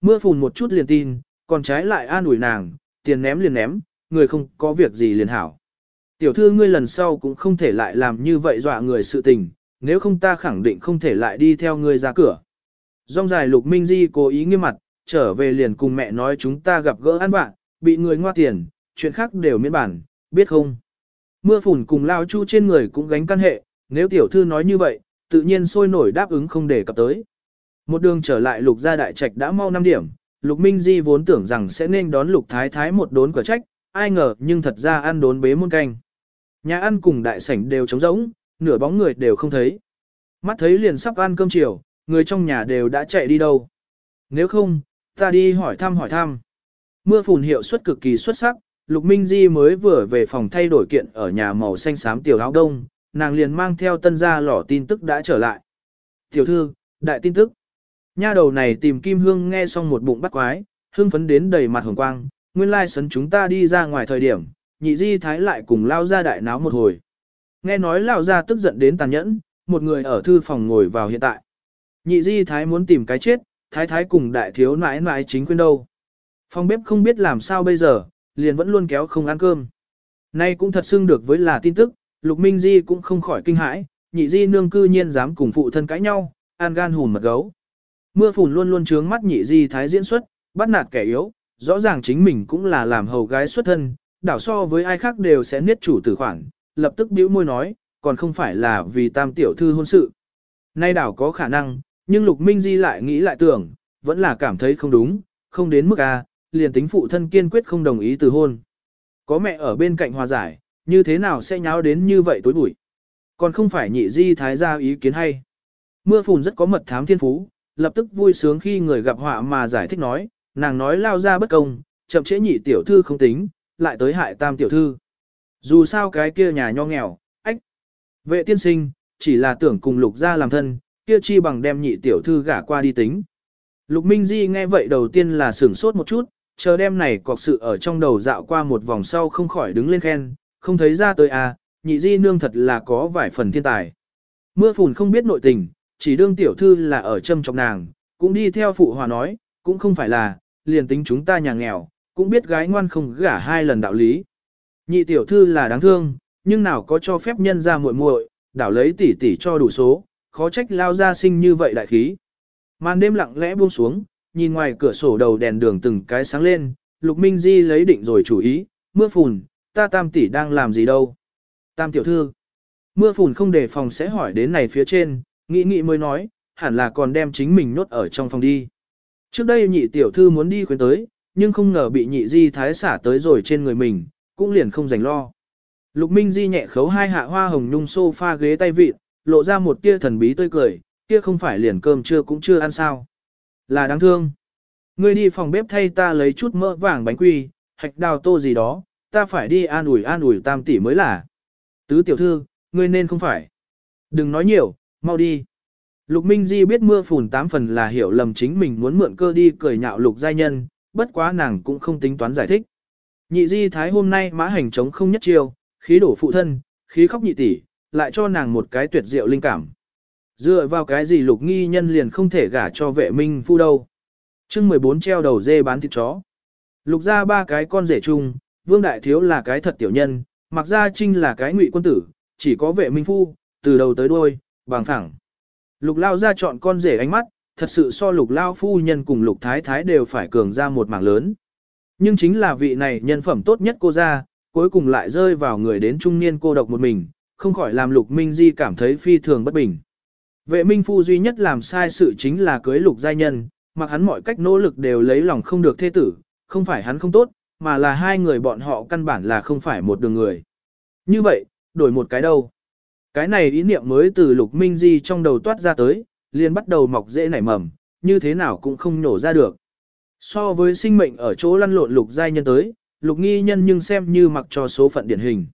Mưa phùn một chút liền tin, còn trái lại an ủi nàng, tiền ném liền ném, người không có việc gì liền hảo. Tiểu thư ngươi lần sau cũng không thể lại làm như vậy dọa người sự tình, nếu không ta khẳng định không thể lại đi theo ngươi ra cửa. Rong dài lục minh di cố ý nghiêm mặt, trở về liền cùng mẹ nói chúng ta gặp gỡ ăn bạn, bị người ngoa tiền, chuyện khác đều miễn bản, biết không? Mưa phùn cùng lao chu trên người cũng gánh căn hệ, nếu tiểu thư nói như vậy, tự nhiên sôi nổi đáp ứng không để cập tới. Một đường trở lại lục gia đại trạch đã mau 5 điểm, lục minh di vốn tưởng rằng sẽ nên đón lục thái thái một đốn quả trách, ai ngờ nhưng thật ra ăn đốn bế muôn canh. Nhà ăn cùng đại sảnh đều trống rỗng, nửa bóng người đều không thấy. Mắt thấy liền sắp ăn cơm chiều, người trong nhà đều đã chạy đi đâu. Nếu không, ta đi hỏi thăm hỏi thăm. Mưa phùn hiệu suất cực kỳ xuất sắc, Lục Minh Di mới vừa về phòng thay đổi kiện ở nhà màu xanh xám tiểu áo đông, nàng liền mang theo tân gia lỏ tin tức đã trở lại. Tiểu thư, đại tin tức. Nha đầu này tìm Kim Hương nghe xong một bụng bắt quái, hương phấn đến đầy mặt hồng quang, nguyên lai sấn chúng ta đi ra ngoài thời điểm, nhị di thái lại cùng lao ra đại náo một hồi. Nghe nói lao ra tức giận đến tàn nhẫn, một người ở thư phòng ngồi vào hiện tại. Nhị di thái muốn tìm cái chết, thái thái cùng đại thiếu nãi nãi chính quyền đâu. Phòng bếp không biết làm sao bây giờ, liền vẫn luôn kéo không ăn cơm. Nay cũng thật xưng được với là tin tức, Lục Minh Di cũng không khỏi kinh hãi, nhị di nương cư nhiên dám cùng phụ thân cãi nhau, an gan hùn mật gấu. Mưa phùn luôn luôn trướng mắt nhị di thái diễn xuất, bắt nạt kẻ yếu, rõ ràng chính mình cũng là làm hầu gái xuất thân, đảo so với ai khác đều sẽ niết chủ tử khoản, lập tức bĩu môi nói, còn không phải là vì tam tiểu thư hôn sự. Nay đảo có khả năng, nhưng Lục Minh Di lại nghĩ lại tưởng, vẫn là cảm thấy không đúng, không đến mức a, liền tính phụ thân kiên quyết không đồng ý từ hôn. Có mẹ ở bên cạnh hòa giải, như thế nào sẽ nháo đến như vậy tối bụi. Còn không phải nhị di thái gia ý kiến hay. Mưa phùn rất có mật thám thiên phú, lập tức vui sướng khi người gặp họa mà giải thích nói, nàng nói lao ra bất công, chậm trễ nhị tiểu thư không tính, lại tới hại tam tiểu thư. Dù sao cái kia nhà nho nghèo, ách. Vệ tiên sinh, chỉ là tưởng cùng lục gia làm thân, kia chi bằng đem nhị tiểu thư gả qua đi tính. Lục Minh Di nghe vậy đầu tiên là sửng sốt một chút, chờ đem này cọc sự ở trong đầu dạo qua một vòng sau không khỏi đứng lên khen, không thấy ra tới à, nhị di nương thật là có vài phần thiên tài. Mưa phùn không biết nội tình, chỉ đương tiểu thư là ở châm trọng nàng, cũng đi theo phụ hòa nói, cũng không phải là, liền tính chúng ta nhà nghèo, cũng biết gái ngoan không gả hai lần đạo lý. Nhị tiểu thư là đáng thương, nhưng nào có cho phép nhân ra muội muội, đảo lấy tỷ tỷ cho đủ số, khó trách lao ra sinh như vậy đại khí. Màn đêm lặng lẽ buông xuống, nhìn ngoài cửa sổ đầu đèn đường từng cái sáng lên, Lục Minh Di lấy định rồi chủ ý, mưa phùn, ta tam tỷ đang làm gì đâu. Tam tiểu thư, mưa phùn không đề phòng sẽ hỏi đến này phía trên, nghĩ nghĩ mới nói, hẳn là còn đem chính mình nốt ở trong phòng đi. Trước đây nhị tiểu thư muốn đi khuyến tới, nhưng không ngờ bị nhị di thái xả tới rồi trên người mình, cũng liền không dành lo. Lục Minh Di nhẹ khấu hai hạ hoa hồng nhung sofa ghế tay vịt, lộ ra một tia thần bí tươi cười, kia không phải liền cơm trưa cũng chưa ăn sao. Là đáng thương. Ngươi đi phòng bếp thay ta lấy chút mỡ vàng bánh quy, hạch đào tô gì đó, ta phải đi an ủi an ủi tam tỷ mới là. Tứ tiểu thư, ngươi nên không phải. Đừng nói nhiều, mau đi. Lục Minh Di biết mưa phùn tám phần là hiểu lầm chính mình muốn mượn cơ đi cười nhạo lục giai nhân, bất quá nàng cũng không tính toán giải thích. Nhị Di Thái hôm nay mã hành chống không nhất chiêu, khí đổ phụ thân, khí khóc nhị tỷ, lại cho nàng một cái tuyệt diệu linh cảm. Dựa vào cái gì lục nghi nhân liền không thể gả cho vệ minh phu đâu. chương 14 treo đầu dê bán thịt chó. Lục ra ba cái con rể chung, vương đại thiếu là cái thật tiểu nhân, mặc gia trinh là cái ngụy quân tử, chỉ có vệ minh phu, từ đầu tới đuôi, bằng thẳng. Lục lao ra chọn con rể ánh mắt, thật sự so lục lao phu nhân cùng lục thái thái đều phải cường ra một mảng lớn. Nhưng chính là vị này nhân phẩm tốt nhất cô ra, cuối cùng lại rơi vào người đến trung niên cô độc một mình, không khỏi làm lục minh di cảm thấy phi thường bất bình. Vệ minh phu duy nhất làm sai sự chính là cưới lục giai nhân, mặc hắn mọi cách nỗ lực đều lấy lòng không được thê tử, không phải hắn không tốt, mà là hai người bọn họ căn bản là không phải một đường người. Như vậy, đổi một cái đâu. Cái này ý niệm mới từ lục minh di trong đầu toát ra tới, liền bắt đầu mọc dễ nảy mầm, như thế nào cũng không nổ ra được. So với sinh mệnh ở chỗ lăn lộn lục giai nhân tới, lục nghi nhân nhưng xem như mặc cho số phận điển hình.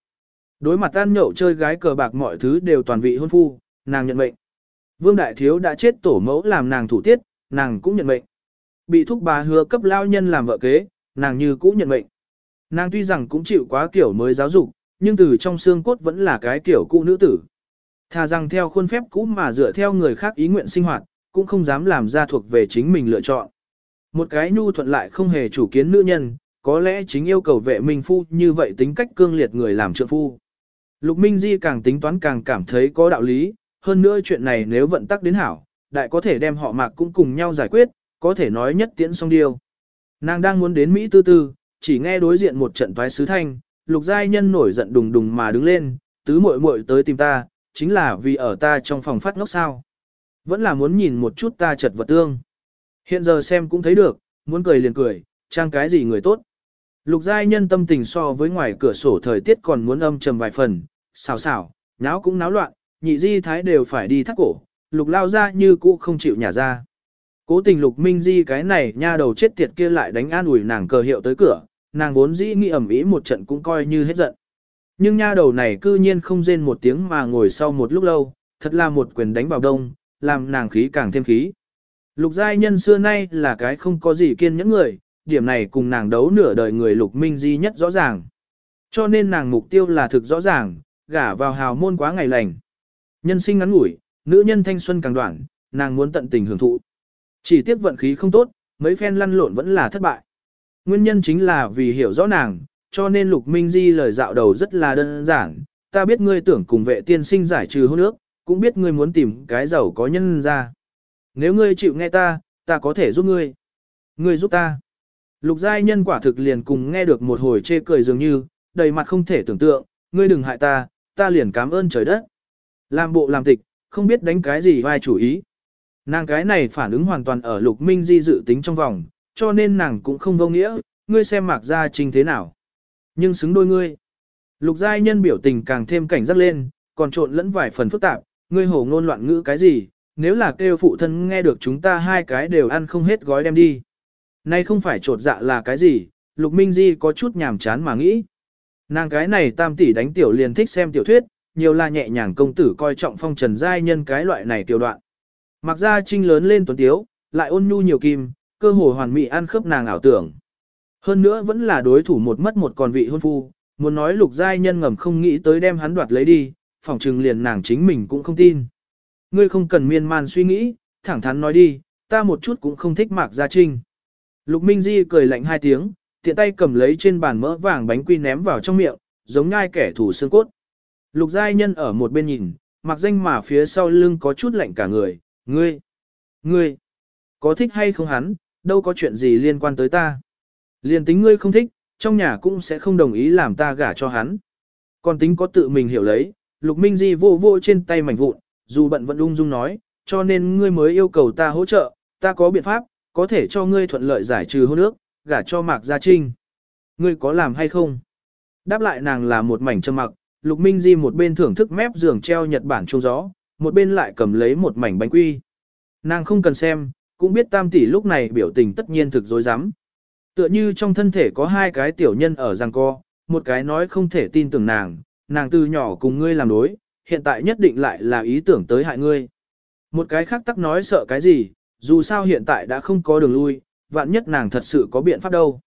Đối mặt tan nhậu chơi gái cờ bạc mọi thứ đều toàn vị hôn phu, nàng nhận mệnh. Vương Đại Thiếu đã chết tổ mẫu làm nàng thủ tiết, nàng cũng nhận mệnh. Bị thúc bà hứa cấp lao nhân làm vợ kế, nàng như cũng nhận mệnh. Nàng tuy rằng cũng chịu quá kiểu mới giáo dục, nhưng từ trong xương cốt vẫn là cái kiểu cũ nữ tử. Thà rằng theo khuôn phép cũ mà dựa theo người khác ý nguyện sinh hoạt, cũng không dám làm ra thuộc về chính mình lựa chọn. Một cái nhu thuận lại không hề chủ kiến nữ nhân, có lẽ chính yêu cầu vệ minh phu như vậy tính cách cương liệt người làm trượng phu. Lục Minh Di càng tính toán càng cảm thấy có đạo lý, hơn nữa chuyện này nếu vận tắc đến hảo, đại có thể đem họ mạc cũng cùng nhau giải quyết, có thể nói nhất tiễn xong điều. Nàng đang muốn đến Mỹ tư tư, chỉ nghe đối diện một trận thoái sứ thanh, lục giai nhân nổi giận đùng đùng mà đứng lên, tứ muội muội tới tìm ta, chính là vì ở ta trong phòng phát ngốc sao. Vẫn là muốn nhìn một chút ta chật vật tương. Hiện giờ xem cũng thấy được, muốn cười liền cười, trang cái gì người tốt. Lục giai nhân tâm tình so với ngoài cửa sổ thời tiết còn muốn âm trầm vài phần, xào xào, náo cũng náo loạn, nhị di thái đều phải đi thắt cổ, lục lao ra như cũ không chịu nhả ra. Cố tình lục minh di cái này nha đầu chết tiệt kia lại đánh an ủi nàng cờ hiệu tới cửa, nàng vốn dĩ nghĩ ẩm ý một trận cũng coi như hết giận. Nhưng nha đầu này cư nhiên không rên một tiếng mà ngồi sau một lúc lâu, thật là một quyền đánh vào đông, làm nàng khí càng thêm khí. Lục giai nhân xưa nay là cái không có gì kiên nhẫn người, điểm này cùng nàng đấu nửa đời người lục minh di nhất rõ ràng. Cho nên nàng mục tiêu là thực rõ ràng, gả vào hào môn quá ngày lành. Nhân sinh ngắn ngủi, nữ nhân thanh xuân càng đoạn, nàng muốn tận tình hưởng thụ. Chỉ tiếc vận khí không tốt, mấy phen lăn lộn vẫn là thất bại. Nguyên nhân chính là vì hiểu rõ nàng, cho nên Lục Minh Di lời dạo đầu rất là đơn giản. Ta biết ngươi tưởng cùng vệ tiên sinh giải trừ hôn ước, cũng biết ngươi muốn tìm cái giàu có nhân ra. Nếu ngươi chịu nghe ta, ta có thể giúp ngươi. Ngươi giúp ta. Lục giai nhân quả thực liền cùng nghe được một hồi chê cười dường như, đầy mặt không thể tưởng tượng, ngươi đừng hại ta, ta liền cảm ơn trời đất. Làm bộ làm tịch, không biết đánh cái gì vai chủ ý. Nàng cái này phản ứng hoàn toàn ở lục minh di dự tính trong vòng, cho nên nàng cũng không vô nghĩa, ngươi xem mạc gia trinh thế nào. Nhưng xứng đôi ngươi. Lục giai nhân biểu tình càng thêm cảnh giác lên, còn trộn lẫn vài phần phức tạp, ngươi hổ ngôn loạn ngữ cái gì, nếu là kêu phụ thân nghe được chúng ta hai cái đều ăn không hết gói đem đi. Nay không phải trột dạ là cái gì, Lục Minh Di có chút nhàm chán mà nghĩ. Nàng cái này tam tỷ đánh tiểu liền thích xem tiểu thuyết, nhiều là nhẹ nhàng công tử coi trọng phong trần giai nhân cái loại này tiểu đoạn. Mặc ra trinh lớn lên tuấn tiếu, lại ôn nhu nhiều kim, cơ hồ hoàn mỹ ăn khớp nàng ảo tưởng. Hơn nữa vẫn là đối thủ một mất một còn vị hôn phu, muốn nói lục giai nhân ngầm không nghĩ tới đem hắn đoạt lấy đi, phỏng trừng liền nàng chính mình cũng không tin. Ngươi không cần miên man suy nghĩ, thẳng thắn nói đi, ta một chút cũng không thích mạc gia trinh. Lục Minh Di cười lạnh hai tiếng, tiện tay cầm lấy trên bàn mỡ vàng bánh quy ném vào trong miệng, giống nhai kẻ thủ xương cốt. Lục giai nhân ở một bên nhìn, mặc danh mà phía sau lưng có chút lạnh cả người, ngươi, ngươi, có thích hay không hắn, đâu có chuyện gì liên quan tới ta. Liên tính ngươi không thích, trong nhà cũng sẽ không đồng ý làm ta gả cho hắn. Còn tính có tự mình hiểu lấy, Lục Minh Di vô vô trên tay mảnh vụn, dù bận vẫn ung dung nói, cho nên ngươi mới yêu cầu ta hỗ trợ, ta có biện pháp, có thể cho ngươi thuận lợi giải trừ hôn ước, gả cho Mạc Gia Trinh. Ngươi có làm hay không? Đáp lại nàng là một mảnh trầm mặc, Lục Minh Di một bên thưởng thức mép giường treo Nhật Bản trung gió, một bên lại cầm lấy một mảnh bánh quy. Nàng không cần xem, cũng biết tam tỷ lúc này biểu tình tất nhiên thực dối rắm Tựa như trong thân thể có hai cái tiểu nhân ở giang co, một cái nói không thể tin tưởng nàng, nàng từ nhỏ cùng ngươi làm đối, hiện tại nhất định lại là ý tưởng tới hại ngươi. Một cái khác tắc nói sợ cái gì, dù sao hiện tại đã không có đường lui, vạn nhất nàng thật sự có biện pháp đâu.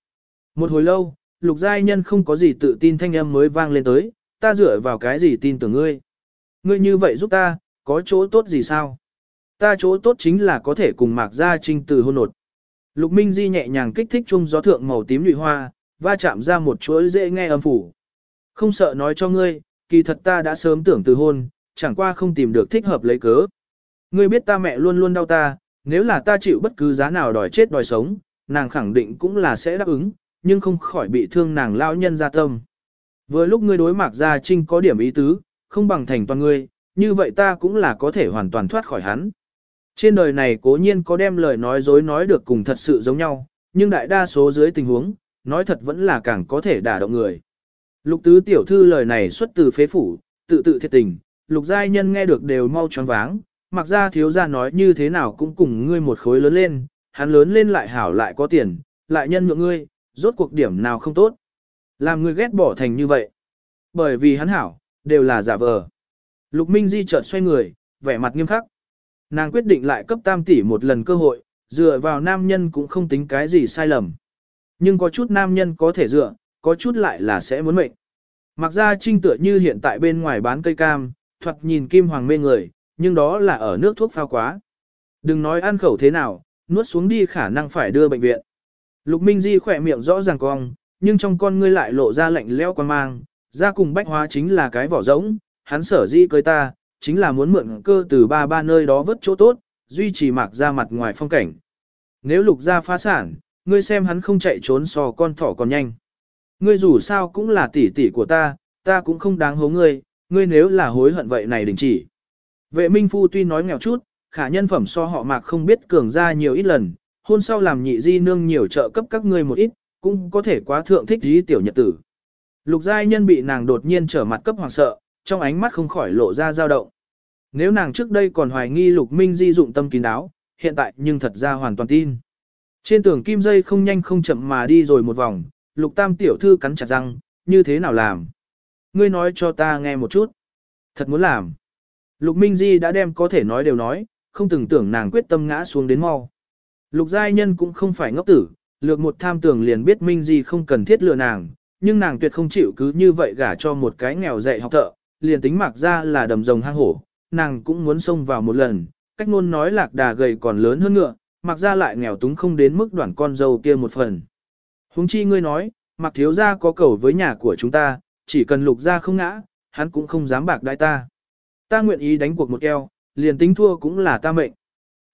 Một hồi lâu, lục giai nhân không có gì tự tin thanh âm mới vang lên tới, ta dựa vào cái gì tin tưởng ngươi. Ngươi như vậy giúp ta, có chỗ tốt gì sao? Ta chỗ tốt chính là có thể cùng mạc gia trinh từ hôn nột. Lục Minh Di nhẹ nhàng kích thích chung gió thượng màu tím nhụy hoa, va chạm ra một chuỗi dễ nghe âm phủ. Không sợ nói cho ngươi, kỳ thật ta đã sớm tưởng từ hôn, chẳng qua không tìm được thích hợp lấy cớ. Ngươi biết ta mẹ luôn luôn đau ta, nếu là ta chịu bất cứ giá nào đòi chết đòi sống, nàng khẳng định cũng là sẽ đáp ứng, nhưng không khỏi bị thương nàng lão nhân ra tâm. Vừa lúc ngươi đối mạc gia trinh có điểm ý tứ, không bằng thành toàn ngươi, như vậy ta cũng là có thể hoàn toàn thoát khỏi hắn. Trên đời này cố nhiên có đem lời nói dối nói được cùng thật sự giống nhau, nhưng đại đa số dưới tình huống, nói thật vẫn là càng có thể đả động người. Lục tứ tiểu thư lời này xuất từ phế phủ, tự tự thiệt tình, lục giai nhân nghe được đều mau choáng váng, mặc ra thiếu gia nói như thế nào cũng cùng ngươi một khối lớn lên, hắn lớn lên lại hảo lại có tiền, lại nhân nhượng ngươi, rốt cuộc điểm nào không tốt. Làm ngươi ghét bỏ thành như vậy. Bởi vì hắn hảo, đều là giả vờ. Lục Minh Di chợt xoay người, vẻ mặt nghiêm khắc. Nàng quyết định lại cấp tam tỷ một lần cơ hội, dựa vào nam nhân cũng không tính cái gì sai lầm. Nhưng có chút nam nhân có thể dựa, có chút lại là sẽ muốn mệnh. Mặc ra trinh tựa như hiện tại bên ngoài bán cây cam, thuật nhìn kim hoàng mê người, nhưng đó là ở nước thuốc phao quá. Đừng nói ăn khẩu thế nào, nuốt xuống đi khả năng phải đưa bệnh viện. Lục Minh Di khỏe miệng rõ ràng cong, nhưng trong con ngươi lại lộ ra lạnh lẽo quan mang, ra cùng bách hóa chính là cái vỏ rỗng, hắn sở di cưới ta, chính là muốn mượn cơ từ ba ba nơi đó vớt chỗ tốt, duy trì mạc ra mặt ngoài phong cảnh. Nếu lục gia phá sản, ngươi xem hắn không chạy trốn so con thỏ còn nhanh. Ngươi dù sao cũng là tỷ tỷ của ta, ta cũng không đáng hố ngươi, ngươi nếu là hối hận vậy này đình chỉ. Vệ Minh Phu tuy nói nghèo chút, khả nhân phẩm so họ mạc không biết cường ra nhiều ít lần, hôn sau làm nhị di nương nhiều trợ cấp các ngươi một ít, cũng có thể quá thượng thích dí tiểu nhật tử. Lục giai nhân bị nàng đột nhiên trở mặt cấp hoàng sợ, trong ánh mắt không khỏi lộ ra dao động. Nếu nàng trước đây còn hoài nghi lục minh di dụng tâm kín đáo, hiện tại nhưng thật ra hoàn toàn tin. Trên tường kim dây không nhanh không chậm mà đi rồi một vòng, lục tam tiểu thư cắn chặt răng, như thế nào làm? Ngươi nói cho ta nghe một chút. Thật muốn làm. Lục Minh Di đã đem có thể nói đều nói, không từng tưởng nàng quyết tâm ngã xuống đến mau. Lục giai nhân cũng không phải ngốc tử, lược một tham tưởng liền biết Minh Di không cần thiết lừa nàng, nhưng nàng tuyệt không chịu cứ như vậy gả cho một cái nghèo dạy học thợ, liền tính mặc ra là đầm rồng hang hổ, nàng cũng muốn xông vào một lần, cách ngôn nói lạc đà gầy còn lớn hơn ngựa, mặc ra lại nghèo túng không đến mức đoạn con dâu kia một phần. Huống chi ngươi nói, mặc thiếu gia có cầu với nhà của chúng ta, chỉ cần lục gia không ngã, hắn cũng không dám bạc đại ta. Ta nguyện ý đánh cuộc một eo, liền tính thua cũng là ta mệnh.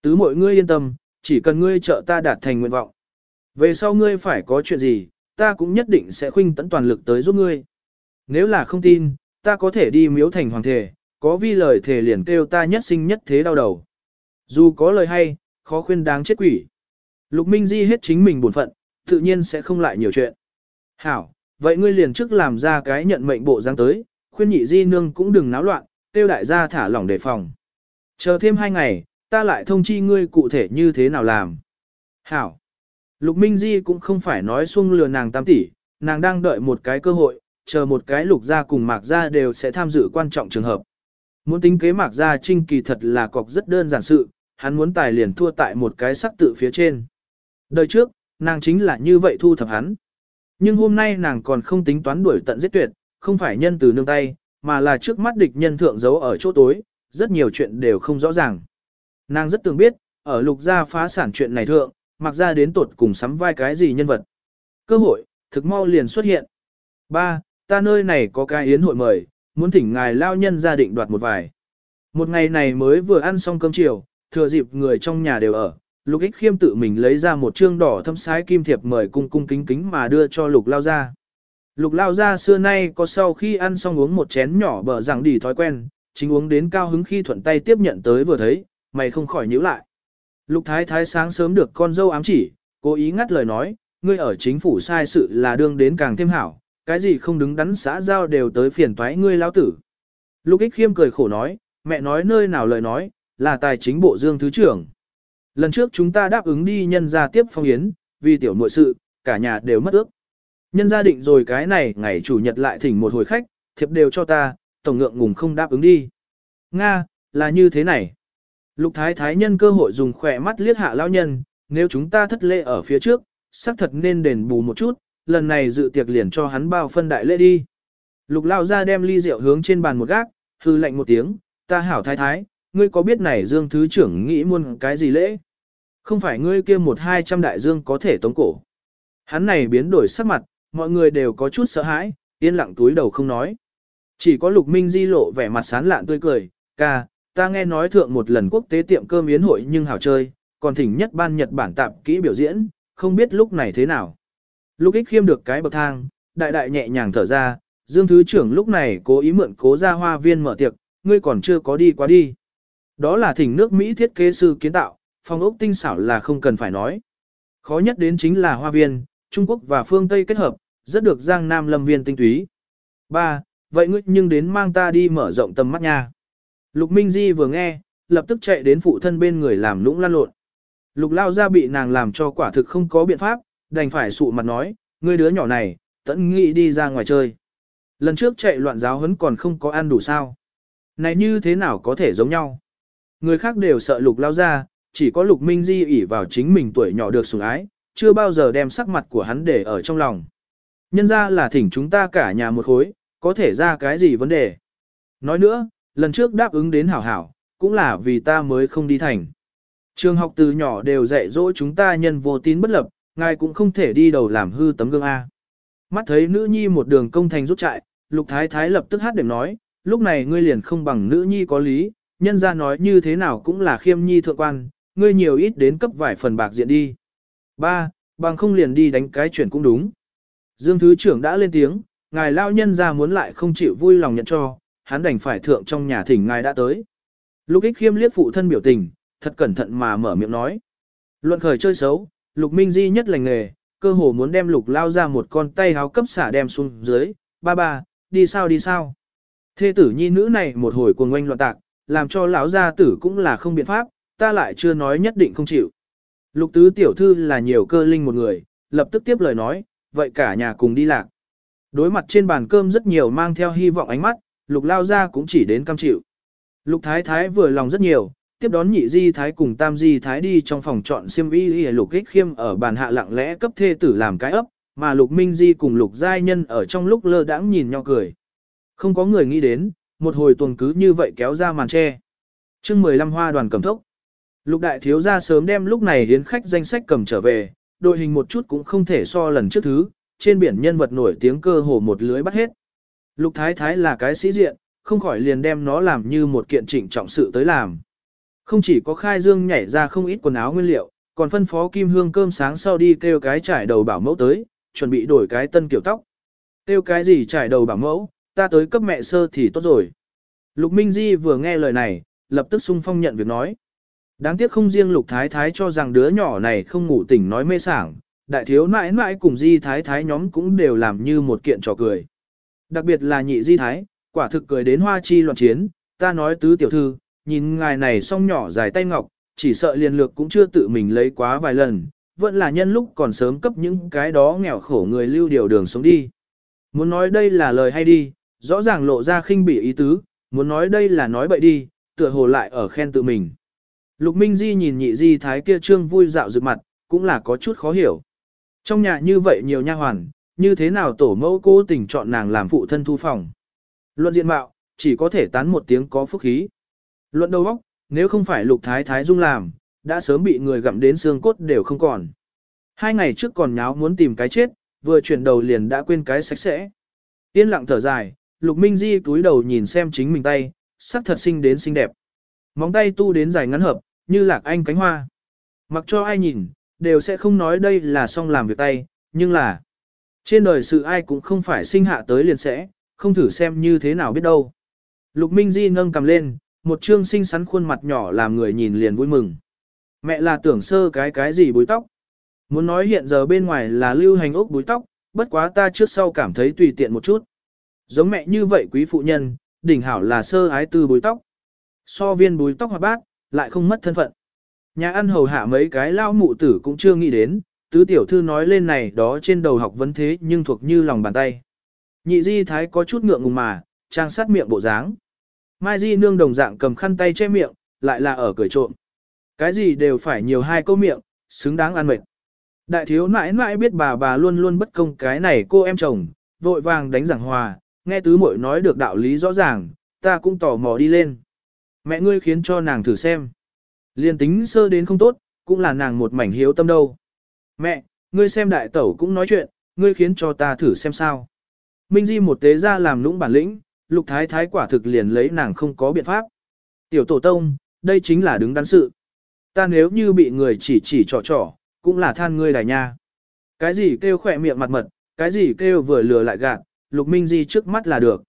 Tứ mọi ngươi yên tâm, chỉ cần ngươi trợ ta đạt thành nguyện vọng. Về sau ngươi phải có chuyện gì, ta cũng nhất định sẽ khuynh tận toàn lực tới giúp ngươi. Nếu là không tin, ta có thể đi miếu thành hoàng thể, có vi lời thể liền kêu ta nhất sinh nhất thế đau đầu. Dù có lời hay, khó khuyên đáng chết quỷ. Lục Minh Di hết chính mình buồn phận, tự nhiên sẽ không lại nhiều chuyện. Hảo, vậy ngươi liền trước làm ra cái nhận mệnh bộ dáng tới, khuyên nhị Di nương cũng đừng náo loạn, tiêu đại gia thả lỏng đề phòng. Chờ thêm hai ngày, ta lại thông chi ngươi cụ thể như thế nào làm. Hảo. Lục Minh Di cũng không phải nói xuông lừa nàng tam tỷ, nàng đang đợi một cái cơ hội, chờ một cái lục gia cùng mạc gia đều sẽ tham dự quan trọng trường hợp. Muốn tính kế mạc gia trinh kỳ thật là cọc rất đơn giản sự, hắn muốn tài liền thua tại một cái sắc tự phía trên. Đời trước, nàng chính là như vậy thu thập hắn. Nhưng hôm nay nàng còn không tính toán đuổi tận giết tuyệt, không phải nhân từ nương tay, mà là trước mắt địch nhân thượng giấu ở chỗ tối, rất nhiều chuyện đều không rõ ràng. Nàng rất tưởng biết, ở lục gia phá sản chuyện này thượng, mặc ra đến tột cùng sắm vai cái gì nhân vật. Cơ hội, thực mau liền xuất hiện. Ba, ta nơi này có cái yến hội mời, muốn thỉnh ngài lao nhân gia định đoạt một vài. Một ngày này mới vừa ăn xong cơm chiều, thừa dịp người trong nhà đều ở, lục ích khiêm tự mình lấy ra một trương đỏ thâm sái kim thiệp mời cung cung kính kính mà đưa cho lục lao ra. Lục lao ra xưa nay có sau khi ăn xong uống một chén nhỏ bờ rằng đi thói quen, chính uống đến cao hứng khi thuận tay tiếp nhận tới vừa thấy, mày không khỏi nhíu lại. Lục thái thái sáng sớm được con dâu ám chỉ, cố ý ngắt lời nói, ngươi ở chính phủ sai sự là đương đến càng thêm hảo, cái gì không đứng đắn xã giao đều tới phiền toái ngươi lao tử. Lục ích khiêm cười khổ nói, mẹ nói nơi nào lời nói, là tài chính bộ dương thứ trưởng. Lần trước chúng ta đáp ứng đi nhân gia tiếp phong yến, vì tiểu muội sự, cả nhà đều mất ước. Nhân gia định rồi cái này ngày chủ nhật lại thỉnh một hồi khách, thiệp đều cho ta, tổng ngượng ngùng không đáp ứng đi. Nga, là như thế này. Lục thái thái nhân cơ hội dùng khỏe mắt liếc hạ lao nhân, nếu chúng ta thất lễ ở phía trước, xác thật nên đền bù một chút, lần này dự tiệc liền cho hắn bao phân đại lễ đi. Lục lao ra đem ly rượu hướng trên bàn một gác, hư lạnh một tiếng, ta hảo thái thái, ngươi có biết này dương thứ trưởng nghĩ muôn cái gì lễ? Không phải ngươi kia một hai trăm đại dương có thể tống cổ. Hắn này biến đổi sắc mặt, mọi người đều có chút sợ hãi, yên lặng túi đầu không nói. Chỉ có lục minh di lộ vẻ mặt sán lạn tươi cười, ca, ta nghe nói thượng một lần quốc tế tiệm cơm yến hội nhưng hảo chơi, còn thỉnh nhất ban Nhật Bản tạp kỹ biểu diễn, không biết lúc này thế nào. Lúc ích khiêm được cái bậc thang, đại đại nhẹ nhàng thở ra, Dương Thứ trưởng lúc này cố ý mượn cố ra hoa viên mở tiệc, ngươi còn chưa có đi qua đi. Đó là thỉnh nước Mỹ thiết kế sư kiến tạo, phong ốc tinh xảo là không cần phải nói. Khó nhất đến chính là hoa viên, Trung Quốc và phương Tây kết hợp, rất được Giang Nam lâm viên tinh túy. 3. Vậy ngươi nhưng đến mang ta đi mở rộng tầm mắt nha. Lục Minh Di vừa nghe, lập tức chạy đến phụ thân bên người làm lũng lan lộn. Lục lao ra bị nàng làm cho quả thực không có biện pháp, đành phải sụ mặt nói, ngươi đứa nhỏ này, tận nghĩ đi ra ngoài chơi. Lần trước chạy loạn giáo huấn còn không có ăn đủ sao. Này như thế nào có thể giống nhau? Người khác đều sợ lục lao ra, chỉ có lục minh di ỉ vào chính mình tuổi nhỏ được sủng ái, chưa bao giờ đem sắc mặt của hắn để ở trong lòng. Nhân ra là thỉnh chúng ta cả nhà một khối, có thể ra cái gì vấn đề. Nói nữa, lần trước đáp ứng đến hảo hảo, cũng là vì ta mới không đi thành. Trường học từ nhỏ đều dạy dỗ chúng ta nhân vô tín bất lập, ngài cũng không thể đi đầu làm hư tấm gương A. Mắt thấy nữ nhi một đường công thành rút chạy, lục thái thái lập tức hát điểm nói, lúc này ngươi liền không bằng nữ nhi có lý, nhân ra nói như thế nào cũng là khiêm nhi thượng quan, ngươi nhiều ít đến cấp vài phần bạc diện đi. Ba, bằng không liền đi đánh cái chuyện cũng đúng. Dương Thứ trưởng đã lên tiếng, ngài lao nhân ra muốn lại không chịu vui lòng nhận cho, hắn đành phải thượng trong nhà thỉnh ngài đã tới. Lục ích khiêm liếc phụ thân biểu tình, thật cẩn thận mà mở miệng nói. Luận khởi chơi xấu, lục minh di nhất lành nghề, cơ hồ muốn đem lục lao ra một con tay háo cấp xả đem xuống dưới, ba ba, đi sao đi sao. Thê tử nhi nữ này một hồi cuồng oanh loạn tạc, làm cho lão gia tử cũng là không biện pháp, ta lại chưa nói nhất định không chịu. Lục tứ tiểu thư là nhiều cơ linh một người, lập tức tiếp lời nói, vậy cả nhà cùng đi lạc. Đối mặt trên bàn cơm rất nhiều mang theo hy vọng ánh mắt, lục lao ra cũng chỉ đến cam chịu. Lục thái thái vừa lòng rất nhiều, tiếp đón nhị di thái cùng tam di thái đi trong phòng chọn xiêm y y lục ích khiêm ở bàn hạ lặng lẽ cấp thê tử làm cái ấp, mà lục minh di cùng lục giai nhân ở trong lúc lơ đãng nhìn nhau cười. Không có người nghĩ đến, một hồi tuần cứ như vậy kéo ra màn tre. chương 15 hoa đoàn cầm thốc. Lục đại thiếu ra sớm đem lúc này đến khách danh sách cầm trở về, đội hình một chút cũng không thể so lần trước thứ, trên biển nhân vật nổi tiếng cơ hồ một lưới bắt hết. Lục thái thái là cái sĩ diện, không khỏi liền đem nó làm như một kiện trịnh trọng sự tới làm. Không chỉ có khai dương nhảy ra không ít quần áo nguyên liệu, còn phân phó kim hương cơm sáng sau đi kêu cái trải đầu bảo mẫu tới, chuẩn bị đổi cái tân kiểu tóc. Kêu cái gì trải đầu bảo mẫu, ta tới cấp mẹ sơ thì tốt rồi. Lục Minh Di vừa nghe lời này, lập tức sung phong nhận việc nói. Đáng tiếc không riêng Lục Thái Thái cho rằng đứa nhỏ này không ngủ tỉnh nói mê sảng, đại thiếu nãi nãi cùng Di Thái Thái nhóm cũng đều làm như một kiện trò cười. Đặc biệt là nhị Di Thái, quả thực cười đến hoa chi loạn chiến, ta nói tứ tiểu thư, nhìn ngài này song nhỏ dài tay ngọc, chỉ sợ liền lược cũng chưa tự mình lấy quá vài lần, vẫn là nhân lúc còn sớm cấp những cái đó nghèo khổ người lưu điều đường sống đi. Muốn nói đây là lời hay đi, rõ ràng lộ ra khinh bỉ ý tứ, muốn nói đây là nói bậy đi, tựa hồ lại ở khen tự mình. Lục Minh Di nhìn nhị di thái kia trương vui dạo rực mặt, cũng là có chút khó hiểu. Trong nhà như vậy nhiều nha hoàn, như thế nào tổ mẫu cố tình chọn nàng làm phụ thân thu phòng. Luận diện mạo, chỉ có thể tán một tiếng có phúc khí. Luận đầu óc, nếu không phải lục thái thái dung làm, đã sớm bị người gặm đến xương cốt đều không còn. Hai ngày trước còn nháo muốn tìm cái chết, vừa chuyển đầu liền đã quên cái sạch sẽ. Yên lặng thở dài, lục minh di túi đầu nhìn xem chính mình tay, sắc thật xinh đến xinh đẹp. Móng tay tu đến dài ngắn hợp, như lạc anh cánh hoa. Mặc cho ai nhìn, đều sẽ không nói đây là song làm việc tay, nhưng là trên đời sự ai cũng không phải sinh hạ tới liền sẽ, không thử xem như thế nào biết đâu. Lục Minh Di nâng cầm lên, một trương xinh xắn khuôn mặt nhỏ làm người nhìn liền vui mừng. Mẹ là tưởng sơ cái cái gì búi tóc. Muốn nói hiện giờ bên ngoài là lưu hành ốc búi tóc, bất quá ta trước sau cảm thấy tùy tiện một chút. Giống mẹ như vậy quý phụ nhân, đỉnh hảo là sơ ái tư búi tóc. So viên búi tóc hoạt bát, lại không mất thân phận. Nhà ăn hầu hạ mấy cái lao mụ tử cũng chưa nghĩ đến, tứ tiểu thư nói lên này đó trên đầu học vấn thế nhưng thuộc như lòng bàn tay. Nhị di thái có chút ngượng ngùng mà, trang sát miệng bộ dáng. Mai di nương đồng dạng cầm khăn tay che miệng, lại là ở cười trộm. Cái gì đều phải nhiều hai câu miệng, xứng đáng ăn mệt. Đại thiếu nãi nãi biết bà bà luôn luôn bất công cái này cô em chồng, vội vàng đánh giảng hòa, nghe tứ muội nói được đạo lý rõ ràng, ta cũng tò mò đi lên. Mẹ ngươi khiến cho nàng thử xem. Liên tính sơ đến không tốt, cũng là nàng một mảnh hiếu tâm đâu. Mẹ, ngươi xem đại tẩu cũng nói chuyện, ngươi khiến cho ta thử xem sao. Minh Di một tế ra làm lũng bản lĩnh, lục thái thái quả thực liền lấy nàng không có biện pháp. Tiểu tổ tông, đây chính là đứng đắn sự. Ta nếu như bị người chỉ chỉ trò trò, cũng là than ngươi đài nha. Cái gì kêu khỏe miệng mặt mật, cái gì kêu vừa lừa lại gạt, lục minh di trước mắt là được.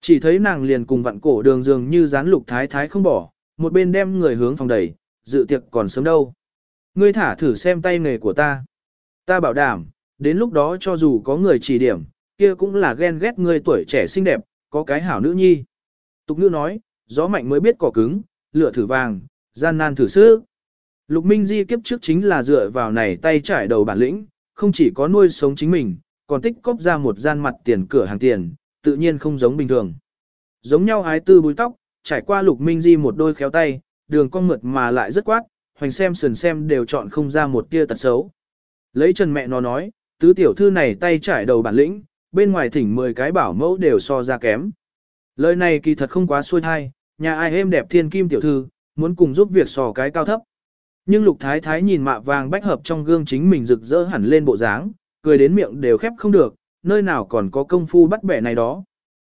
Chỉ thấy nàng liền cùng vặn cổ đường dường như dán lục thái thái không bỏ, một bên đem người hướng phòng đẩy, dự tiệc còn sớm đâu. Ngươi thả thử xem tay nghề của ta. Ta bảo đảm, đến lúc đó cho dù có người chỉ điểm, kia cũng là ghen ghét ngươi tuổi trẻ xinh đẹp, có cái hảo nữ nhi. Tục ngữ nói, gió mạnh mới biết cỏ cứng, lửa thử vàng, gian nan thử sức. Lục Minh Di kiếp trước chính là dựa vào này tay trải đầu bản lĩnh, không chỉ có nuôi sống chính mình, còn tích cóp ra một gian mặt tiền cửa hàng tiền, tự nhiên không giống bình thường. Giống nhau ái tư búi tóc, trải qua Lục Minh Di một đôi khéo tay, đường cong mượt mà lại rất quát, hoành xem sườn xem đều chọn không ra một tia tật xấu. Lấy Trần mẹ nó nói, tứ tiểu thư này tay trải đầu bản lĩnh, bên ngoài thỉnh 10 cái bảo mẫu đều so ra kém. Lời này kỳ thật không quá xuôi thai, nhà ai êm đẹp thiên kim tiểu thư, muốn cùng giúp việc sò cái cao thấp. Nhưng lục thái thái nhìn mạ vàng bách hợp trong gương chính mình rực rỡ hẳn lên bộ dáng, cười đến miệng đều khép không được, nơi nào còn có công phu bắt bẻ này đó.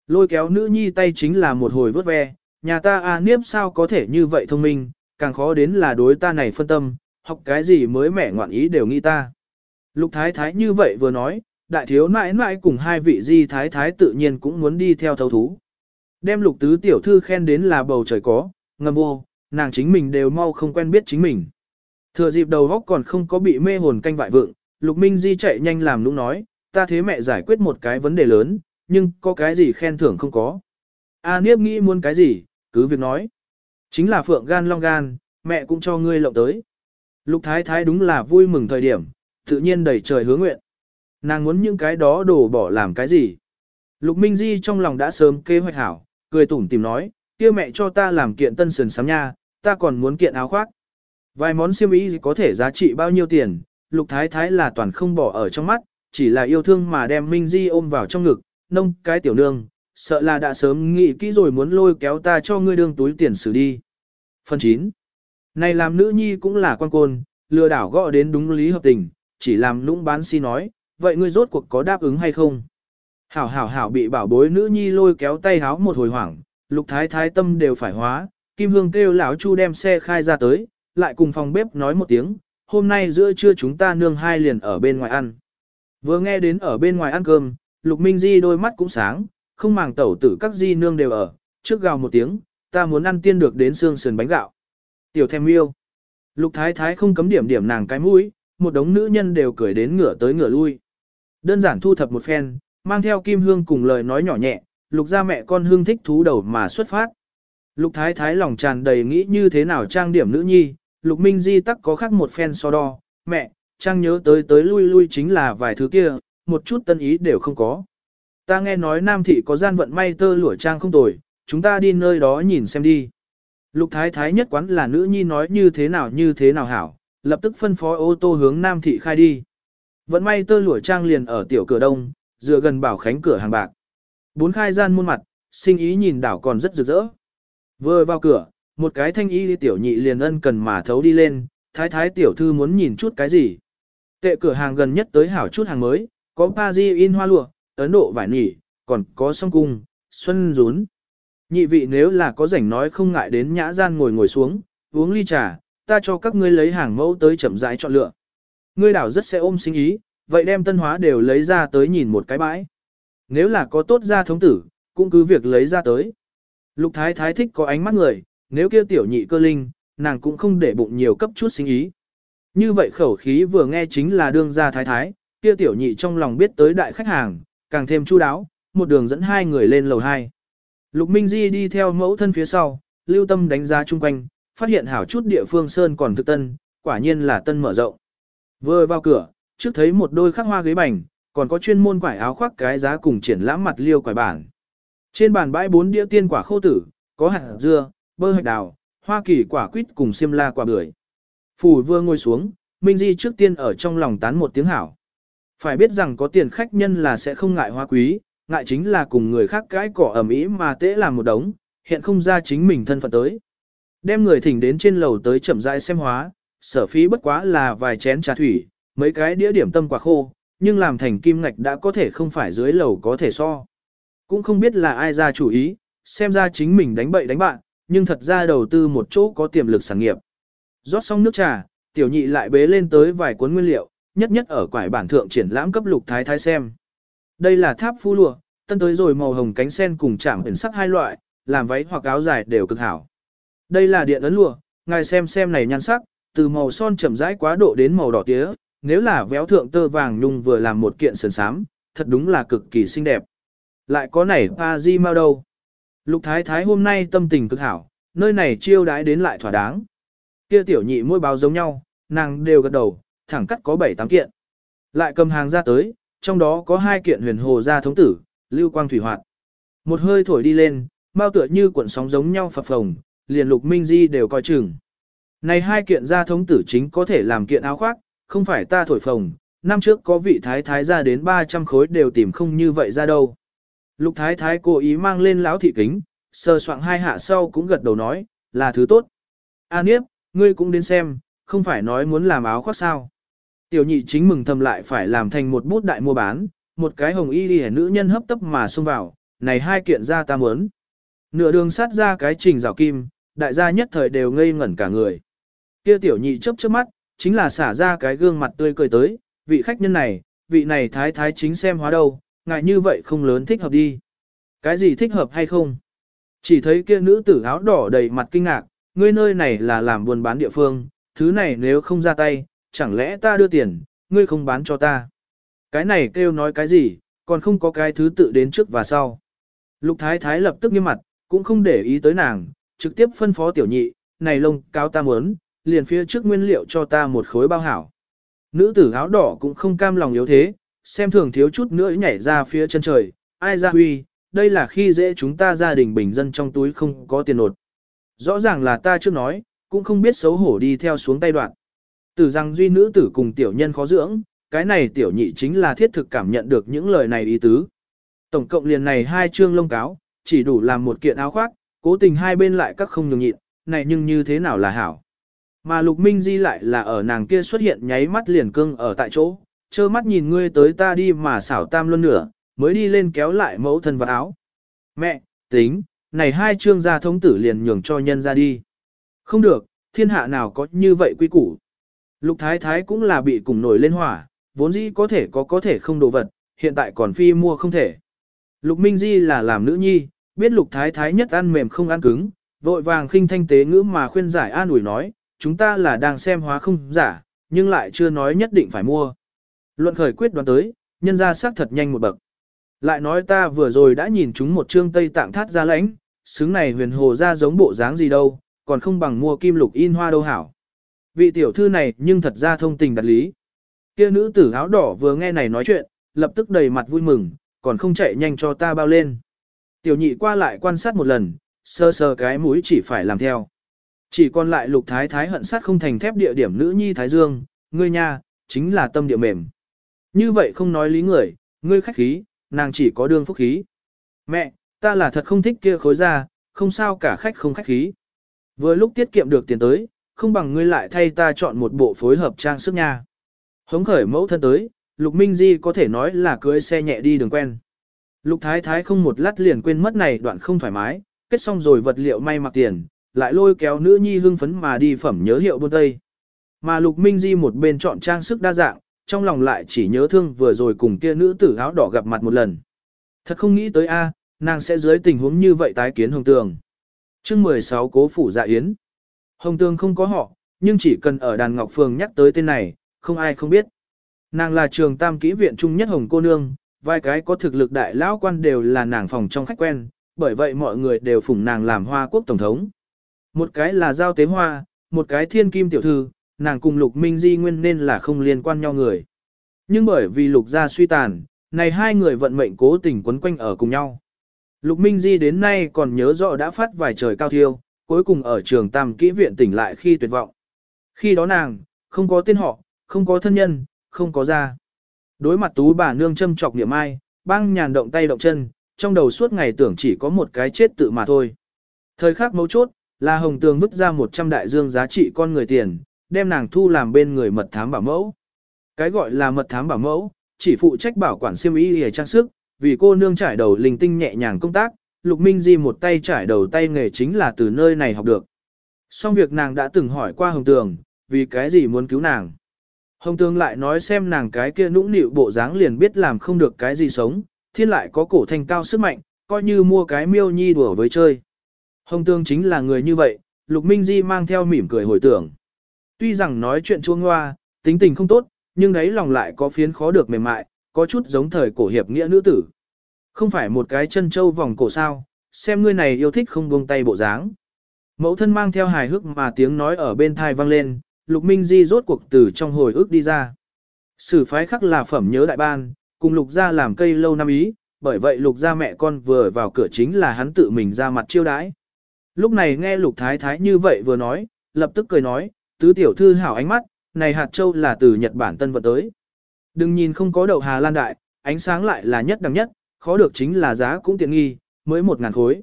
Lôi kéo nữ nhi tay chính là một hồi vớt ve, nhà ta a niếp sao có thể như vậy thông minh, càng khó đến là đối ta này phân tâm, học cái gì mới mẻ ngoạn ý đều nghĩ ta. Lục thái thái như vậy vừa nói, đại thiếu nãi nãi cùng hai vị di thái thái tự nhiên cũng muốn đi theo thấu thú. Đem lục tứ tiểu thư khen đến là bầu trời có, ngầm vô, nàng chính mình đều mau không quen biết chính mình. Thừa dịp đầu góc còn không có bị mê hồn canh vại vượng, lục minh di chạy nhanh làm nũng nói, ta thế mẹ giải quyết một cái vấn đề lớn, nhưng có cái gì khen thưởng không có. A Niếp nghĩ muốn cái gì, cứ việc nói. Chính là phượng gan long gan, mẹ cũng cho ngươi lộng tới. Lục thái thái đúng là vui mừng thời điểm, tự nhiên đẩy trời hứa nguyện. Nàng muốn những cái đó đổ bỏ làm cái gì. Lục Minh Di trong lòng đã sớm kế hoạch hảo, cười tủm tìm nói, kia mẹ cho ta làm kiện tân sườn sắm nha, ta còn muốn kiện áo khoác. Vài món xiêm y có thể giá trị bao nhiêu tiền, lục thái thái là toàn không bỏ ở trong mắt, chỉ là yêu thương mà đem Minh Di ôm vào trong ngực, nông cái tiểu nương, sợ là đã sớm nghĩ kỹ rồi muốn lôi kéo ta cho ngươi đương túi tiền xử đi. Phần 9. Này làm nữ nhi cũng là quan côn, lừa đảo gõ đến đúng lý hợp tình, chỉ làm nũng bán si nói, vậy ngươi rốt cuộc có đáp ứng hay không? Hảo hảo hảo bị bảo bối nữ nhi lôi kéo tay háo một hồi hoảng, lục thái thái tâm đều phải hóa, kim hương kêu lão chu đem xe khai ra tới, lại cùng phòng bếp nói một tiếng, hôm nay giữa trưa chúng ta nương hai liền ở bên ngoài ăn. Vừa nghe đến ở bên ngoài ăn cơm, lục minh di đôi mắt cũng sáng, không màng tẩu tử các di nương đều ở, trước gào một tiếng, ta muốn ăn tiên được đến xương sườn bánh gạo. Tiểu thèm yêu. Lục thái thái không cấm điểm điểm nàng cái mũi, một đống nữ nhân đều cười đến ngửa tới ngửa lui. Đơn giản thu thập một phen, mang theo kim hương cùng lời nói nhỏ nhẹ, lục ra mẹ con hương thích thú đầu mà xuất phát. Lục thái thái lòng tràn đầy nghĩ như thế nào trang điểm nữ nhi, lục minh di tắc có khác một phen so đo, mẹ, trang nhớ tới tới lui lui chính là vài thứ kia, một chút tân ý đều không có. Ta nghe nói nam thị có gian vận may tơ lụa trang không tồi, chúng ta đi nơi đó nhìn xem đi. Lục thái thái nhất quán là nữ nhi nói như thế nào như thế nào hảo, lập tức phân phó ô tô hướng nam thị khai đi vẫn may tơ lụa trang liền ở tiểu cửa đông, dựa gần bảo khánh cửa hàng bạc. Bốn khai gian muôn mặt, sinh ý nhìn đảo còn rất rực rỡ. Vừa vào cửa, một cái thanh y tiểu nhị liền ân cần mà thấu đi lên, thái thái tiểu thư muốn nhìn chút cái gì. Tệ cửa hàng gần nhất tới hảo chút hàng mới, có Paris in hoa lụa, Ấn Độ vải nỉ, còn có song cung, xuân rún. Nhị vị nếu là có rảnh nói không ngại đến nhã gian ngồi ngồi xuống, uống ly trà, ta cho các ngươi lấy hàng mẫu tới chậm rãi chọn lựa. Ngươi đảo rất sẽ ôm sinh ý, vậy đem tân hóa đều lấy ra tới nhìn một cái bãi. Nếu là có tốt ra thống tử, cũng cứ việc lấy ra tới. Lục thái thái thích có ánh mắt người, nếu kia tiểu nhị cơ linh, nàng cũng không để bụng nhiều cấp chút sinh ý. Như vậy khẩu khí vừa nghe chính là đương gia thái thái, kia tiểu nhị trong lòng biết tới đại khách hàng, càng thêm chu đáo, một đường dẫn hai người lên lầu hai. Lục Minh Di đi theo mẫu thân phía sau, lưu tâm đánh giá chung quanh, phát hiện hảo chút địa phương sơn còn thực tân, quả nhiên là tân mở rộng. Vừa vào cửa, trước thấy một đôi khắc hoa ghế bành, còn có chuyên môn quải áo khoác cái giá cùng triển lãm mặt liêu quải bản. Trên bàn bãi bốn đĩa tiên quả khô tử, có hạt dưa, bơ hạch đào, hoa kỳ quả quýt cùng xiêm la quả bưởi. Phủ vừa ngồi xuống, Minh Di trước tiên ở trong lòng tán một tiếng hảo. Phải biết rằng có tiền khách nhân là sẽ không ngại hoa quý, ngại chính là cùng người khác cãi cỏ ẩm ý mà tễ làm một đống, hiện không ra chính mình thân phận tới. Đem người thỉnh đến trên lầu tới chậm rãi xem hóa, sở phí bất quá là vài chén trà thủy, mấy cái đĩa điểm tâm quả khô, nhưng làm thành kim ngạch đã có thể không phải dưới lầu có thể so. Cũng không biết là ai ra chủ ý, xem ra chính mình đánh bậy đánh bạn, nhưng thật ra đầu tư một chỗ có tiềm lực sản nghiệp. Rót xong nước trà, tiểu nhị lại bế lên tới vài cuốn nguyên liệu, nhất nhất ở quải bản thượng triển lãm cấp lục thái thái xem. Đây là tháp phu lụa, tân tới rồi màu hồng cánh sen cùng chạm ẩn sắc hai loại, làm váy hoặc áo dài đều cực hảo. Đây là điện ấn lụa, ngài xem xem này nhan sắc, từ màu son chậm rãi quá độ đến màu đỏ tía, nếu là véo thượng tơ vàng nhung vừa làm một kiện sườn sám, thật đúng là cực kỳ xinh đẹp. Lại có này pa di mau đâu. Lục thái thái hôm nay tâm tình cực hảo, nơi này chiêu đãi đến lại thỏa đáng. Kia tiểu nhị môi báo giống nhau, nàng đều gật đầu, thẳng cắt có 7-8 kiện. Lại cầm hàng ra tới, trong đó có hai kiện huyền hồ gia thống tử, lưu quang thủy hoạt. Một hơi thổi đi lên, mau tựa như cuộn sóng giống nhau phập phồng, liền lục minh di đều coi chừng. Này hai kiện gia thống tử chính có thể làm kiện áo khoác, không phải ta thổi phồng, năm trước có vị thái thái ra đến 300 khối đều tìm không như vậy ra đâu. Lục thái thái cố ý mang lên lão thị kính, sờ soạng hai hạ sau cũng gật đầu nói, là thứ tốt. A Niếp, ngươi cũng đến xem, không phải nói muốn làm áo khoác sao. Tiểu nhị chính mừng thầm lại phải làm thành một bút đại mua bán, một cái hồng y đi nữ nhân hấp tấp mà xông vào, này hai kiện ra ta muốn. Nửa đường sát ra cái trình rào kim, đại gia nhất thời đều ngây ngẩn cả người. Kia tiểu nhị chớp chớp mắt, chính là xả ra cái gương mặt tươi cười tới, vị khách nhân này, vị này thái thái chính xem hóa đâu, ngại như vậy không lớn thích hợp đi. Cái gì thích hợp hay không? Chỉ thấy kia nữ tử áo đỏ đầy mặt kinh ngạc, ngươi nơi này là làm buôn bán địa phương, thứ này nếu không ra tay, chẳng lẽ ta đưa tiền, ngươi không bán cho ta. Cái này kêu nói cái gì, còn không có cái thứ tự đến trước và sau. Lục thái thái lập tức nghiêm mặt, cũng không để ý tới nàng, trực tiếp phân phó tiểu nhị, này lông cao ta muốn, liền phía trước nguyên liệu cho ta một khối bao hảo. Nữ tử áo đỏ cũng không cam lòng yếu thế, xem thường thiếu chút nữa nhảy ra phía chân trời, ai ra huy, đây là khi dễ chúng ta gia đình bình dân trong túi không có tiền nột. Rõ ràng là ta chưa nói, cũng không biết xấu hổ đi theo xuống tay đoạn. Tử rằng duy nữ tử cùng tiểu nhân khó dưỡng, cái này tiểu nhị chính là thiết thực cảm nhận được những lời này ý tứ. Tổng cộng liền này hai chương lông cáo, chỉ đủ làm một kiện áo khoác, cố tình hai bên lại các không nhường nhịn, này nhưng như thế nào là hảo. Mà Lục Minh Di lại là ở nàng kia xuất hiện nháy mắt liền cưng ở tại chỗ, trơ mắt nhìn ngươi tới ta đi mà xảo tam luôn nửa, mới đi lên kéo lại mẫu thân vật áo. Mẹ, tính, này hai chương gia thống tử liền nhường cho nhân ra đi. Không được, thiên hạ nào có như vậy quy củ. Lục thái thái cũng là bị cùng nổi lên hỏa, vốn dĩ có thể có có thể không đồ vật, hiện tại còn phi mua không thể. Lục Minh Di là làm nữ nhi, biết lục thái thái nhất ăn mềm không ăn cứng, vội vàng khinh thanh tế ngữ mà khuyên giải an ủi nói, chúng ta là đang xem hóa không giả, nhưng lại chưa nói nhất định phải mua. Luận khởi quyết đoán tới, nhân ra xác thật nhanh một bậc. Lại nói ta vừa rồi đã nhìn chúng một chương tây tạng thát ra lãnh, xứng này huyền hồ ra giống bộ dáng gì đâu, còn không bằng mua kim lục in hoa đâu hảo. Vị tiểu thư này nhưng thật ra thông tình đặt lý. Kia nữ tử áo đỏ vừa nghe này nói chuyện, lập tức đầy mặt vui mừng, còn không chạy nhanh cho ta bao lên. Tiểu nhị qua lại quan sát một lần, sơ sơ cái mũi chỉ phải làm theo. Chỉ còn lại lục thái thái hận sát không thành thép địa điểm nữ nhi thái dương, ngươi nha, chính là tâm địa mềm. Như vậy không nói lý người, ngươi khách khí, nàng chỉ có đương phúc khí. Mẹ, ta là thật không thích kia khối ra, không sao cả khách không khách khí. Vừa lúc tiết kiệm được tiền tới, không bằng ngươi lại thay ta chọn một bộ phối hợp trang sức nha. Hống khởi mẫu thân tới, Lục Minh Di có thể nói là cưới xe nhẹ đi đường quen. Lục Thái Thái không một lát liền quên mất này đoạn không thoải mái, kết xong rồi vật liệu may mặc tiền, lại lôi kéo nữ nhi hưng phấn mà đi phẩm nhớ hiệu buôn tây. Mà Lục Minh Di một bên chọn trang sức đa dạng, trong lòng lại chỉ nhớ thương vừa rồi cùng kia nữ tử áo đỏ gặp mặt một lần. Thật không nghĩ tới a, nàng sẽ dưới tình huống như vậy tái kiến Hồng Tường. Chương 16 Cố phủ dạ yến. Hồng Tường không có họ, nhưng chỉ cần ở đàn Ngọc Phường nhắc tới tên này, không ai không biết. Nàng là trường tam kỹ viện trung nhất Hồng cô nương, vai cái có thực lực đại lão quan đều là nàng phòng trong khách quen, bởi vậy mọi người đều phụng nàng làm hoa quốc tổng thống. Một cái là giao tế hoa, một cái thiên kim tiểu thư, nàng cùng lục minh di nguyên nên là không liên quan nhau người. Nhưng bởi vì lục gia suy tàn, này hai người vận mệnh cố tình quấn quanh ở cùng nhau. Lục Minh Di đến nay còn nhớ rõ đã phát vài trời cao thiêu, cuối cùng ở trường tam kỹ viện tỉnh lại khi tuyệt vọng. Khi đó nàng, không có tên họ, không có thân nhân, không có gia. Đối mặt tú bà nương châm chọc niệm ai, băng nhàn động tay động chân, trong đầu suốt ngày tưởng chỉ có một cái chết tự mà thôi. Thời khắc mấu chốt, là Hồng Tường vứt ra 100 đại dương giá trị con người tiền, đem nàng thu làm bên người mật thám bảo mẫu. Cái gọi là mật thám bảo mẫu, chỉ phụ trách bảo quản siêm y hề trang sức, vì cô nương trải đầu linh tinh nhẹ nhàng công tác, Lục Minh Di một tay trải đầu tay nghề chính là từ nơi này học được. Xong việc nàng đã từng hỏi qua Hồng Tường, vì cái gì muốn cứu nàng. Hồng Tường lại nói xem nàng cái kia nũng nịu bộ dáng liền biết làm không được cái gì sống, thiên lại có cổ thanh cao sức mạnh, coi như mua cái miêu nhi đùa với chơi. Hồng Tương chính là người như vậy, Lục Minh Di mang theo mỉm cười hồi tưởng. Tuy rằng nói chuyện chuông hoa, tính tình không tốt, nhưng đấy lòng lại có phiến khó được mềm mại, có chút giống thời cổ hiệp nghĩa nữ tử. Không phải một cái chân châu vòng cổ sao, xem ngươi này yêu thích không buông tay bộ dáng. Mẫu thân mang theo hài hước mà tiếng nói ở bên thai vang lên, Lục Minh Di rốt cuộc từ trong hồi ức đi ra. Sử phái khắc là phẩm nhớ đại ban, cùng Lục gia làm cây lâu năm ý, bởi vậy Lục gia mẹ con vừa vào cửa chính là hắn tự mình ra mặt chiêu đãi. Lúc này nghe Lục Thái Thái như vậy vừa nói, lập tức cười nói, tứ tiểu thư hảo ánh mắt, này hạt châu là từ Nhật Bản tân vận tới. Đừng nhìn không có đậu Hà Lan đại, ánh sáng lại là nhất đẳng nhất, khó được chính là giá cũng tiện nghi, mới một ngàn khối.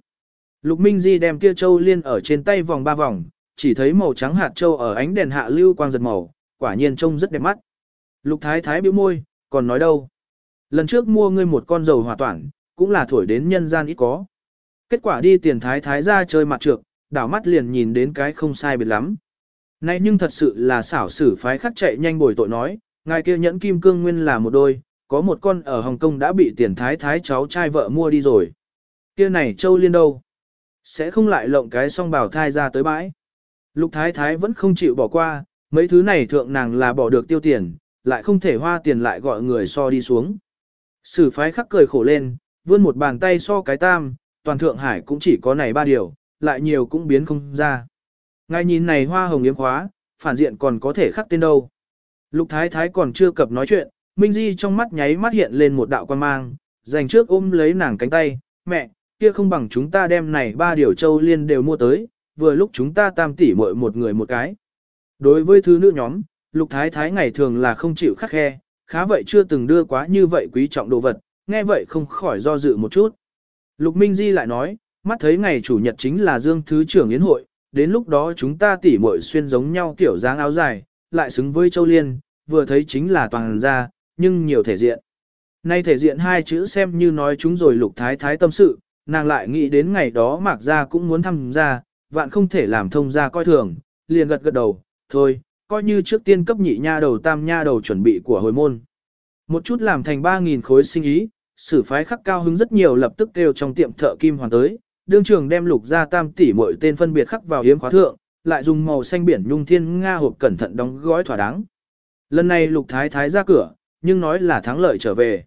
Lục Minh Di đem kia châu liên ở trên tay vòng ba vòng, chỉ thấy màu trắng hạt châu ở ánh đèn hạ lưu quang giật màu, quả nhiên trông rất đẹp mắt. Lục thái thái bĩu môi, còn nói đâu. Lần trước mua ngươi một con dầu hỏa toản, cũng là thổi đến nhân gian ít có. Kết quả đi tiền thái thái ra chơi mặt trược, đảo mắt liền nhìn đến cái không sai biệt lắm. Này nhưng thật sự là xảo sử phái khắc chạy nhanh bồi tội nói, ngài kia nhẫn kim cương nguyên là một đôi, có một con ở Hồng Kông đã bị tiền thái thái cháu trai vợ mua đi rồi. Kia này châu liên đâu? Sẽ không lại lộng cái song bảo thai ra tới bãi. Lục thái thái vẫn không chịu bỏ qua, mấy thứ này thượng nàng là bỏ được tiêu tiền, lại không thể hoa tiền lại gọi người so đi xuống. Sử phái khắc cười khổ lên, vươn một bàn tay so cái tam, toàn Thượng Hải cũng chỉ có này ba điều, lại nhiều cũng biến không ra. Ngài nhìn này hoa hồng yếm khóa, phản diện còn có thể khắc tên đâu. Lục thái thái còn chưa cập nói chuyện, Minh Di trong mắt nháy mắt hiện lên một đạo quan mang, dành trước ôm lấy nàng cánh tay, mẹ, kia không bằng chúng ta đem này ba điều châu liên đều mua tới, vừa lúc chúng ta tam tỷ muội một người một cái. Đối với thứ nữ nhóm, lục thái thái ngày thường là không chịu khắc khe, khá vậy chưa từng đưa quá như vậy quý trọng đồ vật, nghe vậy không khỏi do dự một chút. Lục Minh Di lại nói, mắt thấy ngày chủ nhật chính là Dương Thứ trưởng Yến hội, đến lúc đó chúng ta tỉ muội xuyên giống nhau kiểu dáng áo dài, lại xứng với Châu Liên, vừa thấy chính là toàn ra, nhưng nhiều thể diện. Nay thể diện hai chữ xem như nói chúng rồi lục thái thái tâm sự, nàng lại nghĩ đến ngày đó mạc ra cũng muốn tham gia, vạn không thể làm thông ra coi thường, liền gật gật đầu, thôi, coi như trước tiên cấp nhị nha đầu tam nha đầu chuẩn bị của hồi môn. Một chút làm thành 3.000 khối sinh ý, sử phái khắc cao hứng rất nhiều lập tức kêu trong tiệm thợ kim hoàn tới, đương trường đem lục ra tam tỷ mỗi tên phân biệt khắc vào hiếm khóa thượng, lại dùng màu xanh biển nhung thiên nga hộp cẩn thận đóng gói thỏa đáng. Lần này lục thái thái ra cửa, nhưng nói là thắng lợi trở về.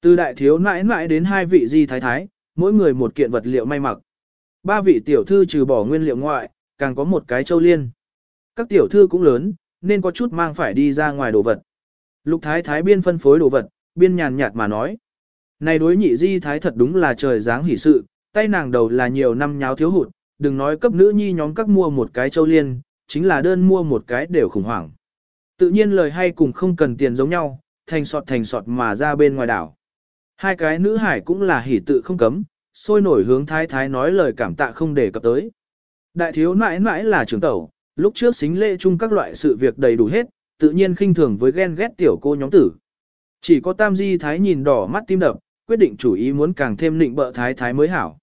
Từ đại thiếu nãi nãi đến hai vị di thái thái, mỗi người một kiện vật liệu may mặc. Ba vị tiểu thư trừ bỏ nguyên liệu ngoại, càng có một cái châu liên. Các tiểu thư cũng lớn, nên có chút mang phải đi ra ngoài đồ vật. Lục thái thái biên phân phối đồ vật, biên nhàn nhạt mà nói. Này đối nhị di thái thật đúng là trời dáng hỷ sự, tay nàng đầu là nhiều năm nháo thiếu hụt, đừng nói cấp nữ nhi nhóm các mua một cái châu liên, chính là đơn mua một cái đều khủng hoảng. Tự nhiên lời hay cùng không cần tiền giống nhau, thành sọt thành sọt mà ra bên ngoài đảo. Hai cái nữ hải cũng là hỷ tự không cấm, sôi nổi hướng thái thái nói lời cảm tạ không để cập tới. Đại thiếu mãi mãi là trưởng tẩu, lúc trước xính lễ chung các loại sự việc đầy đủ hết, tự nhiên khinh thường với ghen ghét tiểu cô nhóm tử. Chỉ có tam di thái nhìn đỏ mắt tim đập, quyết định chủ ý muốn càng thêm định bợ thái thái mới hảo.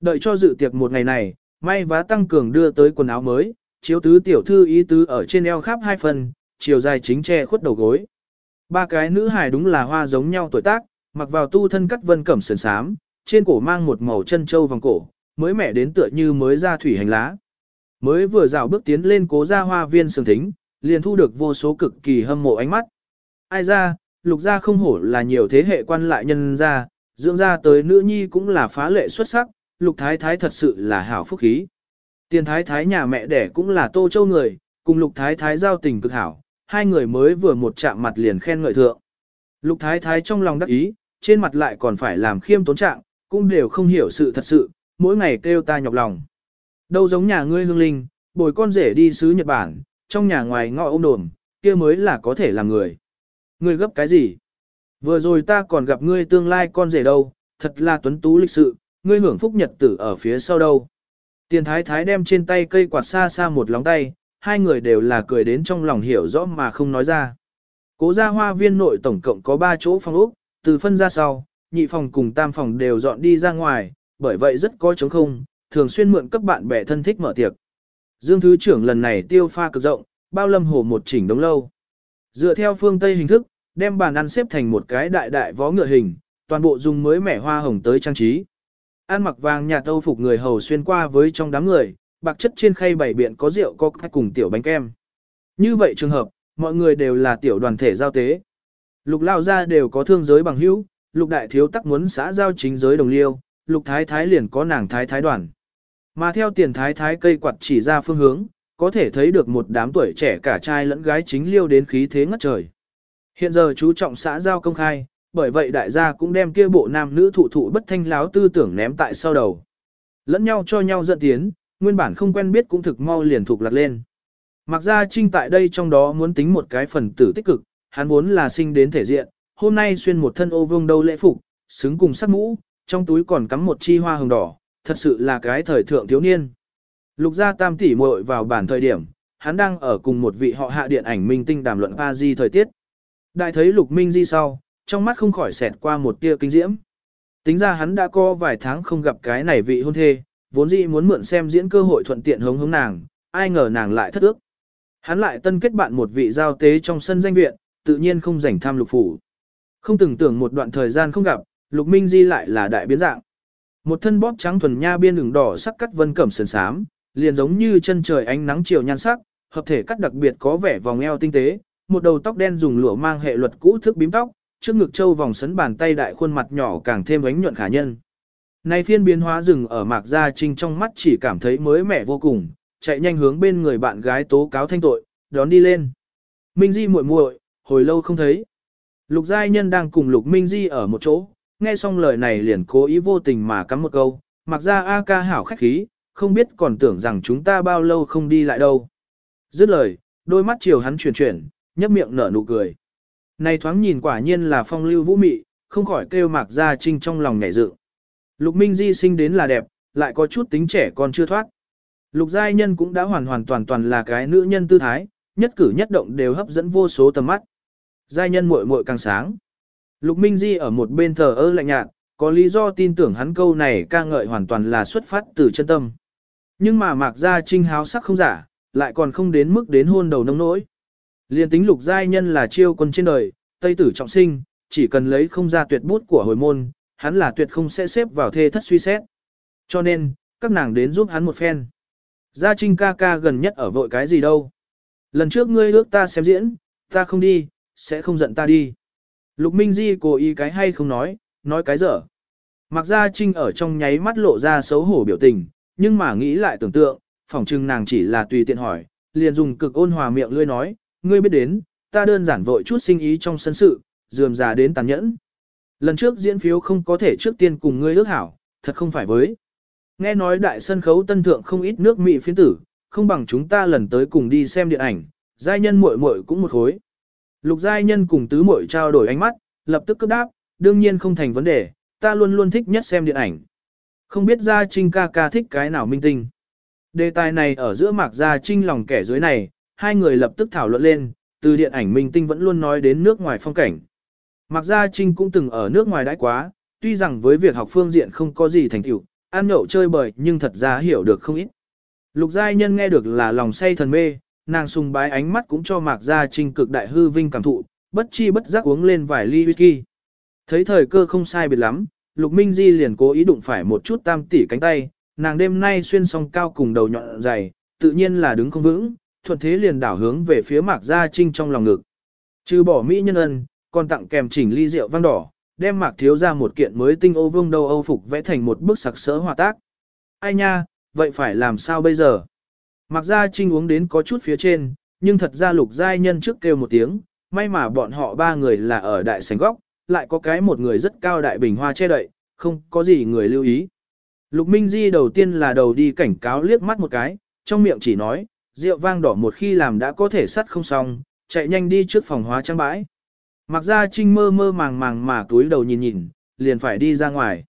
Đợi cho dự tiệc một ngày này, may vá tăng cường đưa tới quần áo mới, chiếu tứ tiểu thư ý tứ ở trên eo khắp hai phần, chiều dài chính che khuất đầu gối. Ba cái nữ hài đúng là hoa giống nhau tuổi tác, mặc vào tu thân cắt vân cẩm sườn sám, trên cổ mang một màu chân châu vòng cổ, mới mẻ đến tựa như mới ra thủy hành lá. Mới vừa dạo bước tiến lên cố ra hoa viên sừng thính, liền thu được vô số cực kỳ hâm mộ ánh mắt. Ai ra, lục gia không hổ là nhiều thế hệ quan lại nhân gia, dưỡng ra tới nữ nhi cũng là phá lệ xuất sắc, lục thái thái thật sự là hảo phúc khí. Tiền thái thái nhà mẹ đẻ cũng là tô châu người, cùng lục thái thái giao tình cực hảo, hai người mới vừa một chạm mặt liền khen ngợi thượng. Lục thái thái trong lòng đắc ý, trên mặt lại còn phải làm khiêm tốn trạng, cũng đều không hiểu sự thật sự, mỗi ngày kêu ta nhọc lòng. Đâu giống nhà ngươi hương linh, bồi con rể đi xứ Nhật Bản, trong nhà ngoài ngọ ôm đồn, kia mới là có thể làm người. Ngươi gấp cái gì? Vừa rồi ta còn gặp ngươi tương lai con rể đâu, thật là tuấn tú lịch sự, ngươi hưởng phúc nhật tử ở phía sau đâu. Tiền thái thái đem trên tay cây quạt xa xa một lóng tay, hai người đều là cười đến trong lòng hiểu rõ mà không nói ra. Cố gia hoa viên nội tổng cộng có ba chỗ phòng ốc, từ phân ra sau, nhị phòng cùng tam phòng đều dọn đi ra ngoài, bởi vậy rất có trống không, thường xuyên mượn cấp bạn bè thân thích mở tiệc. Dương Thứ trưởng lần này tiêu pha cực rộng, bao lâm hồ một chỉnh đống lâu. Dựa theo phương Tây hình thức, đem bàn ăn xếp thành một cái đại đại vó ngựa hình, toàn bộ dùng mới mẻ hoa hồng tới trang trí. Ăn mặc vàng nhạt âu phục người hầu xuyên qua với trong đám người, bạc chất trên khay bảy biện có rượu có cách cùng tiểu bánh kem. Như vậy trường hợp, mọi người đều là tiểu đoàn thể giao tế. Lục lao ra đều có thương giới bằng hữu, lục đại thiếu tắc muốn xã giao chính giới đồng liêu, lục thái thái liền có nàng thái thái đoàn. Mà theo tiền thái thái cây quạt chỉ ra phương hướng, có thể thấy được một đám tuổi trẻ cả trai lẫn gái chính liêu đến khí thế ngất trời. Hiện giờ chú trọng xã giao công khai, bởi vậy đại gia cũng đem kia bộ nam nữ thụ thụ bất thanh láo tư tưởng ném tại sau đầu. Lẫn nhau cho nhau dẫn tiến, nguyên bản không quen biết cũng thực mau liền thuộc lạc lên. Mặc ra trinh tại đây trong đó muốn tính một cái phần tử tích cực, hắn vốn là sinh đến thể diện, hôm nay xuyên một thân ô vương đâu lễ phục, xứng cùng sắc mũ, trong túi còn cắm một chi hoa hồng đỏ, thật sự là cái thời thượng thiếu niên. Lục gia tam tỷ muội vào bản thời điểm, hắn đang ở cùng một vị họ hạ điện ảnh minh tinh đàm luận pa di thời tiết. Đại thấy lục minh di sau, trong mắt không khỏi xẹt qua một tia kinh diễm. Tính ra hắn đã có vài tháng không gặp cái này vị hôn thê, vốn dĩ muốn mượn xem diễn cơ hội thuận tiện hống hống nàng, ai ngờ nàng lại thất ước. Hắn lại tân kết bạn một vị giao tế trong sân danh viện, tự nhiên không rảnh tham lục phủ. Không từng tưởng một đoạn thời gian không gặp, lục minh di lại là đại biến dạng. Một thân bóp trắng thuần nha biên đường đỏ sắc cắt vân cẩm sườn sám, liền giống như chân trời ánh nắng chiều nhan sắc, hợp thể cắt đặc biệt có vẻ vòng eo tinh tế, một đầu tóc đen dùng lụa mang hệ luật cũ thức bím tóc, trước ngực châu vòng sấn bàn tay đại khuôn mặt nhỏ càng thêm ánh nhuận khả nhân. Này phiên biến hóa rừng ở mạc gia trinh trong mắt chỉ cảm thấy mới mẻ vô cùng, chạy nhanh hướng bên người bạn gái tố cáo thanh tội, đón đi lên. Minh Di muội muội, hồi lâu không thấy. Lục giai nhân đang cùng Lục Minh Di ở một chỗ, nghe xong lời này liền cố ý vô tình mà cắm một câu, mạc gia A ca hảo khách khí, không biết còn tưởng rằng chúng ta bao lâu không đi lại đâu. Dứt lời, đôi mắt chiều hắn chuyển chuyển, nhấp miệng nở nụ cười. Này thoáng nhìn quả nhiên là phong lưu vũ mị, không khỏi kêu mạc gia trinh trong lòng nhảy dự. Lục Minh Di sinh đến là đẹp, lại có chút tính trẻ còn chưa thoát. Lục giai nhân cũng đã hoàn hoàn toàn toàn là cái nữ nhân tư thái, nhất cử nhất động đều hấp dẫn vô số tầm mắt. Giai nhân muội muội càng sáng. Lục Minh Di ở một bên thờ ơ lạnh nhạt, có lý do tin tưởng hắn câu này ca ngợi hoàn toàn là xuất phát từ chân tâm. Nhưng mà mạc gia trinh háo sắc không giả, lại còn không đến mức đến hôn đầu nông nỗi. Liên tính lục giai nhân là chiêu quân trên đời, tây tử trọng sinh, chỉ cần lấy không ra tuyệt bút của hồi môn, hắn là tuyệt không sẽ xếp vào thê thất suy xét. Cho nên, các nàng đến giúp hắn một phen. Gia trinh ca ca gần nhất ở vội cái gì đâu. Lần trước ngươi ước ta xem diễn, ta không đi, sẽ không giận ta đi. Lục Minh Di cố ý cái hay không nói, nói cái dở. Mặc gia trinh ở trong nháy mắt lộ ra xấu hổ biểu tình, nhưng mà nghĩ lại tưởng tượng, phỏng chừng nàng chỉ là tùy tiện hỏi, liền dùng cực ôn hòa miệng lươi nói, ngươi biết đến, ta đơn giản vội chút sinh ý trong sân sự, dườm già đến tàn nhẫn. Lần trước diễn phiếu không có thể trước tiên cùng ngươi ước hảo, thật không phải với. Nghe nói đại sân khấu tân thượng không ít nước Mỹ phiến tử, không bằng chúng ta lần tới cùng đi xem điện ảnh, giai nhân muội muội cũng một khối. Lục giai nhân cùng tứ muội trao đổi ánh mắt, lập tức cấp đáp, đương nhiên không thành vấn đề, ta luôn luôn thích nhất xem điện ảnh. Không biết gia trinh ca ca thích cái nào minh tinh. Đề tài này ở giữa mạc gia trinh lòng kẻ dưới này, hai người lập tức thảo luận lên, từ điện ảnh minh tinh vẫn luôn nói đến nước ngoài phong cảnh. mặc ra trinh cũng từng ở nước ngoài đãi quá, tuy rằng với việc học phương diện không có gì thành tựu, ăn nhậu chơi bời nhưng thật ra hiểu được không ít. Lục giai nhân nghe được là lòng say thần mê, nàng sùng bái ánh mắt cũng cho mạc gia trinh cực đại hư vinh cảm thụ, bất chi bất giác uống lên vài ly whisky. Thấy thời cơ không sai biệt lắm, Lục Minh Di liền cố ý đụng phải một chút tam tỷ cánh tay, nàng đêm nay xuyên song cao cùng đầu nhọn dày, tự nhiên là đứng không vững, thuận thế liền đảo hướng về phía Mạc Gia Trinh trong lòng ngực. Trừ bỏ mỹ nhân ân, còn tặng kèm chỉnh ly rượu vang đỏ, đem Mạc thiếu ra một kiện mới tinh ô vương đầu Âu phục vẽ thành một bức sặc sỡ hòa tác. Ai nha, vậy phải làm sao bây giờ? Mạc Gia Trinh uống đến có chút phía trên, nhưng thật ra lục giai nhân trước kêu một tiếng, may mà bọn họ ba người là ở đại sảnh góc, lại có cái một người rất cao đại bình hoa che đậy, không có gì người lưu ý. Lục Minh Di đầu tiên là đầu đi cảnh cáo liếc mắt một cái, trong miệng chỉ nói, rượu vang đỏ một khi làm đã có thể sắt không xong, chạy nhanh đi trước phòng hóa trang bãi. Mặc ra trinh mơ mơ màng màng mà túi đầu nhìn nhìn, liền phải đi ra ngoài.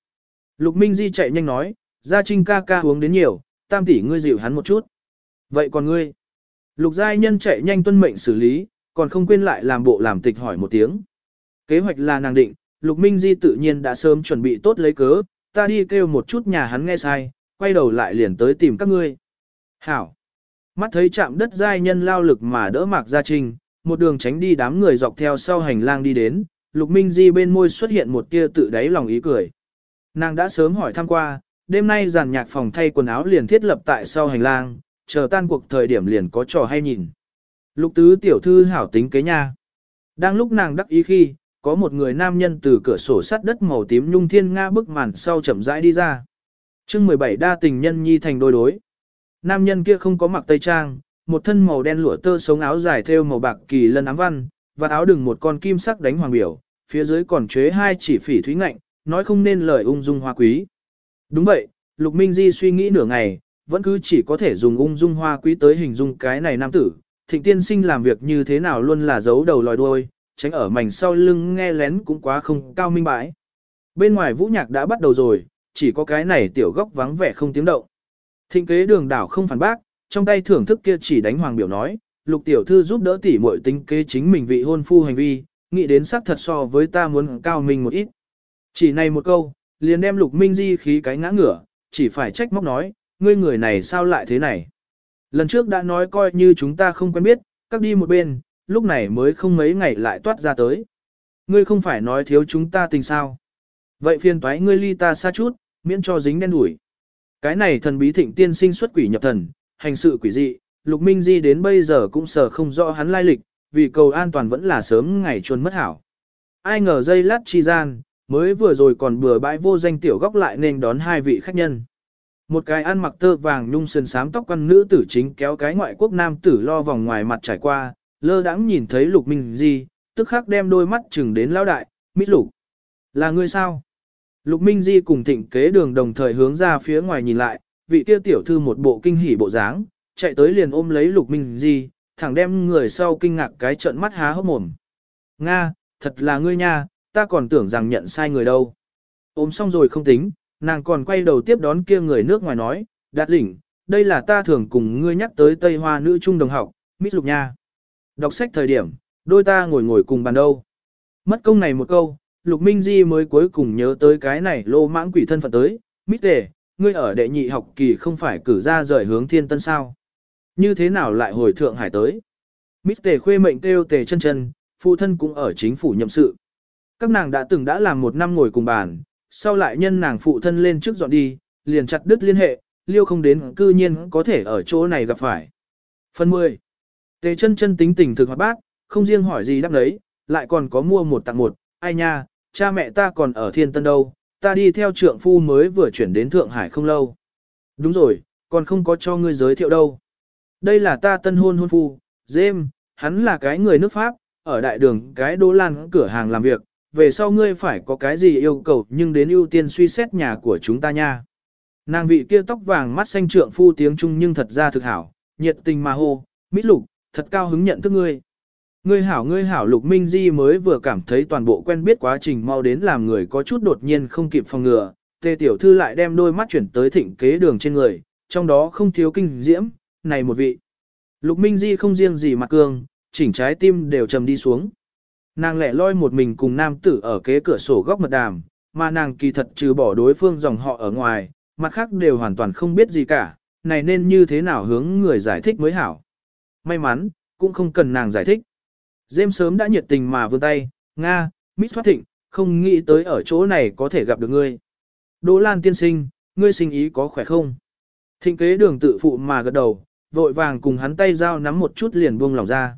Lục Minh Di chạy nhanh nói, gia trinh ca ca uống đến nhiều, tam tỷ ngươi dịu hắn một chút. Vậy còn ngươi? Lục giai nhân chạy nhanh tuân mệnh xử lý, còn không quên lại làm bộ làm tịch hỏi một tiếng. Kế hoạch là nàng định, Lục Minh Di tự nhiên đã sớm chuẩn bị tốt lấy cớ, ta đi kêu một chút nhà hắn nghe sai, quay đầu lại liền tới tìm các ngươi. Hảo! Mắt thấy chạm đất giai nhân lao lực mà đỡ mạc gia trình, một đường tránh đi đám người dọc theo sau hành lang đi đến, Lục Minh Di bên môi xuất hiện một tia tự đáy lòng ý cười. Nàng đã sớm hỏi thăm qua, đêm nay giàn nhạc phòng thay quần áo liền thiết lập tại sau hành lang, chờ tan cuộc thời điểm liền có trò hay nhìn. Lục tứ tiểu thư hảo tính kế nha. Đang lúc nàng đắc ý khi, có một người nam nhân từ cửa sổ sắt đất màu tím nhung thiên nga bức màn sau chậm rãi đi ra. chương 17 đa tình nhân nhi thành đôi đối. Nam nhân kia không có mặc tây trang, một thân màu đen lụa tơ sống áo dài thêu màu bạc kỳ lân ám văn, và áo đừng một con kim sắc đánh hoàng biểu, phía dưới còn chế hai chỉ phỉ thúy ngạnh, nói không nên lời ung dung hoa quý. Đúng vậy, Lục Minh Di suy nghĩ nửa ngày, vẫn cứ chỉ có thể dùng ung dung hoa quý tới hình dung cái này nam tử. Thịnh tiên sinh làm việc như thế nào luôn là giấu đầu lòi đuôi, tránh ở mảnh sau lưng nghe lén cũng quá không cao minh bãi. Bên ngoài vũ nhạc đã bắt đầu rồi, chỉ có cái này tiểu góc vắng vẻ không tiếng động. Thịnh kế đường đảo không phản bác, trong tay thưởng thức kia chỉ đánh hoàng biểu nói, lục tiểu thư giúp đỡ tỷ muội tính kế chính mình vị hôn phu hành vi, nghĩ đến xác thật so với ta muốn cao mình một ít. Chỉ này một câu, liền đem lục minh di khí cái ngã ngửa, chỉ phải trách móc nói, ngươi người này sao lại thế này. Lần trước đã nói coi như chúng ta không quen biết, các đi một bên, lúc này mới không mấy ngày lại toát ra tới. Ngươi không phải nói thiếu chúng ta tình sao. Vậy phiền toái ngươi ly ta xa chút, miễn cho dính đen đuổi. Cái này thần bí thịnh tiên sinh xuất quỷ nhập thần, hành sự quỷ dị, Lục Minh Di đến bây giờ cũng sợ không rõ hắn lai lịch, vì cầu an toàn vẫn là sớm ngày chuồn mất hảo. Ai ngờ dây lát chi gian, mới vừa rồi còn bừa bãi vô danh tiểu góc lại nên đón hai vị khách nhân. Một cái ăn mặc tơ vàng nhung sườn sám tóc quan nữ tử chính kéo cái ngoại quốc nam tử lo vòng ngoài mặt trải qua, lơ đãng nhìn thấy Lục Minh Di, tức khắc đem đôi mắt chừng đến lão đại, mít lục. Là ngươi sao? Lục Minh Di cùng thịnh kế đường đồng thời hướng ra phía ngoài nhìn lại, vị kia tiểu thư một bộ kinh hỉ bộ dáng, chạy tới liền ôm lấy Lục Minh Di, thẳng đem người sau kinh ngạc cái trận mắt há hốc mồm. Nga, thật là ngươi nha, ta còn tưởng rằng nhận sai người đâu. Ôm xong rồi không tính, nàng còn quay đầu tiếp đón kia người nước ngoài nói, đạt lĩnh, đây là ta thường cùng ngươi nhắc tới Tây Hoa nữ trung đồng học, Miss Lục nha. Đọc sách thời điểm, đôi ta ngồi ngồi cùng bàn đâu. Mất công này một câu, Lục Minh Di mới cuối cùng nhớ tới cái này lô mãng quỷ thân phận tới, Mít Tề, ngươi ở đệ nhị học kỳ không phải cử ra rời hướng thiên tân sao. Như thế nào lại hồi Thượng Hải tới? Mít Tề khuê mệnh kêu Tề chân chân, phụ thân cũng ở chính phủ nhậm sự. Các nàng đã từng đã làm một năm ngồi cùng bàn, sau lại nhân nàng phụ thân lên trước dọn đi, liền chặt đứt liên hệ, liêu không đến cư nhiên có thể ở chỗ này gặp phải. Phần 10. Tề chân chân tính tình thực hoạt bác, không riêng hỏi gì đáp đấy, lại còn có mua một tặng một, ai nha, cha mẹ ta còn ở thiên tân đâu, ta đi theo trượng phu mới vừa chuyển đến Thượng Hải không lâu. Đúng rồi, còn không có cho ngươi giới thiệu đâu. Đây là ta tân hôn hôn phu, James, hắn là cái người nước Pháp, ở đại đường cái đô lan cửa hàng làm việc, về sau ngươi phải có cái gì yêu cầu nhưng đến ưu tiên suy xét nhà của chúng ta nha. Nàng vị kia tóc vàng mắt xanh trượng phu tiếng Trung nhưng thật ra thực hảo, nhiệt tình mà hô, mít lục, thật cao hứng nhận thức ngươi. Ngươi hảo ngươi hảo lục minh di mới vừa cảm thấy toàn bộ quen biết quá trình mau đến làm người có chút đột nhiên không kịp phòng ngừa, tề tiểu thư lại đem đôi mắt chuyển tới thịnh kế đường trên người, trong đó không thiếu kinh diễm, này một vị. Lục minh di không riêng gì mặt cương, chỉnh trái tim đều trầm đi xuống. Nàng lẻ loi một mình cùng nam tử ở kế cửa sổ góc mật đàm, mà nàng kỳ thật trừ bỏ đối phương dòng họ ở ngoài, mặt khác đều hoàn toàn không biết gì cả, này nên như thế nào hướng người giải thích mới hảo. May mắn, cũng không cần nàng giải thích. Dêm sớm đã nhiệt tình mà vươn tay, Nga, Mít Thoát Thịnh, không nghĩ tới ở chỗ này có thể gặp được ngươi. Đỗ Lan tiên sinh, ngươi sinh ý có khỏe không? Thịnh kế đường tự phụ mà gật đầu, vội vàng cùng hắn tay giao nắm một chút liền buông lòng ra.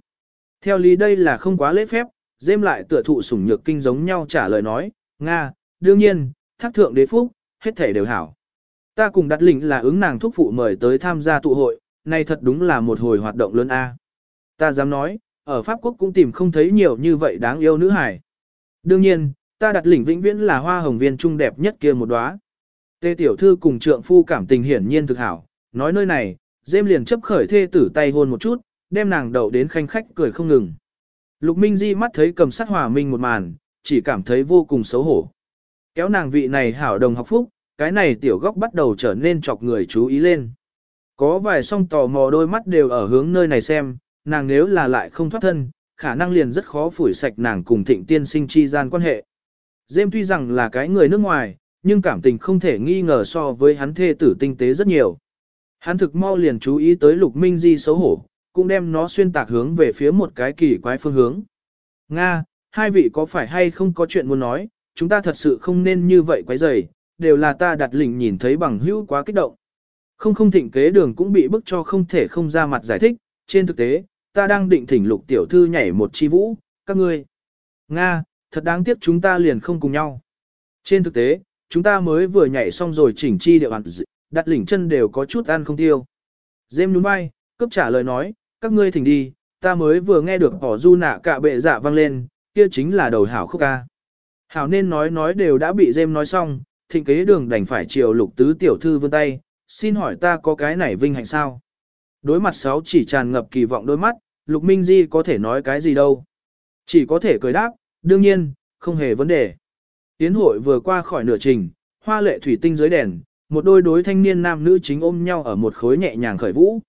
Theo lý đây là không quá lễ phép, dêm lại tựa thụ sủng nhược kinh giống nhau trả lời nói, Nga, đương nhiên, thác thượng đế phúc, hết thể đều hảo. Ta cùng đặt lĩnh là ứng nàng thúc phụ mời tới tham gia tụ hội, này thật đúng là một hồi hoạt động lớn A. Ta dám nói, ở Pháp Quốc cũng tìm không thấy nhiều như vậy đáng yêu nữ hải. Đương nhiên, ta đặt lĩnh vĩnh viễn là hoa hồng viên trung đẹp nhất kia một đóa. Tê tiểu thư cùng trượng phu cảm tình hiển nhiên thực hảo, nói nơi này, dêm liền chấp khởi thê tử tay hôn một chút, đem nàng đậu đến khanh khách cười không ngừng. Lục Minh Di mắt thấy cầm sát hòa minh một màn, chỉ cảm thấy vô cùng xấu hổ. Kéo nàng vị này hảo đồng học phúc, cái này tiểu góc bắt đầu trở nên chọc người chú ý lên. Có vài song tò mò đôi mắt đều ở hướng nơi này xem, nàng nếu là lại không thoát thân, khả năng liền rất khó phủi sạch nàng cùng thịnh tiên sinh chi gian quan hệ. Dêm tuy rằng là cái người nước ngoài, nhưng cảm tình không thể nghi ngờ so với hắn thê tử tinh tế rất nhiều. Hắn thực mau liền chú ý tới lục minh di xấu hổ, cũng đem nó xuyên tạc hướng về phía một cái kỳ quái phương hướng. Nga, hai vị có phải hay không có chuyện muốn nói, chúng ta thật sự không nên như vậy quấy rầy, đều là ta đặt lỉnh nhìn thấy bằng hữu quá kích động. Không không thịnh kế đường cũng bị bức cho không thể không ra mặt giải thích, trên thực tế, ta đang định thỉnh lục tiểu thư nhảy một chi vũ, các ngươi. Nga, thật đáng tiếc chúng ta liền không cùng nhau. Trên thực tế, chúng ta mới vừa nhảy xong rồi chỉnh chi điệu hẳn đặt lỉnh chân đều có chút ăn không tiêu. Dêm nhún vai, cấp trả lời nói, các ngươi thỉnh đi, ta mới vừa nghe được bỏ du nạ cả bệ dạ vang lên, kia chính là đầu hảo khúc ca. Hảo nên nói nói đều đã bị dêm nói xong, thịnh kế đường đành phải chiều lục tứ tiểu thư vươn tay, xin hỏi ta có cái này vinh hạnh sao? Đối mặt sáu chỉ tràn ngập kỳ vọng đôi mắt, lục minh di có thể nói cái gì đâu. Chỉ có thể cười đáp, đương nhiên, không hề vấn đề. Tiến hội vừa qua khỏi nửa trình, hoa lệ thủy tinh dưới đèn, một đôi đối thanh niên nam nữ chính ôm nhau ở một khối nhẹ nhàng khởi vũ.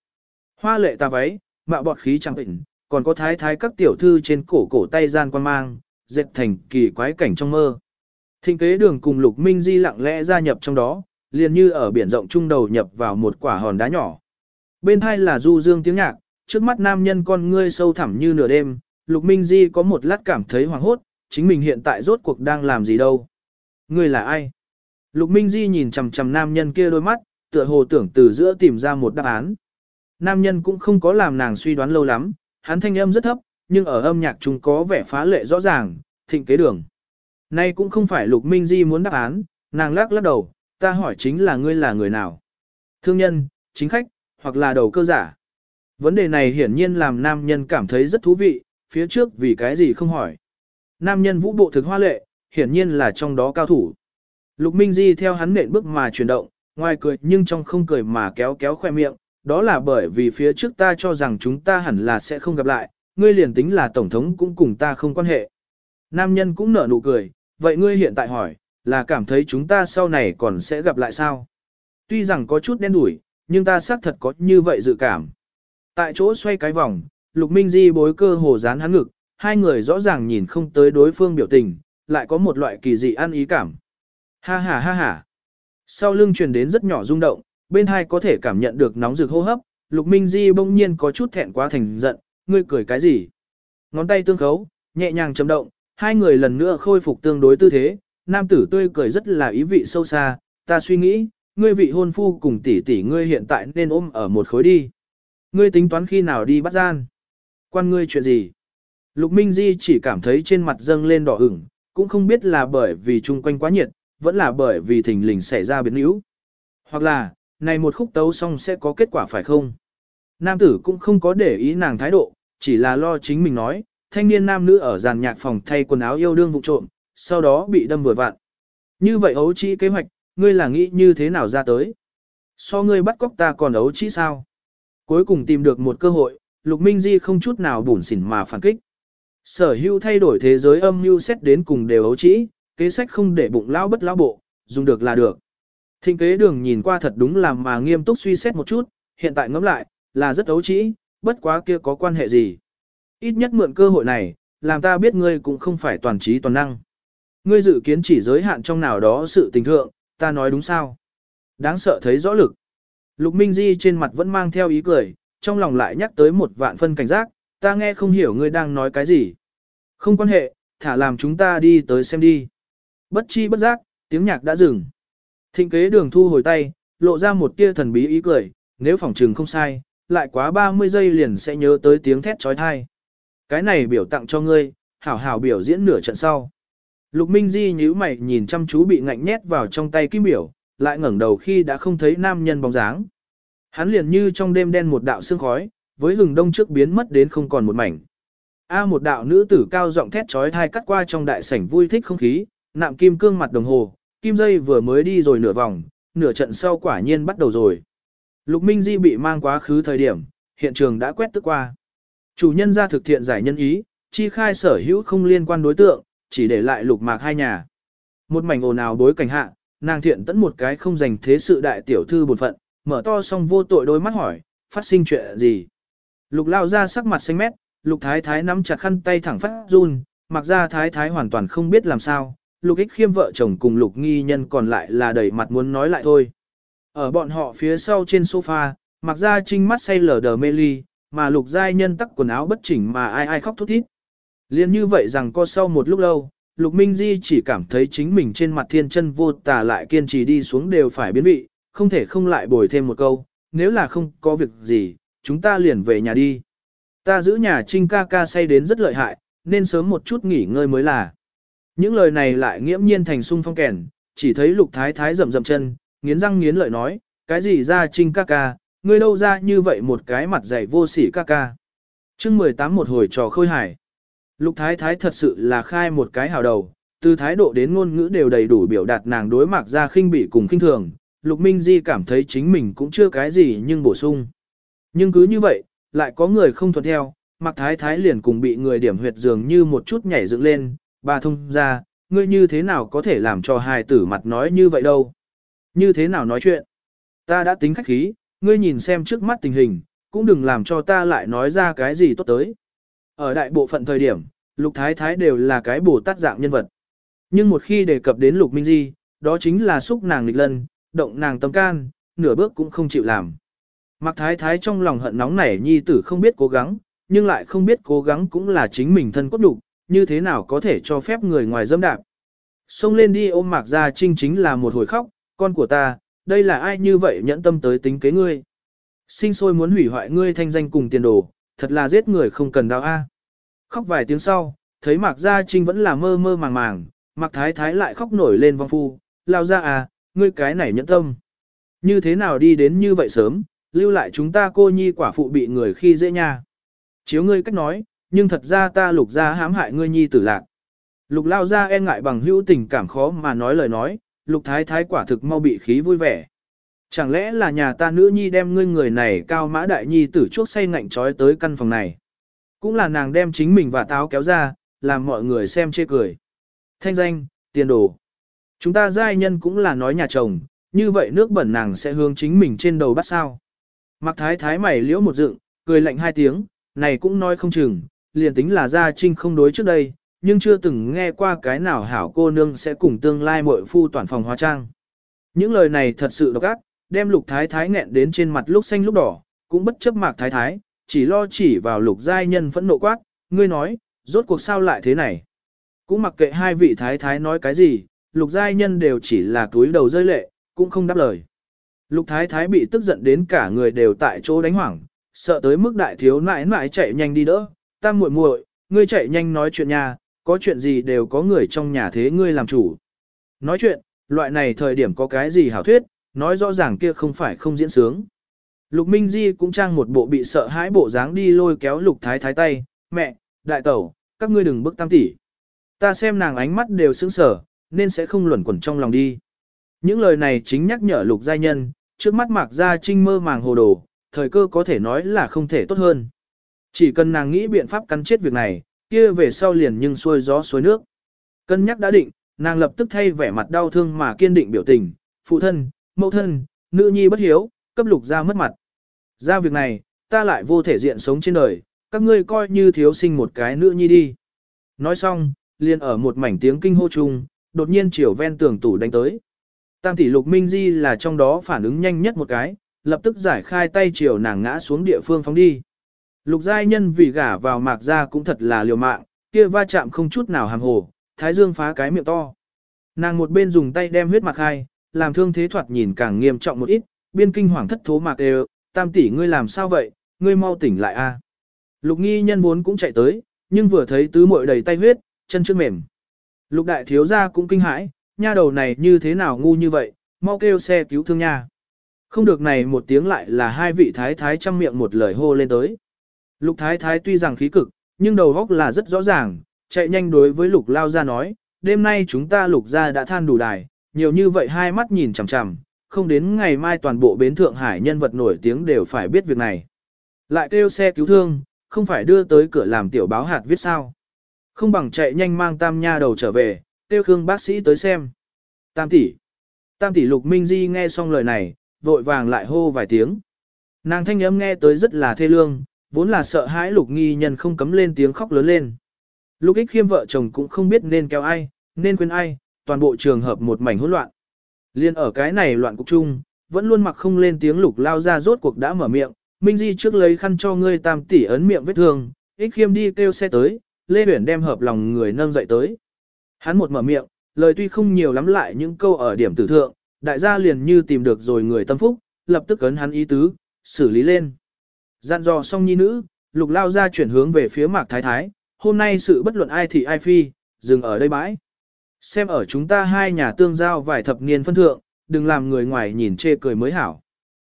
Hoa lệ tà váy, mạo bọt khí trang bệnh, còn có thái thái các tiểu thư trên cổ cổ tay gian quan mang, dệt thành kỳ quái cảnh trong mơ. Thịnh kế đường cùng Lục Minh Di lặng lẽ gia nhập trong đó, liền như ở biển rộng trung đầu nhập vào một quả hòn đá nhỏ. Bên hai là du dương tiếng nhạc, trước mắt nam nhân con ngươi sâu thẳm như nửa đêm, Lục Minh Di có một lát cảm thấy hoảng hốt, chính mình hiện tại rốt cuộc đang làm gì đâu. Ngươi là ai? Lục Minh Di nhìn chằm chằm nam nhân kia đôi mắt, tựa hồ tưởng từ giữa tìm ra một đáp án. Nam nhân cũng không có làm nàng suy đoán lâu lắm, hắn thanh âm rất thấp, nhưng ở âm nhạc chúng có vẻ phá lệ rõ ràng, thịnh kế đường. Nay cũng không phải Lục Minh Di muốn đáp án, nàng lắc lắc đầu, ta hỏi chính là ngươi là người nào? Thương nhân, chính khách, hoặc là đầu cơ giả? Vấn đề này hiển nhiên làm nam nhân cảm thấy rất thú vị, phía trước vì cái gì không hỏi. Nam nhân vũ bộ thực hoa lệ, hiển nhiên là trong đó cao thủ. Lục Minh Di theo hắn nện bước mà chuyển động, ngoài cười nhưng trong không cười mà kéo kéo khoe miệng, đó là bởi vì phía trước ta cho rằng chúng ta hẳn là sẽ không gặp lại, ngươi liền tính là tổng thống cũng cùng ta không quan hệ. Nam nhân cũng nở nụ cười, vậy ngươi hiện tại hỏi, là cảm thấy chúng ta sau này còn sẽ gặp lại sao? Tuy rằng có chút đen đủi, nhưng ta xác thật có như vậy dự cảm. Tại chỗ xoay cái vòng, Lục Minh Di bối cơ hồ dán hắn ngực, hai người rõ ràng nhìn không tới đối phương biểu tình, lại có một loại kỳ dị ăn ý cảm. Ha ha ha ha. Sau lưng truyền đến rất nhỏ rung động, bên hai có thể cảm nhận được nóng rực hô hấp, Lục Minh Di bỗng nhiên có chút thẹn quá thành giận, ngươi cười cái gì? Ngón tay tương khấu, nhẹ nhàng chấm động, hai người lần nữa khôi phục tương đối tư thế, nam tử tươi cười rất là ý vị sâu xa, ta suy nghĩ, ngươi vị hôn phu cùng tỷ tỷ ngươi hiện tại nên ôm ở một khối đi. Ngươi tính toán khi nào đi bắt gian? Quan ngươi chuyện gì? Lục Minh Di chỉ cảm thấy trên mặt dâng lên đỏ ửng, cũng không biết là bởi vì chung quanh quá nhiệt, vẫn là bởi vì thình lình xảy ra biến yếu. Hoặc là, này một khúc tấu xong sẽ có kết quả phải không? Nam tử cũng không có để ý nàng thái độ, chỉ là lo chính mình nói, thanh niên nam nữ ở giàn nhạc phòng thay quần áo yêu đương vụ trộm, sau đó bị đâm vừa vặn. Như vậy ấu trĩ kế hoạch, ngươi là nghĩ như thế nào ra tới? So ngươi bắt cóc ta còn ấu trĩ sao? Cuối cùng tìm được một cơ hội, Lục Minh Di không chút nào bủn xỉn mà phản kích. Sở hữu thay đổi thế giới âm mưu xét đến cùng đều ấu trĩ, kế sách không để bụng lão bất lão bộ, dùng được là được. Thịnh kế đường nhìn qua thật đúng là mà nghiêm túc suy xét một chút, hiện tại ngẫm lại, là rất ấu trĩ, bất quá kia có quan hệ gì. Ít nhất mượn cơ hội này, làm ta biết ngươi cũng không phải toàn trí toàn năng. Ngươi dự kiến chỉ giới hạn trong nào đó sự tình thượng, ta nói đúng sao. Đáng sợ thấy rõ lực. Lục Minh Di trên mặt vẫn mang theo ý cười, trong lòng lại nhắc tới một vạn phân cảnh giác, ta nghe không hiểu ngươi đang nói cái gì. Không quan hệ, thả làm chúng ta đi tới xem đi. Bất chi bất giác, tiếng nhạc đã dừng. Thịnh kế đường thu hồi tay, lộ ra một tia thần bí ý cười, nếu phỏng trừng không sai, lại quá 30 giây liền sẽ nhớ tới tiếng thét trói thai. Cái này biểu tặng cho ngươi, hảo hảo biểu diễn nửa trận sau. Lục Minh Di nhíu mày nhìn chăm chú bị ngạnh nhét vào trong tay kim biểu, lại ngẩng đầu khi đã không thấy nam nhân bóng dáng. Hắn liền như trong đêm đen một đạo sương khói, với hừng đông trước biến mất đến không còn một mảnh. A một đạo nữ tử cao giọng thét trói thai cắt qua trong đại sảnh vui thích không khí, nạm kim cương mặt đồng hồ, kim dây vừa mới đi rồi nửa vòng, nửa trận sau quả nhiên bắt đầu rồi. Lục Minh Di bị mang quá khứ thời điểm, hiện trường đã quét tức qua. Chủ nhân ra thực thiện giải nhân ý, chi khai sở hữu không liên quan đối tượng, chỉ để lại lục mạc hai nhà. Một mảnh ồn ào đối cảnh hạ, nàng thiện tẫn một cái không dành thế sự đại tiểu thư bột phận, mở to xong vô tội đôi mắt hỏi, phát sinh chuyện gì. Lục lao ra sắc mặt xanh mét, lục thái thái nắm chặt khăn tay thẳng phát run, mặc ra thái thái hoàn toàn không biết làm sao, lục ích khiêm vợ chồng cùng lục nghi nhân còn lại là đầy mặt muốn nói lại thôi. Ở bọn họ phía sau trên sofa, mặc ra trinh mắt say lờ đờ mê ly, mà lục giai nhân tắc quần áo bất chỉnh mà ai ai khóc thút thít. Liên như vậy rằng co sau một lúc lâu, lục minh di chỉ cảm thấy chính mình trên mặt thiên chân vô tà lại kiên trì đi xuống đều phải biến vị, không thể không lại bồi thêm một câu, nếu là không có việc gì, chúng ta liền về nhà đi. Ta giữ nhà trinh ca ca say đến rất lợi hại, nên sớm một chút nghỉ ngơi mới là. Những lời này lại nghiễm nhiên thành sung phong kèn, chỉ thấy lục thái thái rậm rậm chân, nghiến răng nghiến lợi nói, cái gì ra trinh ca ca, ngươi đâu ra như vậy một cái mặt dày vô sỉ ca ca. chương 18 một hồi trò khôi hải. Lục thái thái thật sự là khai một cái hào đầu, từ thái độ đến ngôn ngữ đều đầy đủ biểu đạt nàng đối mặt ra khinh bị cùng khinh thường, Lục Minh Di cảm thấy chính mình cũng chưa cái gì nhưng bổ sung. Nhưng cứ như vậy, lại có người không thuận theo, Mạc Thái Thái liền cùng bị người điểm huyệt dường như một chút nhảy dựng lên, bà thông ra, ngươi như thế nào có thể làm cho hài tử mặt nói như vậy đâu. Như thế nào nói chuyện? Ta đã tính khách khí, ngươi nhìn xem trước mắt tình hình, cũng đừng làm cho ta lại nói ra cái gì tốt tới. Ở đại bộ phận thời điểm, Lục Thái Thái đều là cái bồ tát dạng nhân vật. Nhưng một khi đề cập đến Lục Minh Di, đó chính là xúc nàng nghịch lân, động nàng tâm can, nửa bước cũng không chịu làm. Mạc Thái Thái trong lòng hận nóng nảy nhi tử không biết cố gắng, nhưng lại không biết cố gắng cũng là chính mình thân cốt đủ, như thế nào có thể cho phép người ngoài dâm đạp. Xông lên đi ôm Mạc Gia Trinh chính là một hồi khóc, con của ta, đây là ai như vậy nhẫn tâm tới tính kế ngươi. Sinh sôi muốn hủy hoại ngươi thanh danh cùng tiền đồ, thật là giết người không cần đau a. Khóc vài tiếng sau, thấy Mạc Gia Trinh vẫn là mơ mơ màng màng, Mạc Thái Thái lại khóc nổi lên vong phu, lao ra à, ngươi cái này nhẫn tâm. Như thế nào đi đến như vậy sớm, lưu lại chúng ta cô nhi quả phụ bị người khi dễ nha. Chiếu ngươi cách nói, nhưng thật ra ta lục ra hãm hại ngươi nhi tử lạc. Lục lao ra e ngại bằng hữu tình cảm khó mà nói lời nói, lục thái thái quả thực mau bị khí vui vẻ. Chẳng lẽ là nhà ta nữ nhi đem ngươi người này cao mã đại nhi tử chuốc say ngạnh trói tới căn phòng này. Cũng là nàng đem chính mình và táo kéo ra, làm mọi người xem chê cười. Thanh danh, tiền đồ. Chúng ta giai nhân cũng là nói nhà chồng, như vậy nước bẩn nàng sẽ hướng chính mình trên đầu bắt sao. Mặc thái thái mày liễu một dựng, cười lạnh hai tiếng, này cũng nói không chừng, liền tính là gia trinh không đối trước đây, nhưng chưa từng nghe qua cái nào hảo cô nương sẽ cùng tương lai muội phu toàn phòng hóa trang. Những lời này thật sự độc ác, đem lục thái thái nghẹn đến trên mặt lúc xanh lúc đỏ, cũng bất chấp mạc thái thái, chỉ lo chỉ vào lục giai nhân phẫn nộ quát, ngươi nói, rốt cuộc sao lại thế này. Cũng mặc kệ hai vị thái thái nói cái gì, lục giai nhân đều chỉ là túi đầu rơi lệ, cũng không đáp lời. Lục thái thái bị tức giận đến cả người đều tại chỗ đánh hoảng, sợ tới mức đại thiếu nãi nãi chạy nhanh đi đỡ, tam muội muội, ngươi chạy nhanh nói chuyện nhà, có chuyện gì đều có người trong nhà thế ngươi làm chủ. Nói chuyện, loại này thời điểm có cái gì hảo thuyết, nói rõ ràng kia không phải không diễn sướng. Lục Minh Di cũng trang một bộ bị sợ hãi bộ dáng đi lôi kéo Lục Thái Thái tay, mẹ, đại tẩu, các ngươi đừng bức tam tỷ. Ta xem nàng ánh mắt đều sững sờ, nên sẽ không luẩn quẩn trong lòng đi. Những lời này chính nhắc nhở Lục Giai Nhân, trước mắt Mạc Gia Trinh mơ màng hồ đồ, thời cơ có thể nói là không thể tốt hơn. Chỉ cần nàng nghĩ biện pháp cắn chết việc này, kia về sau liền nhưng xuôi gió xuôi nước. Cân nhắc đã định, nàng lập tức thay vẻ mặt đau thương mà kiên định biểu tình, phụ thân, mẫu thân, nữ nhi bất hiếu, cấp lục ra mất mặt. Ra việc này, ta lại vô thể diện sống trên đời, các ngươi coi như thiếu sinh một cái nữ nhi đi. Nói xong, liền ở một mảnh tiếng kinh hô chung, đột nhiên chiều ven tường tủ đánh tới. Tam tỷ lục minh di là trong đó phản ứng nhanh nhất một cái, lập tức giải khai tay chiều nàng ngã xuống địa phương phóng đi. Lục giai nhân vì gả vào mạc ra cũng thật là liều mạng, kia va chạm không chút nào hàm hồ, thái dương phá cái miệng to. Nàng một bên dùng tay đem huyết mạc hai, làm thương thế thoạt nhìn càng nghiêm trọng một ít, biên kinh hoàng thất thố mạc đều, tam tỷ ngươi làm sao vậy, ngươi mau tỉnh lại a. Lục nghi nhân vốn cũng chạy tới, nhưng vừa thấy tứ muội đầy tay huyết, chân trước mềm. Lục đại thiếu gia cũng kinh hãi, nha đầu này như thế nào ngu như vậy, mau kêu xe cứu thương nha. Không được này một tiếng lại là hai vị thái thái chăm miệng một lời hô lên tới. Lục thái thái tuy rằng khí cực, nhưng đầu góc là rất rõ ràng, chạy nhanh đối với lục lao ra nói, đêm nay chúng ta lục ra đã than đủ đài, nhiều như vậy hai mắt nhìn chằm chằm, không đến ngày mai toàn bộ bến Thượng Hải nhân vật nổi tiếng đều phải biết việc này. Lại kêu xe cứu thương, không phải đưa tới cửa làm tiểu báo hạt viết sao. Không bằng chạy nhanh mang tam nha đầu trở về, kêu khương bác sĩ tới xem. Tam tỷ. Tam tỷ lục minh di nghe xong lời này, vội vàng lại hô vài tiếng. Nàng thanh âm nghe tới rất là thê lương, vốn là sợ hãi lục nghi nhân không cấm lên tiếng khóc lớn lên. Lục ích khiêm vợ chồng cũng không biết nên kéo ai, nên quên ai, toàn bộ trường hợp một mảnh hỗn loạn. Liên ở cái này loạn cục chung, vẫn luôn mặc không lên tiếng lục lao ra rốt cuộc đã mở miệng, Minh Di trước lấy khăn cho ngươi tam tỷ ấn miệng vết thương, ích khiêm đi kêu xe tới, Lê Huyển đem hợp lòng người nâng dậy tới. Hắn một mở miệng, lời tuy không nhiều lắm lại những câu ở điểm tử thượng, đại gia liền như tìm được rồi người tâm phúc, lập tức ấn hắn ý tứ, xử lý lên. Dặn dò xong nhi nữ, lục lao ra chuyển hướng về phía mạc thái thái, hôm nay sự bất luận ai thì ai phi, dừng ở đây bãi. Xem ở chúng ta hai nhà tương giao vài thập niên phân thượng, đừng làm người ngoài nhìn chê cười mới hảo.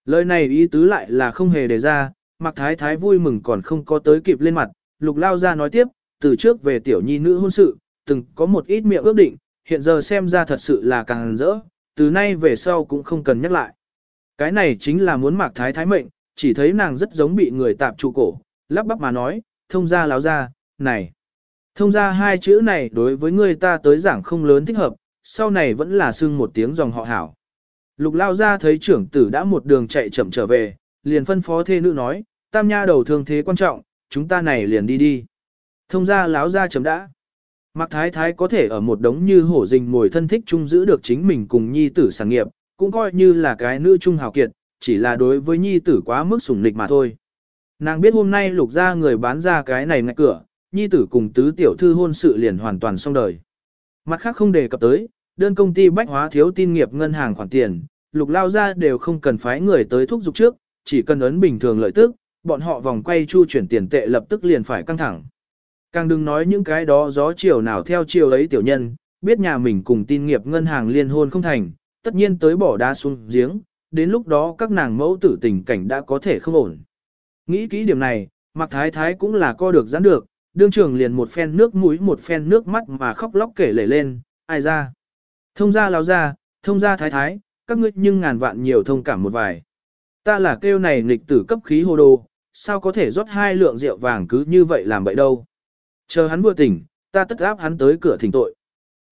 Lời này ý tứ lại là không hề đề ra, mạc thái thái vui mừng còn không có tới kịp lên mặt, lục lao ra nói tiếp, từ trước về tiểu nhi nữ hôn sự, từng có một ít miệng ước định, hiện giờ xem ra thật sự là càng rỡ, từ nay về sau cũng không cần nhắc lại. Cái này chính là muốn mạc thái thái mệnh, chỉ thấy nàng rất giống bị người tạp trụ cổ, lắp bắp mà nói, thông ra láo ra, này. Thông ra hai chữ này đối với người ta tới giảng không lớn thích hợp, sau này vẫn là xưng một tiếng dòng họ hảo. Lục lao ra thấy trưởng tử đã một đường chạy chậm trở về, liền phân phó thê nữ nói, tam nha đầu thương thế quan trọng, chúng ta này liền đi đi. Thông ra láo ra chấm đã. Mạc Thái Thái có thể ở một đống như hổ rình ngồi thân thích chung giữ được chính mình cùng nhi tử sản nghiệp, cũng coi như là cái nữ trung hào kiệt, chỉ là đối với nhi tử quá mức sủng lịch mà thôi. Nàng biết hôm nay lục ra người bán ra cái này ngạch cửa, nhi tử cùng tứ tiểu thư hôn sự liền hoàn toàn xong đời. Mặt khác không đề cập tới, đơn công ty bách hóa thiếu tin nghiệp ngân hàng khoản tiền, lục lao ra đều không cần phái người tới thúc giục trước, chỉ cần ấn bình thường lợi tức, bọn họ vòng quay chu chuyển tiền tệ lập tức liền phải căng thẳng. Càng đừng nói những cái đó gió chiều nào theo chiều ấy tiểu nhân, biết nhà mình cùng tin nghiệp ngân hàng liên hôn không thành, tất nhiên tới bỏ đá xuống giếng, đến lúc đó các nàng mẫu tử tình cảnh đã có thể không ổn. Nghĩ kỹ điểm này, Mạc Thái Thái cũng là co được giãn được, đương trường liền một phen nước mũi một phen nước mắt mà khóc lóc kể lể lên, ai ra. Thông ra lao ra, thông ra thái thái, các ngươi nhưng ngàn vạn nhiều thông cảm một vài. Ta là kêu này nghịch tử cấp khí hồ đồ, sao có thể rót hai lượng rượu vàng cứ như vậy làm vậy đâu. Chờ hắn vừa tỉnh, ta tất áp hắn tới cửa thỉnh tội.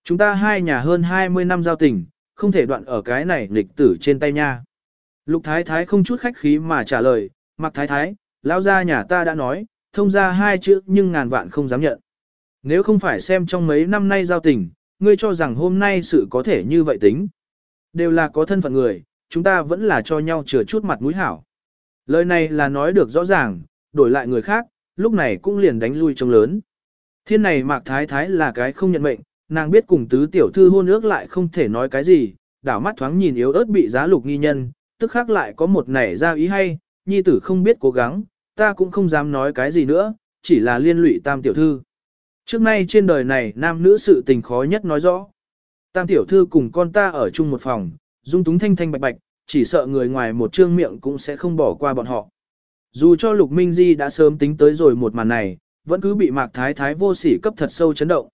Chúng ta hai nhà hơn 20 năm giao tình, không thể đoạn ở cái này nghịch tử trên tay nha. Lục thái thái không chút khách khí mà trả lời, mặc thái thái, lao ra nhà ta đã nói, thông ra hai chữ nhưng ngàn vạn không dám nhận. Nếu không phải xem trong mấy năm nay giao tình, ngươi cho rằng hôm nay sự có thể như vậy tính. Đều là có thân phận người, chúng ta vẫn là cho nhau chừa chút mặt mũi hảo. Lời này là nói được rõ ràng, đổi lại người khác, lúc này cũng liền đánh lui trông lớn. Thiên này mạc thái thái là cái không nhận mệnh, nàng biết cùng tứ tiểu thư hôn ước lại không thể nói cái gì, đảo mắt thoáng nhìn yếu ớt bị giá lục nghi nhân, tức khác lại có một nảy ra ý hay, nhi tử không biết cố gắng, ta cũng không dám nói cái gì nữa, chỉ là liên lụy tam tiểu thư. Trước nay trên đời này nam nữ sự tình khó nhất nói rõ. Tam tiểu thư cùng con ta ở chung một phòng, dung túng thanh thanh bạch bạch, chỉ sợ người ngoài một trương miệng cũng sẽ không bỏ qua bọn họ. Dù cho Lục Minh Di đã sớm tính tới rồi một màn này, vẫn cứ bị Mạc Thái Thái vô sỉ cấp thật sâu chấn động.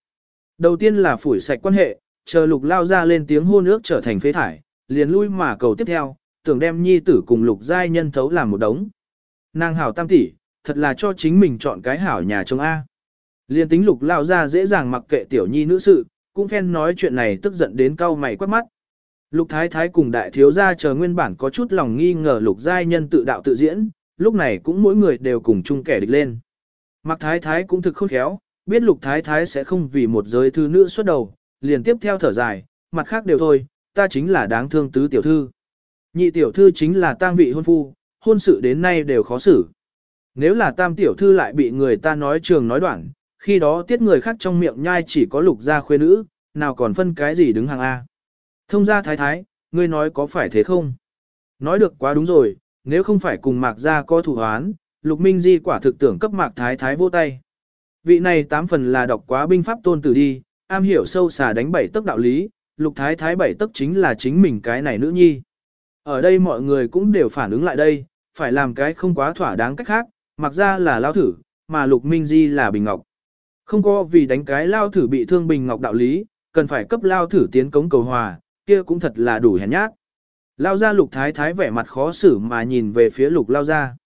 Đầu tiên là phủi sạch quan hệ, chờ Lục lao ra lên tiếng hôn ước trở thành phế thải, liền lui mà cầu tiếp theo, tưởng đem nhi tử cùng Lục giai nhân thấu làm một đống. Nàng hảo tam tỷ, thật là cho chính mình chọn cái hảo nhà chồng A. Liên tính lục lao ra dễ dàng mặc kệ tiểu nhi nữ sự, cũng phen nói chuyện này tức giận đến cau mày quát mắt. Lục thái thái cùng đại thiếu gia chờ nguyên bản có chút lòng nghi ngờ lục giai nhân tự đạo tự diễn, lúc này cũng mỗi người đều cùng chung kẻ địch lên. Mặc thái thái cũng thực khôn khéo, biết lục thái thái sẽ không vì một giới thư nữ xuất đầu, liền tiếp theo thở dài, mặt khác đều thôi, ta chính là đáng thương tứ tiểu thư. Nhị tiểu thư chính là tang vị hôn phu, hôn sự đến nay đều khó xử. Nếu là tam tiểu thư lại bị người ta nói trường nói đoạn, khi đó tiết người khác trong miệng nhai chỉ có lục gia khuê nữ, nào còn phân cái gì đứng hàng A. Thông gia thái thái, ngươi nói có phải thế không? Nói được quá đúng rồi, nếu không phải cùng mạc gia có thủ hoán, lục minh di quả thực tưởng cấp mạc thái thái vô tay. Vị này tám phần là đọc quá binh pháp tôn tử đi, am hiểu sâu xà đánh bảy tức đạo lý, lục thái thái bảy tức chính là chính mình cái này nữ nhi. Ở đây mọi người cũng đều phản ứng lại đây, phải làm cái không quá thỏa đáng cách khác, mặc ra là lao thử, mà lục minh di là bình ngọc. Không có vì đánh cái lao thử bị thương bình ngọc đạo lý, cần phải cấp lao thử tiến cống cầu hòa, kia cũng thật là đủ hèn nhát. Lao ra lục thái thái vẻ mặt khó xử mà nhìn về phía lục lao ra.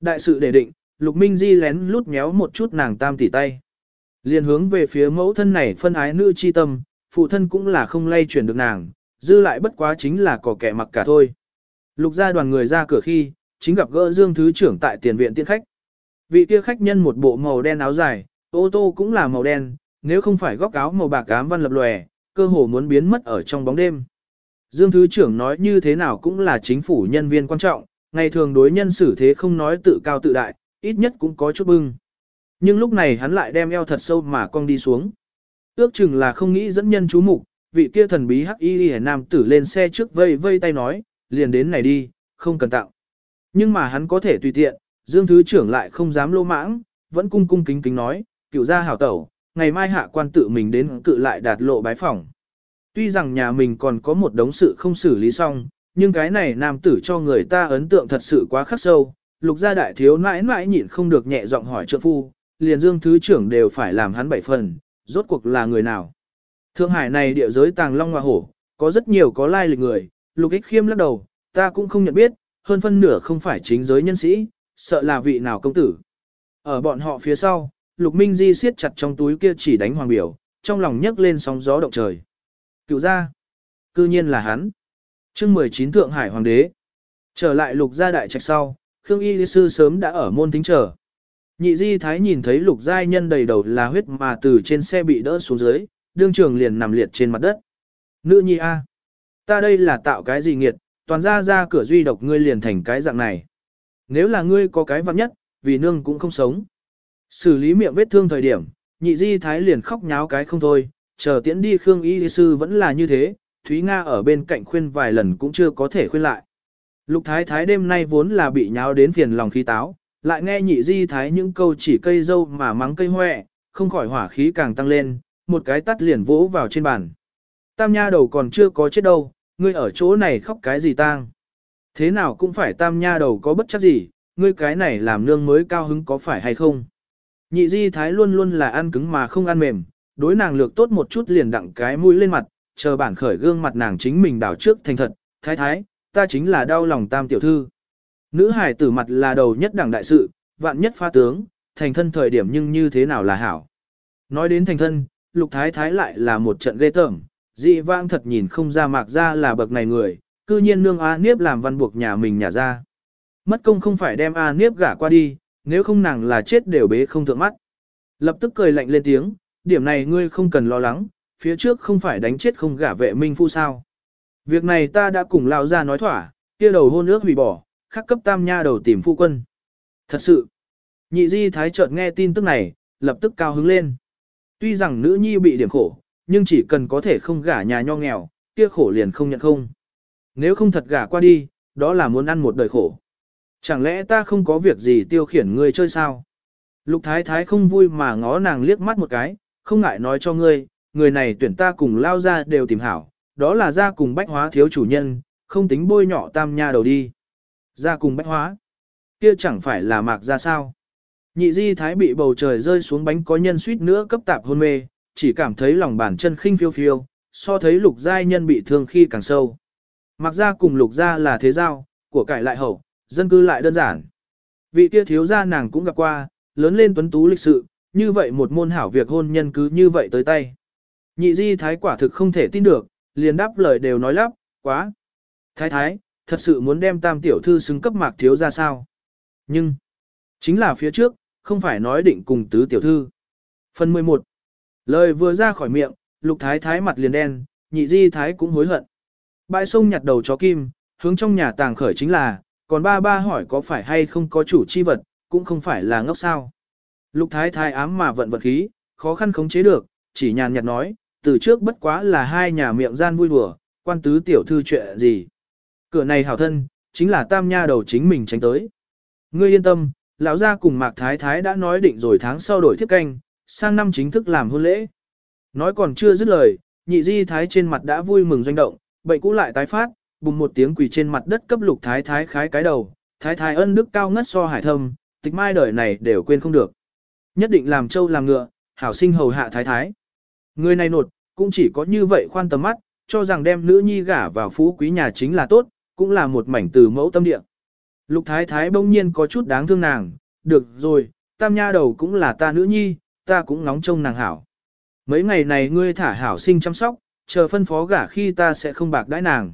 Đại sự đề định, lục minh di lén lút méo một chút nàng tam tỉ tay. liền hướng về phía mẫu thân này phân ái nữ chi tâm, phụ thân cũng là không lay chuyển được nàng, dư lại bất quá chính là có kẻ mặc cả thôi. Lục ra đoàn người ra cửa khi, chính gặp gỡ Dương Thứ trưởng tại tiền viện tiễn khách. Vị kia khách nhân một bộ màu đen áo dài, ô tô cũng là màu đen, nếu không phải góc áo màu bạc ám văn lập lòe, cơ hồ muốn biến mất ở trong bóng đêm. Dương Thứ trưởng nói như thế nào cũng là chính phủ nhân viên quan trọng, ngày thường đối nhân xử thế không nói tự cao tự đại, ít nhất cũng có chút bưng. Nhưng lúc này hắn lại đem eo thật sâu mà cong đi xuống. Ước chừng là không nghĩ dẫn nhân chú mục, vị kia thần bí hắc y hề nam tử lên xe trước vây vây tay nói, liền đến này đi, không cần tạo. Nhưng mà hắn có thể tùy tiện, Dương Thứ trưởng lại không dám lô mãng, vẫn cung cung kính kính nói, cựu gia hảo tẩu, ngày mai hạ quan tự mình đến cự lại đạt lộ bái phỏng. Tuy rằng nhà mình còn có một đống sự không xử lý xong, nhưng cái này nam tử cho người ta ấn tượng thật sự quá khắc sâu, lục gia đại thiếu mãi mãi nhịn không được nhẹ giọng hỏi trượng phu, liền dương thứ trưởng đều phải làm hắn bảy phần, rốt cuộc là người nào. Thượng Hải này địa giới tàng long hoa hổ, có rất nhiều có lai lịch người, lục ích khiêm lắc đầu, ta cũng không nhận biết, hơn phân nửa không phải chính giới nhân sĩ, sợ là vị nào công tử. Ở bọn họ phía sau, Lục Minh Di siết chặt trong túi kia chỉ đánh hoàng biểu, trong lòng nhấc lên sóng gió động trời. Cựu ra, cư nhiên là hắn. chương 19 Thượng Hải Hoàng đế. Trở lại lục gia đại trạch sau, Khương Y Sư sớm đã ở môn tính trở. Nhị di thái nhìn thấy lục giai nhân đầy đầu là huyết mà từ trên xe bị đỡ xuống dưới, đương trường liền nằm liệt trên mặt đất. Nữ nhi A. Ta đây là tạo cái gì nghiệt, toàn ra ra cửa duy độc ngươi liền thành cái dạng này. Nếu là ngươi có cái vặn nhất, vì nương cũng không sống. Xử lý miệng vết thương thời điểm, nhị di thái liền khóc nháo cái không thôi, chờ tiễn đi Khương Y Sư vẫn là như thế, Thúy Nga ở bên cạnh khuyên vài lần cũng chưa có thể khuyên lại. Lục thái thái đêm nay vốn là bị nháo đến phiền lòng khí táo, lại nghe nhị di thái những câu chỉ cây dâu mà mắng cây hoẹ, không khỏi hỏa khí càng tăng lên, một cái tắt liền vỗ vào trên bàn. Tam nha đầu còn chưa có chết đâu, ngươi ở chỗ này khóc cái gì tang. Thế nào cũng phải tam nha đầu có bất chấp gì, ngươi cái này làm nương mới cao hứng có phải hay không. Nhị di thái luôn luôn là ăn cứng mà không ăn mềm, đối nàng lược tốt một chút liền đặng cái mũi lên mặt, chờ bản khởi gương mặt nàng chính mình đảo trước thành thật, thái thái, ta chính là đau lòng tam tiểu thư. Nữ hải tử mặt là đầu nhất đẳng đại sự, vạn nhất pha tướng, thành thân thời điểm nhưng như thế nào là hảo. Nói đến thành thân, lục thái thái lại là một trận ghê tởm, dị vãng thật nhìn không ra mạc ra là bậc này người, cư nhiên nương A Niếp làm văn buộc nhà mình nhà ra. Mất công không phải đem A Niếp gả qua đi, nếu không nàng là chết đều bế không thượng mắt. Lập tức cười lạnh lên tiếng, điểm này ngươi không cần lo lắng, phía trước không phải đánh chết không gả vệ minh phu sao. Việc này ta đã cùng lao ra nói thỏa, kia đầu hôn ước hủy bỏ, khắc cấp tam nha đầu tìm phu quân. Thật sự, nhị di thái chợt nghe tin tức này, lập tức cao hứng lên. Tuy rằng nữ nhi bị điểm khổ, nhưng chỉ cần có thể không gả nhà nho nghèo, kia khổ liền không nhận không. Nếu không thật gả qua đi, đó là muốn ăn một đời khổ. Chẳng lẽ ta không có việc gì tiêu khiển ngươi chơi sao? Lục thái thái không vui mà ngó nàng liếc mắt một cái, không ngại nói cho ngươi, người này tuyển ta cùng lao ra đều tìm hảo, đó là ra cùng bách hóa thiếu chủ nhân, không tính bôi nhỏ tam nha đầu đi. Ra cùng bách hóa. Kia chẳng phải là mạc ra sao. Nhị di thái bị bầu trời rơi xuống bánh có nhân suýt nữa cấp tạp hôn mê, chỉ cảm thấy lòng bàn chân khinh phiêu phiêu, so thấy lục giai nhân bị thương khi càng sâu. mặc ra cùng lục gia là thế giao, của cải lại hậu, dân cư lại đơn giản. Vị kia thiếu gia nàng cũng gặp qua, lớn lên tuấn tú lịch sự, như vậy một môn hảo việc hôn nhân cứ như vậy tới tay. Nhị di thái quả thực không thể tin được, liền đáp lời đều nói lắp, quá. Thái thái, thật sự muốn đem tam tiểu thư xứng cấp mạc thiếu ra sao. Nhưng, chính là phía trước, không phải nói định cùng tứ tiểu thư. Phần 11. Lời vừa ra khỏi miệng, lục thái thái mặt liền đen, nhị di thái cũng hối hận. Bãi sông nhặt đầu chó kim, hướng trong nhà tàng khởi chính là, còn ba ba hỏi có phải hay không có chủ chi vật, cũng không phải là ngốc sao. Lục thái thái ám mà vận vật khí, khó khăn khống chế được, chỉ nhàn nhạt nói, từ trước bất quá là hai nhà miệng gian vui đùa, quan tứ tiểu thư chuyện gì. Cửa này hảo thân, chính là tam nha đầu chính mình tránh tới. Ngươi yên tâm, lão gia cùng Mạc Thái Thái đã nói định rồi tháng sau đổi tiếp canh, sang năm chính thức làm hôn lễ. Nói còn chưa dứt lời, nhị di thái trên mặt đã vui mừng doanh động, bệnh cũ lại tái phát, bùng một tiếng quỳ trên mặt đất cấp lục thái thái khái cái đầu, thái thái ân đức cao ngất so hải thâm, tịch mai đời này đều quên không được. Nhất định làm châu làm ngựa, hảo sinh hầu hạ thái thái. Người này nột, cũng chỉ có như vậy khoan tầm mắt, cho rằng đem nữ nhi gả vào phú quý nhà chính là tốt, cũng là một mảnh từ mẫu tâm địa. Lục thái thái bỗng nhiên có chút đáng thương nàng, được rồi, tam nha đầu cũng là ta nữ nhi, ta cũng ngóng trông nàng hảo. Mấy ngày này ngươi thả hảo sinh chăm sóc, chờ phân phó gả khi ta sẽ không bạc đãi nàng.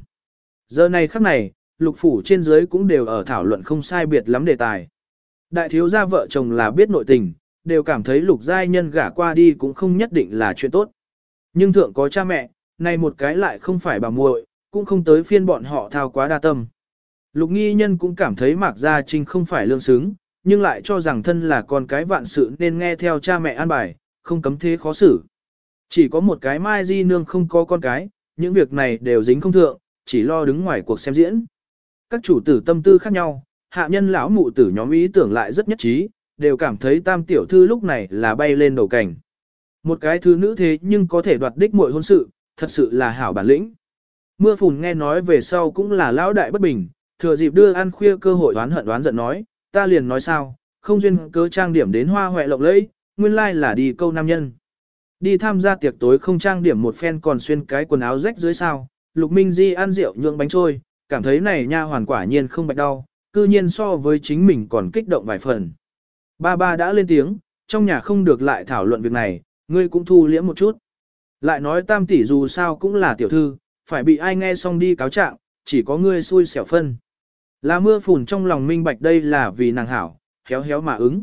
Giờ này khắc này, lục phủ trên dưới cũng đều ở thảo luận không sai biệt lắm đề tài. Đại thiếu gia vợ chồng là biết nội tình, đều cảm thấy lục giai nhân gả qua đi cũng không nhất định là chuyện tốt. Nhưng thượng có cha mẹ, này một cái lại không phải bà muội, cũng không tới phiên bọn họ thao quá đa tâm. Lục nghi nhân cũng cảm thấy Mạc Gia Trinh không phải lương xứng, nhưng lại cho rằng thân là con cái vạn sự nên nghe theo cha mẹ an bài, không cấm thế khó xử. Chỉ có một cái Mai Di Nương không có con cái, những việc này đều dính không thượng, chỉ lo đứng ngoài cuộc xem diễn. Các chủ tử tâm tư khác nhau, hạ nhân lão mụ tử nhóm ý tưởng lại rất nhất trí, đều cảm thấy tam tiểu thư lúc này là bay lên đầu cảnh. Một cái thứ nữ thế nhưng có thể đoạt đích muội hôn sự, thật sự là hảo bản lĩnh. Mưa phùn nghe nói về sau cũng là lão đại bất bình, thừa dịp đưa ăn khuya cơ hội đoán hận đoán giận nói, ta liền nói sao, không duyên cớ trang điểm đến hoa hoẹ lộng lẫy, nguyên lai là đi câu nam nhân. Đi tham gia tiệc tối không trang điểm một phen còn xuyên cái quần áo rách dưới sao, Lục Minh Di ăn rượu nhượng bánh trôi, cảm thấy này nha hoàn quả nhiên không bạch đau, cư nhiên so với chính mình còn kích động vài phần. Ba ba đã lên tiếng, trong nhà không được lại thảo luận việc này, ngươi cũng thu liễm một chút. Lại nói tam tỷ dù sao cũng là tiểu thư, phải bị ai nghe xong đi cáo trạng, chỉ có ngươi xui xẻo phân. Là mưa phùn trong lòng minh bạch đây là vì nàng hảo, héo héo mà ứng.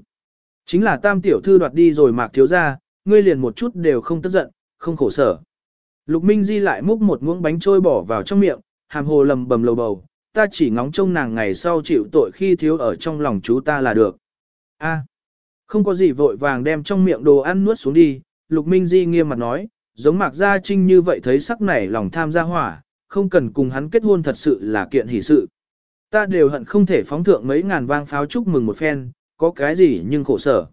Chính là tam tiểu thư đoạt đi rồi mạc thiếu ra, ngươi liền một chút đều không tức giận, không khổ sở. Lục Minh Di lại múc một muỗng bánh trôi bỏ vào trong miệng, hàm hồ lầm bầm lầu bầu, ta chỉ ngóng trông nàng ngày sau chịu tội khi thiếu ở trong lòng chú ta là được. A, không có gì vội vàng đem trong miệng đồ ăn nuốt xuống đi, Lục Minh Di nghiêm mặt nói, giống Mạc Gia Trinh như vậy thấy sắc nảy lòng tham gia hỏa, không cần cùng hắn kết hôn thật sự là kiện hỷ sự. Ta đều hận không thể phóng thượng mấy ngàn vang pháo chúc mừng một phen, có cái gì nhưng khổ sở.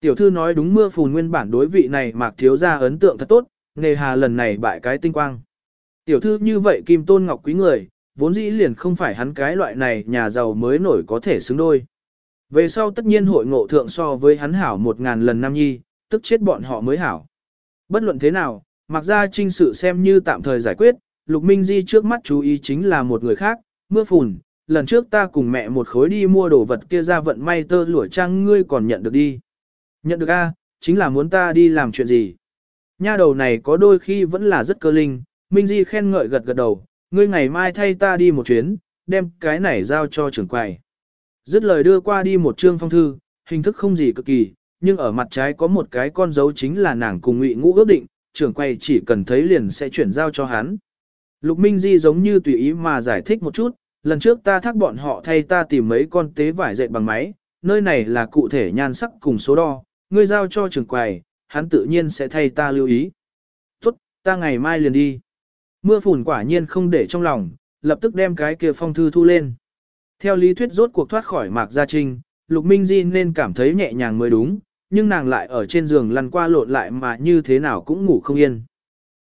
Tiểu thư nói đúng mưa phùn nguyên bản đối vị này Mạc Thiếu Gia ấn tượng thật tốt, nề hà lần này bại cái tinh quang. Tiểu thư như vậy kim tôn ngọc quý người, vốn dĩ liền không phải hắn cái loại này nhà giàu mới nổi có thể xứng đôi. Về sau tất nhiên hội ngộ thượng so với hắn hảo một ngàn lần năm nhi, tức chết bọn họ mới hảo. Bất luận thế nào, mặc ra trinh sự xem như tạm thời giải quyết, Lục Minh Di trước mắt chú ý chính là một người khác, mưa phùn, lần trước ta cùng mẹ một khối đi mua đồ vật kia ra vận may tơ lụa trang ngươi còn nhận được đi. Nhận được a, chính là muốn ta đi làm chuyện gì. Nha đầu này có đôi khi vẫn là rất cơ linh, Minh Di khen ngợi gật gật đầu, ngươi ngày mai thay ta đi một chuyến, đem cái này giao cho trưởng quầy. Dứt lời đưa qua đi một chương phong thư, hình thức không gì cực kỳ, nhưng ở mặt trái có một cái con dấu chính là nàng cùng ngụy ngũ ước định, trưởng quầy chỉ cần thấy liền sẽ chuyển giao cho hắn. Lục Minh Di giống như tùy ý mà giải thích một chút, lần trước ta thác bọn họ thay ta tìm mấy con tế vải dệt bằng máy, nơi này là cụ thể nhan sắc cùng số đo, ngươi giao cho trường quầy, hắn tự nhiên sẽ thay ta lưu ý. Tốt, ta ngày mai liền đi. Mưa phùn quả nhiên không để trong lòng, lập tức đem cái kia phong thư thu lên. Theo lý thuyết rốt cuộc thoát khỏi mạc gia trinh, Lục Minh Di nên cảm thấy nhẹ nhàng mới đúng, nhưng nàng lại ở trên giường lăn qua lộn lại mà như thế nào cũng ngủ không yên.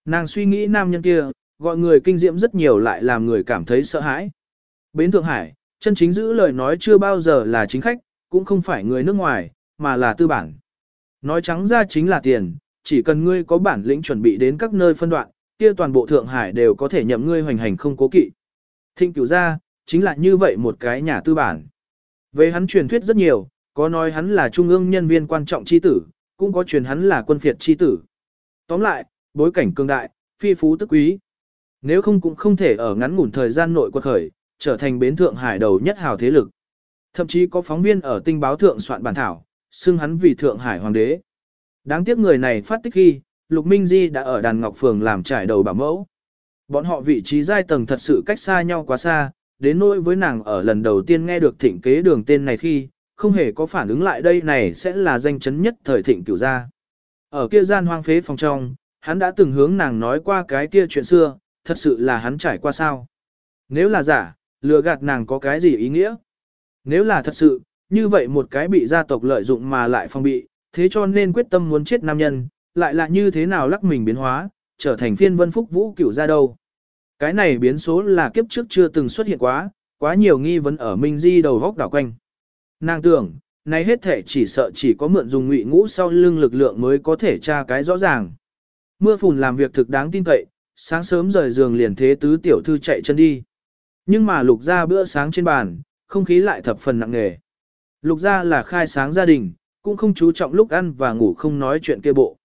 Nàng suy nghĩ nam nhân kia, gọi người kinh diễm rất nhiều lại làm người cảm thấy sợ hãi. Bến Thượng Hải, chân chính giữ lời nói chưa bao giờ là chính khách, cũng không phải người nước ngoài, mà là tư bản. Nói trắng ra chính là tiền, chỉ cần ngươi có bản lĩnh chuẩn bị đến các nơi phân đoạn, kia toàn bộ Thượng Hải đều có thể nhậm ngươi hoành hành không cố kỵ. Thịnh cửu ra, chính là như vậy một cái nhà tư bản. Về hắn truyền thuyết rất nhiều, có nói hắn là trung ương nhân viên quan trọng chi tử, cũng có truyền hắn là quân phiệt chi tử. Tóm lại, bối cảnh cường đại, phi phú tức quý. Nếu không cũng không thể ở ngắn ngủn thời gian nội quật khởi, trở thành bến Thượng Hải đầu nhất hào thế lực. Thậm chí có phóng viên ở tinh báo thượng soạn bản thảo, xưng hắn vì Thượng Hải Hoàng đế. Đáng tiếc người này phát tích khi, Lục Minh Di đã ở đàn Ngọc Phường làm trải đầu bảo mẫu. Bọn họ vị trí giai tầng thật sự cách xa nhau quá xa, đến nỗi với nàng ở lần đầu tiên nghe được thịnh kế đường tên này khi, không hề có phản ứng lại đây này sẽ là danh chấn nhất thời thịnh cửu gia. Ở kia gian hoang phế phòng trong, hắn đã từng hướng nàng nói qua cái kia chuyện xưa, thật sự là hắn trải qua sao. Nếu là giả, lừa gạt nàng có cái gì ý nghĩa? Nếu là thật sự, như vậy một cái bị gia tộc lợi dụng mà lại phong bị, thế cho nên quyết tâm muốn chết nam nhân, lại là như thế nào lắc mình biến hóa, trở thành phiên vân phúc vũ cửu ra đâu. Cái này biến số là kiếp trước chưa từng xuất hiện quá, quá nhiều nghi vấn ở Minh Di đầu góc đảo quanh. Nàng tưởng, này hết thể chỉ sợ chỉ có mượn dùng ngụy ngũ sau lưng lực lượng mới có thể tra cái rõ ràng. Mưa phùn làm việc thực đáng tin cậy, sáng sớm rời giường liền thế tứ tiểu thư chạy chân đi. Nhưng mà lục gia bữa sáng trên bàn, không khí lại thập phần nặng nề. Lục gia là khai sáng gia đình, cũng không chú trọng lúc ăn và ngủ không nói chuyện kia bộ.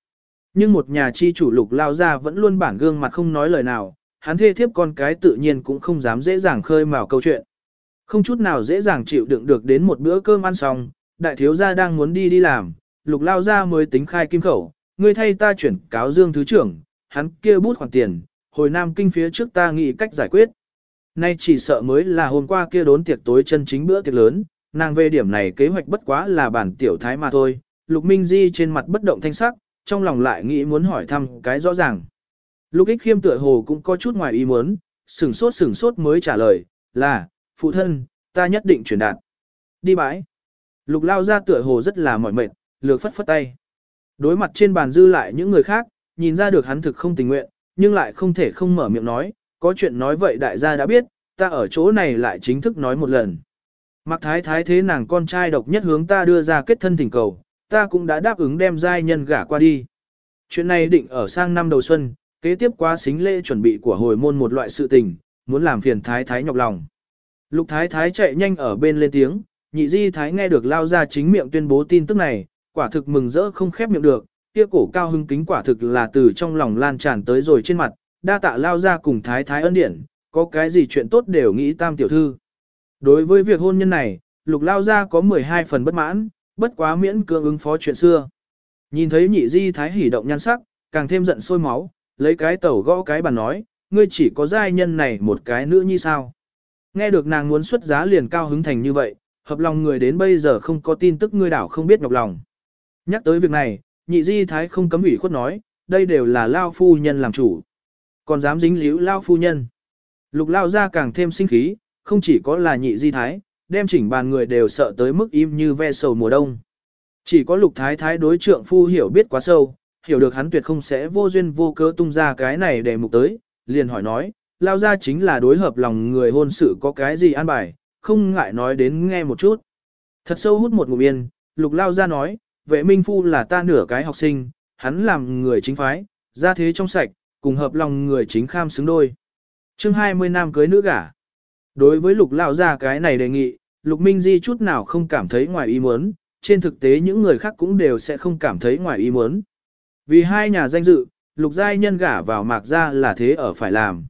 Nhưng một nhà chi chủ lục lao gia vẫn luôn bản gương mặt không nói lời nào, hắn thê thiếp con cái tự nhiên cũng không dám dễ dàng khơi mào câu chuyện. Không chút nào dễ dàng chịu đựng được đến một bữa cơm ăn xong, đại thiếu gia đang muốn đi đi làm, lục lao gia mới tính khai kim khẩu, ngươi thay ta chuyển cáo dương thứ trưởng, hắn kia bút khoản tiền, hồi nam kinh phía trước ta nghĩ cách giải quyết. Nay chỉ sợ mới là hôm qua kia đốn tiệc tối chân chính bữa tiệc lớn, nàng về điểm này kế hoạch bất quá là bản tiểu thái mà thôi, lục minh di trên mặt bất động thanh sắc, trong lòng lại nghĩ muốn hỏi thăm cái rõ ràng. Lục ích khiêm tựa hồ cũng có chút ngoài ý muốn, sửng sốt sửng sốt mới trả lời, là, phụ thân, ta nhất định chuyển đạt. Đi bãi. Lục lao ra tựa hồ rất là mỏi mệt, lược phất phất tay. Đối mặt trên bàn dư lại những người khác, nhìn ra được hắn thực không tình nguyện, nhưng lại không thể không mở miệng nói, có chuyện nói vậy đại gia đã biết, ta ở chỗ này lại chính thức nói một lần. Mặc thái thái thế nàng con trai độc nhất hướng ta đưa ra kết thân thỉnh cầu, ta cũng đã đáp ứng đem giai nhân gả qua đi. Chuyện này định ở sang năm đầu xuân, kế tiếp qua xính lễ chuẩn bị của hồi môn một loại sự tình, muốn làm phiền thái thái nhọc lòng. Lục thái thái chạy nhanh ở bên lên tiếng, nhị di thái nghe được lao ra chính miệng tuyên bố tin tức này, quả thực mừng rỡ không khép miệng được, kia cổ cao hưng kính quả thực là từ trong lòng lan tràn tới rồi trên mặt, đa tạ lao ra cùng thái thái ân điển, có cái gì chuyện tốt đều nghĩ tam tiểu thư. Đối với việc hôn nhân này, lục lao ra có 12 phần bất mãn, bất quá miễn cưỡng ứng phó chuyện xưa. Nhìn thấy nhị di thái hỉ động nhan sắc, càng thêm giận sôi máu, lấy cái tẩu gõ cái bàn nói, ngươi chỉ có giai nhân này một cái nữa như sao. Nghe được nàng muốn xuất giá liền cao hứng thành như vậy, hợp lòng người đến bây giờ không có tin tức ngươi đảo không biết nhọc lòng. Nhắc tới việc này, nhị di thái không cấm ủy khuất nói, đây đều là lao phu nhân làm chủ. Còn dám dính líu lao phu nhân. Lục lao ra càng thêm sinh khí, không chỉ có là nhị di thái, đem chỉnh bàn người đều sợ tới mức im như ve sầu mùa đông. Chỉ có lục thái thái đối trượng phu hiểu biết quá sâu, hiểu được hắn tuyệt không sẽ vô duyên vô cớ tung ra cái này để mục tới, liền hỏi nói, lao ra chính là đối hợp lòng người hôn sự có cái gì an bài, không ngại nói đến nghe một chút. Thật sâu hút một ngụm yên, lục lao ra nói, vệ minh phu là ta nửa cái học sinh, hắn làm người chính phái, ra thế trong sạch, cùng hợp lòng người chính kham xứng đôi. chương 20 nam cưới nữ gả. Đối với lục lao ra cái này đề nghị, lục minh di chút nào không cảm thấy ngoài ý muốn, trên thực tế những người khác cũng đều sẽ không cảm thấy ngoài ý muốn. Vì hai nhà danh dự, lục giai nhân gả vào mạc ra là thế ở phải làm.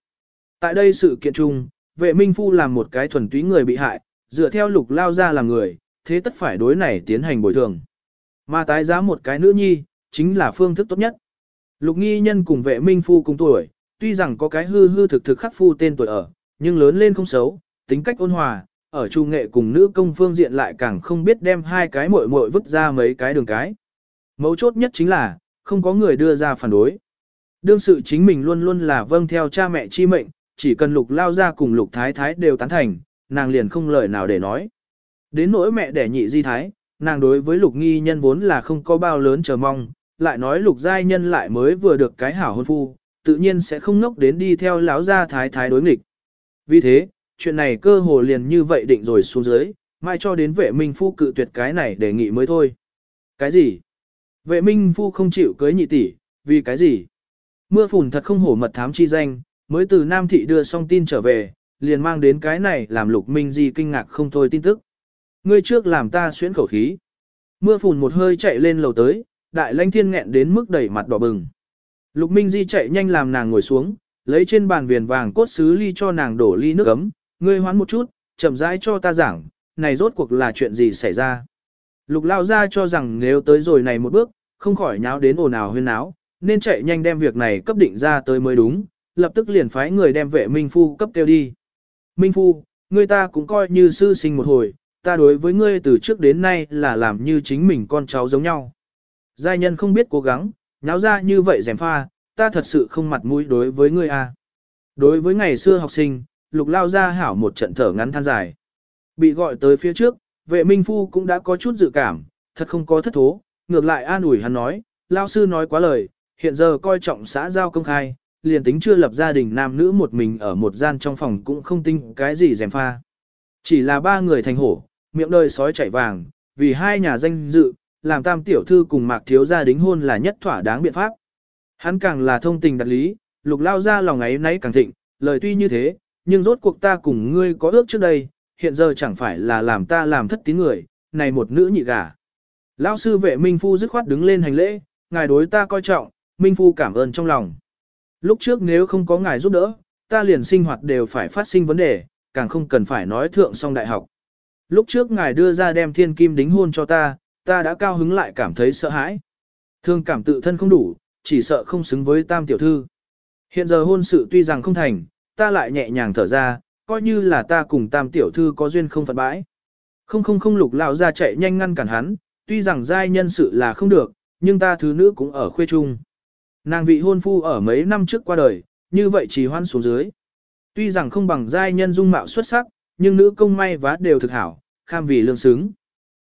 Tại đây sự kiện chung, vệ minh phu làm một cái thuần túy người bị hại, dựa theo lục lao ra làm người, thế tất phải đối này tiến hành bồi thường. Mà tái giá một cái nữ nhi, chính là phương thức tốt nhất. Lục nghi nhân cùng vệ minh phu cùng tuổi, tuy rằng có cái hư hư thực thực khắc phu tên tuổi ở, nhưng lớn lên không xấu, tính cách ôn hòa, ở trung nghệ cùng nữ công phương diện lại càng không biết đem hai cái muội muội vứt ra mấy cái đường cái. Mấu chốt nhất chính là, không có người đưa ra phản đối. Đương sự chính mình luôn luôn là vâng theo cha mẹ chi mệnh, chỉ cần lục lao ra cùng lục thái thái đều tán thành, nàng liền không lời nào để nói. Đến nỗi mẹ đẻ nhị di thái, nàng đối với lục nghi nhân vốn là không có bao lớn chờ mong, lại nói lục giai nhân lại mới vừa được cái hảo hôn phu, tự nhiên sẽ không ngốc đến đi theo lão gia thái thái đối nghịch. Vì thế, chuyện này cơ hồ liền như vậy định rồi xuống dưới, mai cho đến vệ minh phu cự tuyệt cái này đề nghị mới thôi. Cái gì? Vệ minh phu không chịu cưới nhị tỷ, vì cái gì? Mưa phùn thật không hổ mật thám chi danh, mới từ Nam Thị đưa xong tin trở về, liền mang đến cái này làm lục minh di kinh ngạc không thôi tin tức. Ngươi trước làm ta xuyến khẩu khí. Mưa phùn một hơi chạy lên lầu tới, đại lãnh thiên nghẹn đến mức đẩy mặt đỏ bừng. Lục minh di chạy nhanh làm nàng ngồi xuống, lấy trên bàn viền vàng cốt sứ ly cho nàng đổ ly nước ấm, ngươi hoán một chút, chậm rãi cho ta giảng, này rốt cuộc là chuyện gì xảy ra. Lục lao ra cho rằng nếu tới rồi này một bước, không khỏi nháo đến ồn ào huyên náo, nên chạy nhanh đem việc này cấp định ra tới mới đúng, lập tức liền phái người đem vệ Minh Phu cấp kêu đi. Minh Phu, ngươi ta cũng coi như sư sinh một hồi, ta đối với ngươi từ trước đến nay là làm như chính mình con cháu giống nhau. Giai nhân không biết cố gắng, nháo ra như vậy rèm pha, ta thật sự không mặt mũi đối với ngươi a. À. Đối với ngày xưa học sinh, lục lao ra hảo một trận thở ngắn than dài. Bị gọi tới phía trước, vệ Minh Phu cũng đã có chút dự cảm, thật không có thất thố, ngược lại an ủi hắn nói, lao sư nói quá lời, hiện giờ coi trọng xã giao công khai, liền tính chưa lập gia đình nam nữ một mình ở một gian trong phòng cũng không tinh cái gì dèm pha. Chỉ là ba người thành hổ, miệng đời sói chạy vàng, vì hai nhà danh dự, làm tam tiểu thư cùng mạc thiếu gia đính hôn là nhất thỏa đáng biện pháp. Hắn càng là thông tình đặt lý, lục lao ra lòng ấy nấy càng thịnh, lời tuy như thế, nhưng rốt cuộc ta cùng ngươi có ước trước đây, hiện giờ chẳng phải là làm ta làm thất tín người, này một nữ nhị gả. Lão sư vệ Minh Phu dứt khoát đứng lên hành lễ, ngài đối ta coi trọng, Minh Phu cảm ơn trong lòng. Lúc trước nếu không có ngài giúp đỡ, ta liền sinh hoạt đều phải phát sinh vấn đề, càng không cần phải nói thượng xong đại học. Lúc trước ngài đưa ra đem thiên kim đính hôn cho ta, ta đã cao hứng lại cảm thấy sợ hãi. Thương cảm tự thân không đủ, chỉ sợ không xứng với tam tiểu thư. Hiện giờ hôn sự tuy rằng không thành, ta lại nhẹ nhàng thở ra, coi như là ta cùng tam tiểu thư có duyên không phận bãi. Không không không lục lão ra chạy nhanh ngăn cản hắn, tuy rằng giai nhân sự là không được, nhưng ta thứ nữ cũng ở khuê trung. Nàng vị hôn phu ở mấy năm trước qua đời, như vậy chỉ hoan xuống dưới. Tuy rằng không bằng giai nhân dung mạo xuất sắc, nhưng nữ công may vá đều thực hảo, kham vì lương xứng.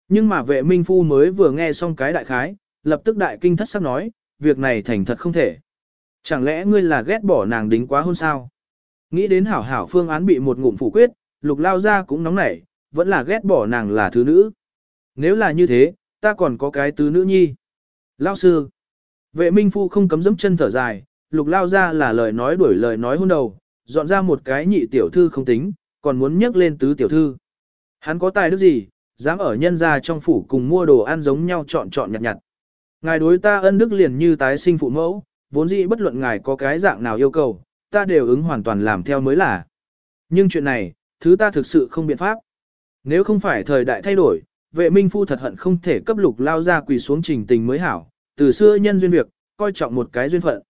Nhưng mà vệ minh phu mới vừa nghe xong cái đại khái, lập tức đại kinh thất sắc nói, việc này thành thật không thể. Chẳng lẽ ngươi là ghét bỏ nàng đính quá hôn sao? Nghĩ đến hảo hảo phương án bị một ngụm phủ quyết, lục lao ra cũng nóng nảy, vẫn là ghét bỏ nàng là thứ nữ. Nếu là như thế, ta còn có cái tứ nữ nhi. Lao sư, vệ minh phu không cấm dẫm chân thở dài, lục lao ra là lời nói đuổi lời nói hôn đầu, dọn ra một cái nhị tiểu thư không tính, còn muốn nhắc lên tứ tiểu thư. Hắn có tài đức gì, dám ở nhân gia trong phủ cùng mua đồ ăn giống nhau chọn chọn nhặt nhặt. Ngài đối ta ân đức liền như tái sinh phụ mẫu, vốn dĩ bất luận ngài có cái dạng nào yêu cầu, ta đều ứng hoàn toàn làm theo mới là. Nhưng chuyện này, thứ ta thực sự không biện pháp. Nếu không phải thời đại thay đổi, vệ minh phu thật hận không thể cấp lục lao ra quỳ xuống trình tình mới hảo, từ xưa nhân duyên việc, coi trọng một cái duyên phận.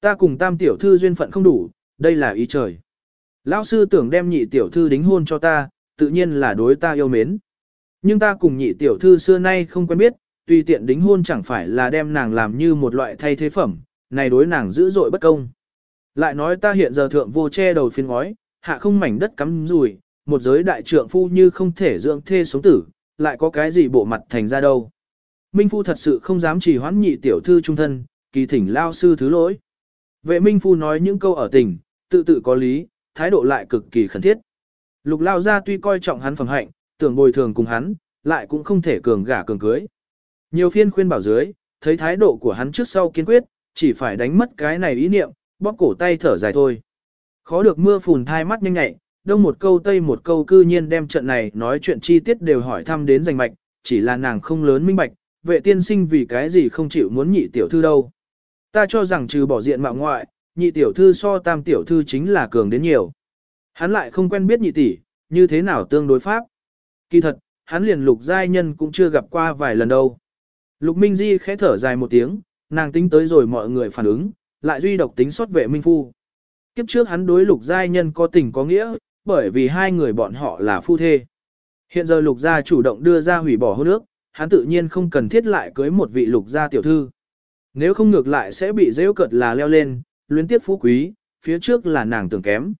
Ta cùng tam tiểu thư duyên phận không đủ, đây là ý trời. Lão sư tưởng đem nhị tiểu thư đính hôn cho ta, tự nhiên là đối ta yêu mến. Nhưng ta cùng nhị tiểu thư xưa nay không quen biết, tùy tiện đính hôn chẳng phải là đem nàng làm như một loại thay thế phẩm, này đối nàng dữ dội bất công. Lại nói ta hiện giờ thượng vô che đầu phiên ngói, hạ không mảnh đất cắm rùi, một giới đại trượng phu như không thể dưỡng thê sống tử, lại có cái gì bộ mặt thành ra đâu. Minh Phu thật sự không dám chỉ hoãn nhị tiểu thư trung thân, kỳ thỉnh lao sư thứ lỗi. Vệ Minh Phu nói những câu ở tình, tự tự có lý, thái độ lại cực kỳ khẩn thiết. Lục lao ra tuy coi trọng hắn phẩm hạnh, tưởng bồi thường cùng hắn, lại cũng không thể cường gả cường cưới. Nhiều phiên khuyên bảo dưới, thấy thái độ của hắn trước sau kiên quyết, chỉ phải đánh mất cái này ý niệm, bóp cổ tay thở dài thôi. Khó được mưa phùn thai mắt nhanh nhạy, đông một câu tây một câu cư nhiên đem trận này nói chuyện chi tiết đều hỏi thăm đến rành mạch, chỉ là nàng không lớn minh bạch, vệ tiên sinh vì cái gì không chịu muốn nhị tiểu thư đâu. Ta cho rằng trừ bỏ diện mạo ngoại, nhị tiểu thư so tam tiểu thư chính là cường đến nhiều. Hắn lại không quen biết nhị tỷ, như thế nào tương đối pháp. Kỳ thật, hắn liền lục giai nhân cũng chưa gặp qua vài lần đâu. Lục Minh Di khẽ thở dài một tiếng, nàng tính tới rồi mọi người phản ứng, lại duy độc tính xót vệ Minh Phu. Kiếp trước hắn đối lục giai nhân có tình có nghĩa, bởi vì hai người bọn họ là phu thê. Hiện giờ lục gia chủ động đưa ra hủy bỏ hôn ước, hắn tự nhiên không cần thiết lại cưới một vị lục gia tiểu thư. Nếu không ngược lại sẽ bị rêu cợt là leo lên, luyến tiếp phú quý, phía trước là nàng tưởng kém.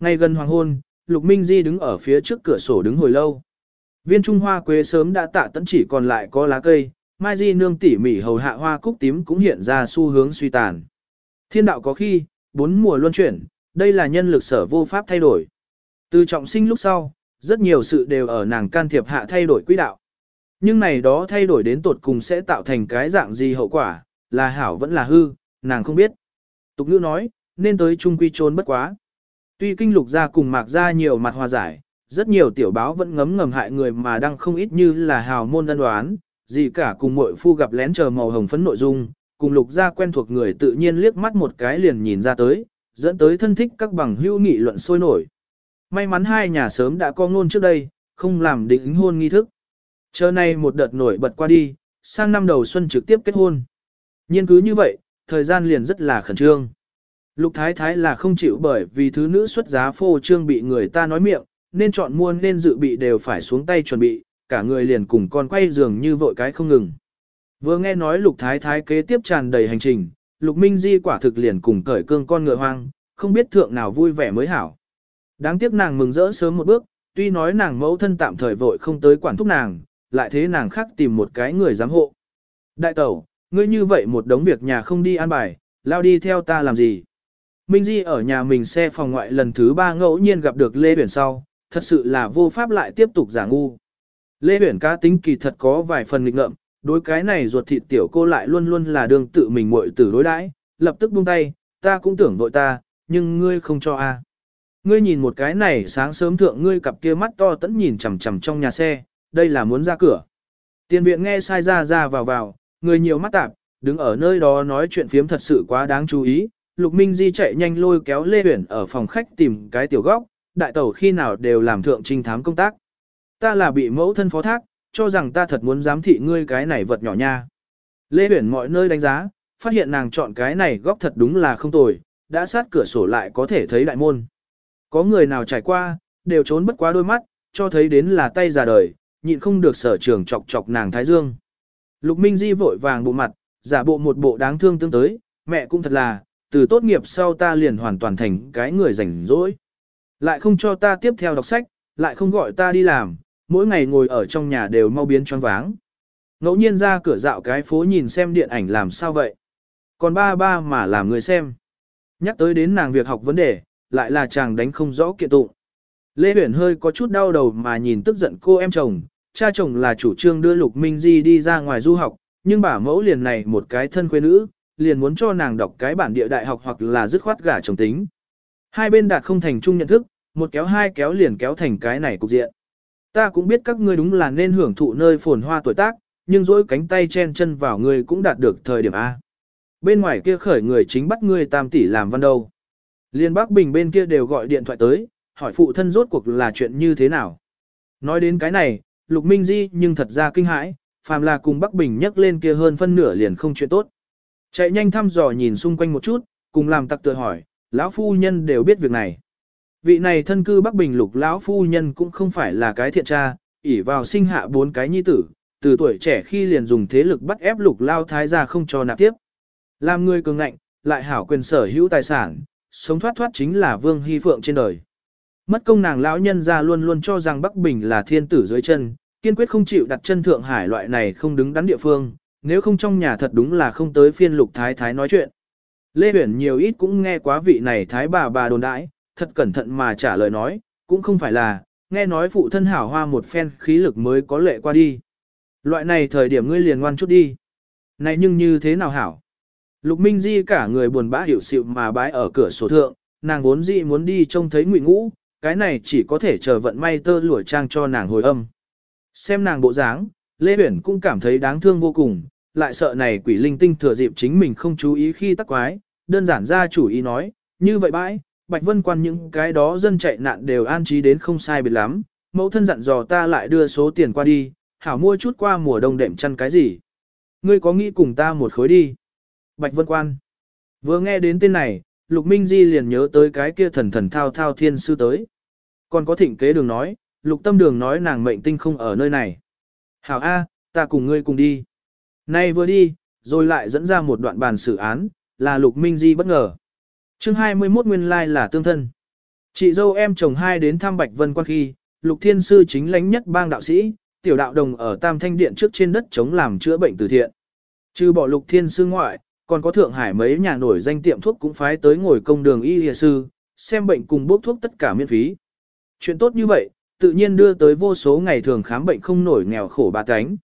Ngay gần hoàng hôn, Lục Minh Di đứng ở phía trước cửa sổ đứng hồi lâu. Viên Trung Hoa quế sớm đã tạ tẫn chỉ còn lại có lá cây, Mai Di nương tỉ mỉ hầu hạ hoa cúc tím cũng hiện ra xu hướng suy tàn. Thiên đạo có khi, bốn mùa luân chuyển, đây là nhân lực sở vô pháp thay đổi. Từ trọng sinh lúc sau, rất nhiều sự đều ở nàng can thiệp hạ thay đổi quỹ đạo. Nhưng này đó thay đổi đến tột cùng sẽ tạo thành cái dạng gì hậu quả, là hảo vẫn là hư, nàng không biết. Tục ngữ nói, nên tới trung quy trốn bất quá. Tuy kinh lục ra cùng mạc ra nhiều mặt hòa giải, rất nhiều tiểu báo vẫn ngấm ngầm hại người mà đang không ít như là hào môn ân đoán, gì cả cùng mội phu gặp lén chờ màu hồng phấn nội dung, cùng lục gia quen thuộc người tự nhiên liếc mắt một cái liền nhìn ra tới, dẫn tới thân thích các bằng hữu nghị luận sôi nổi. May mắn hai nhà sớm đã có ngôn trước đây, không làm định hôn nghi thức. Chờ nay một đợt nổi bật qua đi, sang năm đầu xuân trực tiếp kết hôn. Nhiên cứ như vậy, thời gian liền rất là khẩn trương. Lục thái thái là không chịu bởi vì thứ nữ xuất giá phô trương bị người ta nói miệng, nên chọn mua nên dự bị đều phải xuống tay chuẩn bị, cả người liền cùng con quay giường như vội cái không ngừng. Vừa nghe nói lục thái thái kế tiếp tràn đầy hành trình, lục minh di quả thực liền cùng cởi cương con ngựa hoang, không biết thượng nào vui vẻ mới hảo. Đáng tiếc nàng mừng rỡ sớm một bước, tuy nói nàng mẫu thân tạm thời vội không tới quản thúc nàng, lại thế nàng khác tìm một cái người giám hộ. Đại tẩu, ngươi như vậy một đống việc nhà không đi an bài, lao đi theo ta làm gì? Minh Di ở nhà mình xe phòng ngoại lần thứ ba ngẫu nhiên gặp được Lê biển sau, thật sự là vô pháp lại tiếp tục giả ngu. Lê uyển cá tính kỳ thật có vài phần nghịch ngợm, đối cái này ruột thịt tiểu cô lại luôn luôn là đường tự mình muội tử đối đãi, lập tức buông tay, ta cũng tưởng vội ta, nhưng ngươi không cho a. Ngươi nhìn một cái này sáng sớm thượng ngươi cặp kia mắt to tẫn nhìn chằm chằm trong nhà xe, đây là muốn ra cửa. Tiền viện nghe sai ra ra vào vào, người nhiều mắt tạp, đứng ở nơi đó nói chuyện phiếm thật sự quá đáng chú ý. Lục Minh Di chạy nhanh lôi kéo Lê Huyển ở phòng khách tìm cái tiểu góc, đại tẩu khi nào đều làm thượng trinh thám công tác. Ta là bị mẫu thân phó thác, cho rằng ta thật muốn giám thị ngươi cái này vật nhỏ nha. Lê Huyển mọi nơi đánh giá, phát hiện nàng chọn cái này góc thật đúng là không tồi, đã sát cửa sổ lại có thể thấy đại môn. Có người nào trải qua, đều trốn bất quá đôi mắt, cho thấy đến là tay già đời, nhịn không được sở trường chọc chọc nàng Thái Dương. Lục Minh Di vội vàng bộ mặt, giả bộ một bộ đáng thương tương tới, mẹ cũng thật là, từ tốt nghiệp sau ta liền hoàn toàn thành cái người rảnh rỗi. Lại không cho ta tiếp theo đọc sách, lại không gọi ta đi làm, mỗi ngày ngồi ở trong nhà đều mau biến choáng váng. Ngẫu nhiên ra cửa dạo cái phố nhìn xem điện ảnh làm sao vậy. Còn ba ba mà làm người xem. Nhắc tới đến nàng việc học vấn đề, lại là chàng đánh không rõ kiện tụng. Lê Huyền hơi có chút đau đầu mà nhìn tức giận cô em chồng, cha chồng là chủ trương đưa Lục Minh Di đi ra ngoài du học, nhưng bà mẫu liền này một cái thân quê nữ, liền muốn cho nàng đọc cái bản địa đại học hoặc là dứt khoát gả chồng tính. Hai bên đạt không thành chung nhận thức, một kéo hai kéo liền kéo thành cái này cục diện. Ta cũng biết các ngươi đúng là nên hưởng thụ nơi phồn hoa tuổi tác, nhưng dỗi cánh tay chen chân vào ngươi cũng đạt được thời điểm A. Bên ngoài kia khởi người chính bắt ngươi tam tỷ làm văn đâu. Liên Bắc Bình bên kia đều gọi điện thoại tới, hỏi phụ thân rốt cuộc là chuyện như thế nào. Nói đến cái này, Lục Minh Di nhưng thật ra kinh hãi, phàm là cùng Bắc Bình nhắc lên kia hơn phân nửa liền không chuyện tốt. Chạy nhanh thăm dò nhìn xung quanh một chút, cùng làm tặc tự hỏi, lão phu nhân đều biết việc này. Vị này thân cư Bắc Bình lục lão phu nhân cũng không phải là cái thiện tra, ỷ vào sinh hạ bốn cái nhi tử, từ tuổi trẻ khi liền dùng thế lực bắt ép lục lao thái gia không cho nạp tiếp. Làm người cường ngạnh, lại hảo quyền sở hữu tài sản, sống thoát thoát chính là vương hy phượng trên đời. Mất công nàng lão nhân ra luôn luôn cho rằng Bắc Bình là thiên tử dưới chân, kiên quyết không chịu đặt chân Thượng Hải loại này không đứng đắn địa phương, nếu không trong nhà thật đúng là không tới phiên lục thái thái nói chuyện. Lê Uyển nhiều ít cũng nghe quá vị này thái bà bà đồn đãi, thật cẩn thận mà trả lời nói, cũng không phải là, nghe nói phụ thân hảo hoa một phen khí lực mới có lệ qua đi. Loại này thời điểm ngươi liền ngoan chút đi. Này nhưng như thế nào hảo? Lục Minh Di cả người buồn bã hiểu xịu mà bái ở cửa sổ thượng, nàng vốn dĩ muốn đi trông thấy ngụy ngũ, cái này chỉ có thể chờ vận may tơ lụa trang cho nàng hồi âm. Xem nàng bộ dáng, Lê Uyển cũng cảm thấy đáng thương vô cùng, lại sợ này quỷ linh tinh thừa dịp chính mình không chú ý khi tắc quái, đơn giản ra chủ ý nói, như vậy bãi, Bạch Vân quan những cái đó dân chạy nạn đều an trí đến không sai biệt lắm, mẫu thân dặn dò ta lại đưa số tiền qua đi, hảo mua chút qua mùa đông đệm chăn cái gì. Ngươi có nghĩ cùng ta một khối đi? Bạch Vân quan. Vừa nghe đến tên này, Lục Minh Di liền nhớ tới cái kia thần thần thao thao thiên sư tới. Còn có thịnh kế đường nói, Lục Tâm Đường nói nàng mệnh tinh không ở nơi này. Hảo A, ta cùng ngươi cùng đi. Nay vừa đi, rồi lại dẫn ra một đoạn bàn xử án, là Lục Minh Di bất ngờ. chương 21 nguyên lai là tương thân. Chị dâu em chồng hai đến thăm Bạch Vân quan khi, Lục Thiên Sư chính lãnh nhất bang đạo sĩ, tiểu đạo đồng ở Tam Thanh Điện trước trên đất chống làm chữa bệnh từ thiện. Trừ bỏ Lục Thiên Sư ngoại, còn có Thượng Hải mấy nhà nổi danh tiệm thuốc cũng phái tới ngồi công đường y y sư, xem bệnh cùng bốc thuốc tất cả miễn phí. Chuyện tốt như vậy, tự nhiên đưa tới vô số ngày thường khám bệnh không nổi nghèo khổ ba cánh.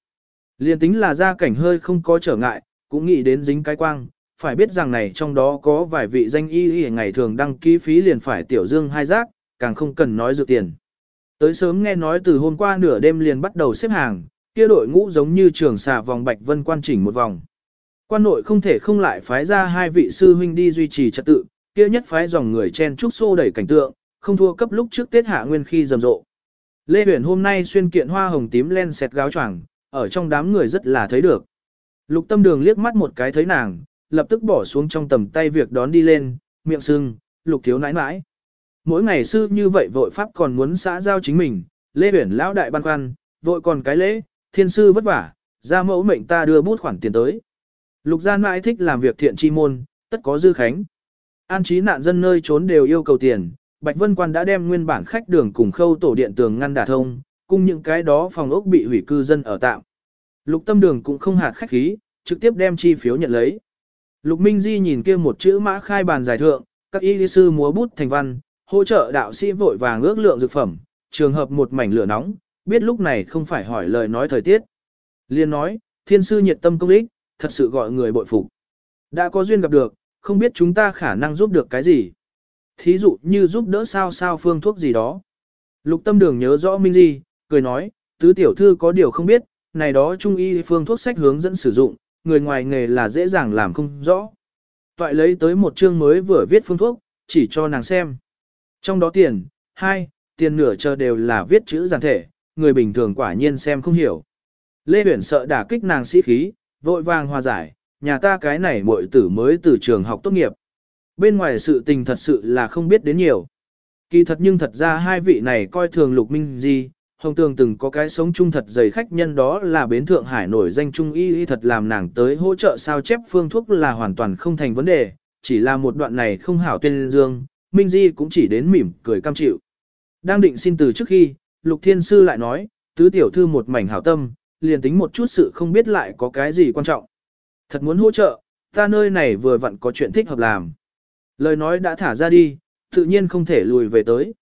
Liên tính là gia cảnh hơi không có trở ngại, cũng nghĩ đến dính cái quang, phải biết rằng này trong đó có vài vị danh y y ngày thường đăng ký phí liền phải tiểu dương hai giác, càng không cần nói dự tiền. Tới sớm nghe nói từ hôm qua nửa đêm liền bắt đầu xếp hàng, kia đội ngũ giống như trường xà vòng bạch vân quan chỉnh một vòng. Quan nội không thể không lại phái ra hai vị sư huynh đi duy trì trật tự, kia nhất phái dòng người chen trúc xô đẩy cảnh tượng, không thua cấp lúc trước Tết hạ nguyên khi rầm rộ. Lê Huyền hôm nay xuyên kiện hoa hồng tím len xẹt gáo choàng, ở trong đám người rất là thấy được. Lục tâm đường liếc mắt một cái thấy nàng, lập tức bỏ xuống trong tầm tay việc đón đi lên, miệng sưng, lục thiếu nãi nãi. Mỗi ngày sư như vậy vội pháp còn muốn xã giao chính mình, Lê huyển lão đại băn khoăn, vội còn cái lễ, thiên sư vất vả, ra mẫu mệnh ta đưa bút khoản tiền tới. Lục gian mãi thích làm việc thiện chi môn, tất có dư khánh. An trí nạn dân nơi trốn đều yêu cầu tiền, Bạch Vân Quan đã đem nguyên bản khách đường cùng khâu tổ điện tường ngăn đả thông, cùng những cái đó phòng ốc bị hủy cư dân ở tạm. Lục tâm đường cũng không hạt khách khí, trực tiếp đem chi phiếu nhận lấy. Lục Minh Di nhìn kia một chữ mã khai bàn giải thượng, các y sư múa bút thành văn, hỗ trợ đạo sĩ vội vàng ước lượng dược phẩm, trường hợp một mảnh lửa nóng, biết lúc này không phải hỏi lời nói thời tiết. Liên nói, thiên sư nhiệt tâm công ích, thật sự gọi người bội phục. Đã có duyên gặp được, không biết chúng ta khả năng giúp được cái gì. Thí dụ như giúp đỡ sao sao phương thuốc gì đó. Lục tâm đường nhớ rõ Minh Di, cười nói, tứ tiểu thư có điều không biết, này đó trung y phương thuốc sách hướng dẫn sử dụng, người ngoài nghề là dễ dàng làm không rõ. Toại lấy tới một chương mới vừa viết phương thuốc, chỉ cho nàng xem. Trong đó tiền, hai, tiền nửa chờ đều là viết chữ giản thể, người bình thường quả nhiên xem không hiểu. Lê Huyển sợ đả kích nàng sĩ khí, vội vàng hòa giải, nhà ta cái này muội tử mới từ trường học tốt nghiệp. Bên ngoài sự tình thật sự là không biết đến nhiều. Kỳ thật nhưng thật ra hai vị này coi thường lục minh gì, Hồng Tường từng có cái sống chung thật dày khách nhân đó là bến Thượng Hải nổi danh trung y y thật làm nàng tới hỗ trợ sao chép phương thuốc là hoàn toàn không thành vấn đề, chỉ là một đoạn này không hảo tên dương, Minh Di cũng chỉ đến mỉm cười cam chịu. Đang định xin từ trước khi, Lục Thiên Sư lại nói, tứ tiểu thư một mảnh hảo tâm, liền tính một chút sự không biết lại có cái gì quan trọng. Thật muốn hỗ trợ, ta nơi này vừa vặn có chuyện thích hợp làm. Lời nói đã thả ra đi, tự nhiên không thể lùi về tới.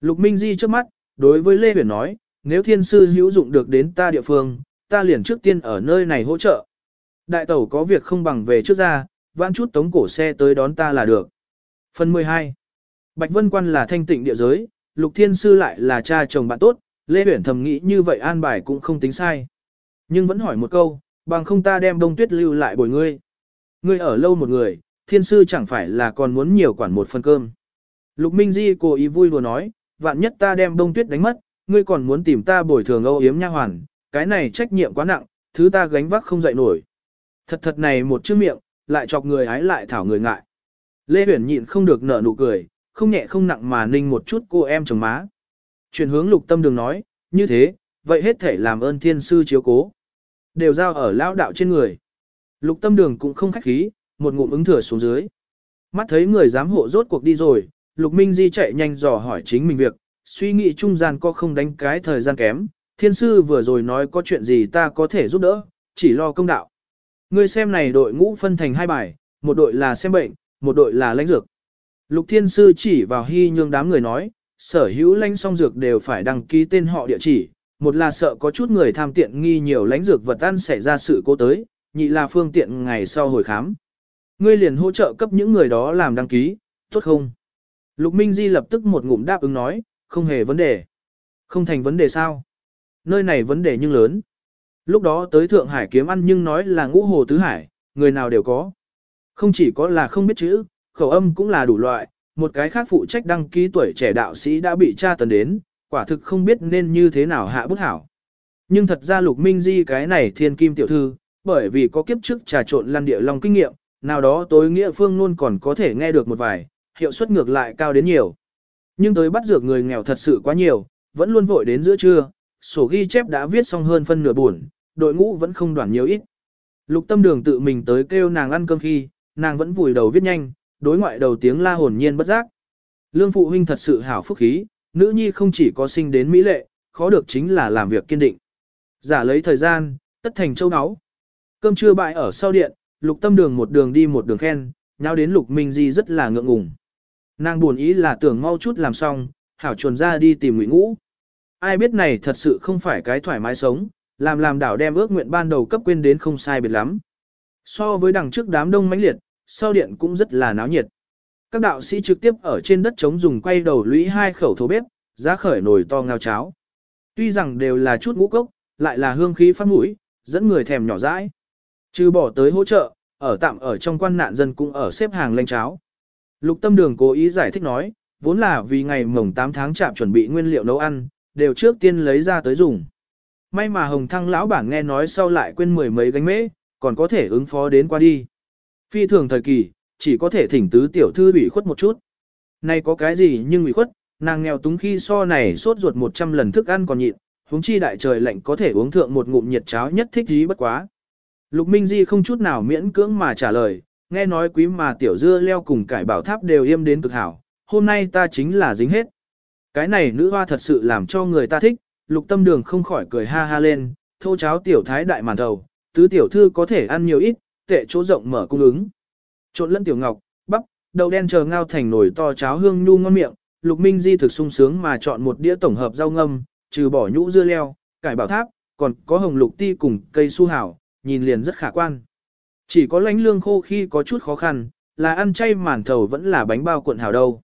Lục Minh Di trước mắt, đối với Lê Huyền nói, nếu thiên sư hữu dụng được đến ta địa phương, ta liền trước tiên ở nơi này hỗ trợ. Đại tẩu có việc không bằng về trước ra, vãn chút tống cổ xe tới đón ta là được. Phần 12 Bạch Vân Quan là thanh tịnh địa giới, Lục Thiên Sư lại là cha chồng bạn tốt, Lê Huyền thầm nghĩ như vậy an bài cũng không tính sai. Nhưng vẫn hỏi một câu, bằng không ta đem đông tuyết lưu lại bồi ngươi. Ngươi ở lâu một người, Thiên Sư chẳng phải là còn muốn nhiều quản một phần cơm. Lục Minh Di cố ý vui đùa nói, vạn nhất ta đem bông tuyết đánh mất, ngươi còn muốn tìm ta bồi thường âu yếm nha hoàn, cái này trách nhiệm quá nặng, thứ ta gánh vác không dậy nổi. Thật thật này một chữ miệng, lại chọc người ái lại thảo người ngại. Lê Huyền nhịn không được nở nụ cười, không nhẹ không nặng mà ninh một chút cô em chồng má. Chuyển hướng lục tâm đường nói, như thế, vậy hết thể làm ơn thiên sư chiếu cố. Đều giao ở lão đạo trên người. Lục tâm đường cũng không khách khí, một ngụm ứng thừa xuống dưới. Mắt thấy người giám hộ rốt cuộc đi rồi, lục minh di chạy nhanh dò hỏi chính mình việc, suy nghĩ trung gian có không đánh cái thời gian kém. Thiên sư vừa rồi nói có chuyện gì ta có thể giúp đỡ, chỉ lo công đạo. Ngươi xem này đội ngũ phân thành hai bài, một đội là xem bệnh, một đội là lãnh dược. Lục thiên sư chỉ vào hy nhương đám người nói, sở hữu lãnh song dược đều phải đăng ký tên họ địa chỉ, một là sợ có chút người tham tiện nghi nhiều lãnh dược vật ăn xảy ra sự cố tới, nhị là phương tiện ngày sau hồi khám. Ngươi liền hỗ trợ cấp những người đó làm đăng ký, tốt không? Lục Minh Di lập tức một ngụm đáp ứng nói, không hề vấn đề. Không thành vấn đề sao? Nơi này vấn đề nhưng lớn. Lúc đó tới Thượng Hải kiếm ăn nhưng nói là ngũ hồ tứ hải, người nào đều có. Không chỉ có là không biết chữ, khẩu âm cũng là đủ loại, một cái khác phụ trách đăng ký tuổi trẻ đạo sĩ đã bị tra tấn đến, quả thực không biết nên như thế nào hạ bút hảo. Nhưng thật ra Lục Minh Di cái này thiên kim tiểu thư, bởi vì có kiếp trước trà trộn lăn địa long kinh nghiệm, nào đó tối nghĩa phương luôn còn có thể nghe được một vài, hiệu suất ngược lại cao đến nhiều. Nhưng tới bắt dược người nghèo thật sự quá nhiều, vẫn luôn vội đến giữa trưa, sổ ghi chép đã viết xong hơn phân nửa buồn, đội ngũ vẫn không đoản nhiều ít. Lục tâm đường tự mình tới kêu nàng ăn cơm khi, nàng vẫn vùi đầu viết nhanh, đối ngoại đầu tiếng la hồn nhiên bất giác. Lương phụ huynh thật sự hảo phúc khí, nữ nhi không chỉ có sinh đến mỹ lệ, khó được chính là làm việc kiên định. Giả lấy thời gian, tất thành châu áo. Cơm trưa bại ở sau điện, lục tâm đường một đường đi một đường khen, nhau đến lục minh di rất là ngượng ngùng. Nàng buồn ý là tưởng mau chút làm xong, hảo chuồn ra đi tìm ngụy ngũ. Ai biết này thật sự không phải cái thoải mái sống, làm làm đảo đem ước nguyện ban đầu cấp quên đến không sai biệt lắm. So với đằng trước đám đông mãnh liệt, sau điện cũng rất là náo nhiệt. Các đạo sĩ trực tiếp ở trên đất trống dùng quay đầu lũy hai khẩu thố bếp, giá khởi nồi to ngao cháo. Tuy rằng đều là chút ngũ cốc, lại là hương khí phát mũi, dẫn người thèm nhỏ dãi. Trừ bỏ tới hỗ trợ, ở tạm ở trong quan nạn dân cũng ở xếp hàng lên cháo. Lục tâm đường cố ý giải thích nói, vốn là vì ngày mồng 8 tháng chạm chuẩn bị nguyên liệu nấu ăn, đều trước tiên lấy ra tới dùng. May mà hồng thăng lão bản nghe nói sau lại quên mười mấy gánh mễ, còn có thể ứng phó đến qua đi. Phi thường thời kỳ, chỉ có thể thỉnh tứ tiểu thư ủy khuất một chút. Nay có cái gì nhưng ủy khuất, nàng nghèo túng khi so này sốt ruột 100 lần thức ăn còn nhịn, huống chi đại trời lạnh có thể uống thượng một ngụm nhiệt cháo nhất thích gì bất quá. Lục Minh Di không chút nào miễn cưỡng mà trả lời, nghe nói quý mà tiểu dưa leo cùng cải bảo tháp đều yêm đến cực hảo, hôm nay ta chính là dính hết. Cái này nữ hoa thật sự làm cho người ta thích, lục tâm đường không khỏi cười ha ha lên, thô cháo tiểu thái đại màn thầu, tứ tiểu thư có thể ăn nhiều ít, tệ chỗ rộng mở cung ứng. Trộn lẫn tiểu ngọc, bắp, đậu đen chờ ngao thành nồi to cháo hương nhu ngon miệng, lục minh di thực sung sướng mà chọn một đĩa tổng hợp rau ngâm, trừ bỏ nhũ dưa leo, cải bảo tháp, còn có hồng lục ti cùng cây su hảo, nhìn liền rất khả quan. Chỉ có lãnh lương khô khi có chút khó khăn, là ăn chay màn thầu vẫn là bánh bao cuộn hảo đâu.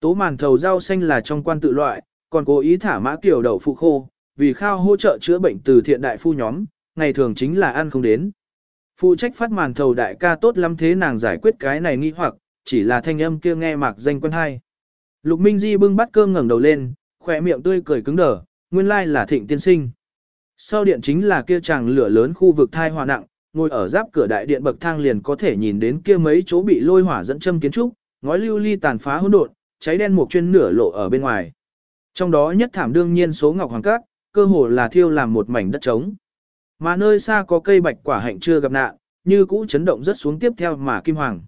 Tố màn thầu rau xanh là trong quan tự loại, còn cố ý thả mã kiểu đậu phụ khô, vì khao hỗ trợ chữa bệnh từ thiện đại phu nhóm, ngày thường chính là ăn không đến. Phụ trách phát màn thầu đại ca tốt lắm thế nàng giải quyết cái này nghi hoặc, chỉ là thanh âm kia nghe mạc danh quân hay. Lục Minh Di bưng bát cơm ngẩng đầu lên, khỏe miệng tươi cười cứng đờ, nguyên lai là thịnh tiên sinh. Sau điện chính là kia chàng lửa lớn khu vực thai hỏa nặng, ngồi ở giáp cửa đại điện bậc thang liền có thể nhìn đến kia mấy chỗ bị lôi hỏa dẫn châm kiến trúc, ngói lưu ly tàn phá hỗn độn, cháy đen một chuyên nửa lộ ở bên ngoài. Trong đó nhất thảm đương nhiên số ngọc hoàng cát, cơ hồ là thiêu làm một mảnh đất trống. Mà nơi xa có cây bạch quả hạnh chưa gặp nạn, như cũ chấn động rất xuống tiếp theo mà kim hoàng.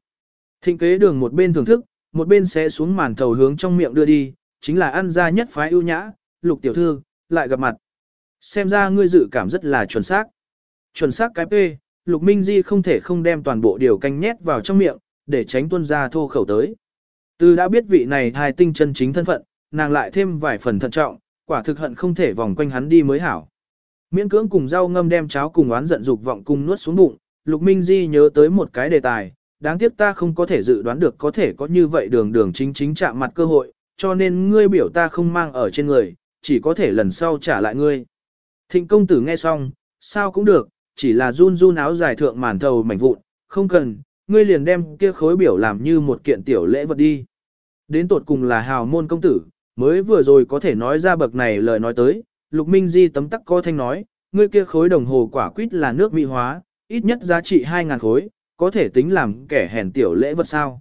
Thịnh kế đường một bên thưởng thức, một bên sẽ xuống màn thầu hướng trong miệng đưa đi, chính là ăn ra nhất phái ưu nhã, lục tiểu thư, lại gặp mặt. Xem ra ngươi dự cảm rất là chuẩn xác. Chuẩn xác cái P, lục minh di không thể không đem toàn bộ điều canh nhét vào trong miệng, để tránh tuân ra thô khẩu tới. Từ đã biết vị này thai tinh chân chính thân phận, nàng lại thêm vài phần thận trọng, quả thực hận không thể vòng quanh hắn đi mới hảo. Miễn cưỡng cùng rau ngâm đem cháo cùng oán giận dục vọng cùng nuốt xuống bụng, Lục Minh Di nhớ tới một cái đề tài, đáng tiếc ta không có thể dự đoán được có thể có như vậy đường đường chính chính chạm mặt cơ hội, cho nên ngươi biểu ta không mang ở trên người, chỉ có thể lần sau trả lại ngươi. Thịnh công tử nghe xong, sao cũng được, chỉ là run run áo dài thượng màn thầu mảnh vụn, không cần, ngươi liền đem kia khối biểu làm như một kiện tiểu lễ vật đi. Đến tột cùng là hào môn công tử, mới vừa rồi có thể nói ra bậc này lời nói tới, Lục Minh Di tấm tắc co thanh nói, ngươi kia khối đồng hồ quả quýt là nước mỹ hóa, ít nhất giá trị 2.000 khối, có thể tính làm kẻ hèn tiểu lễ vật sao.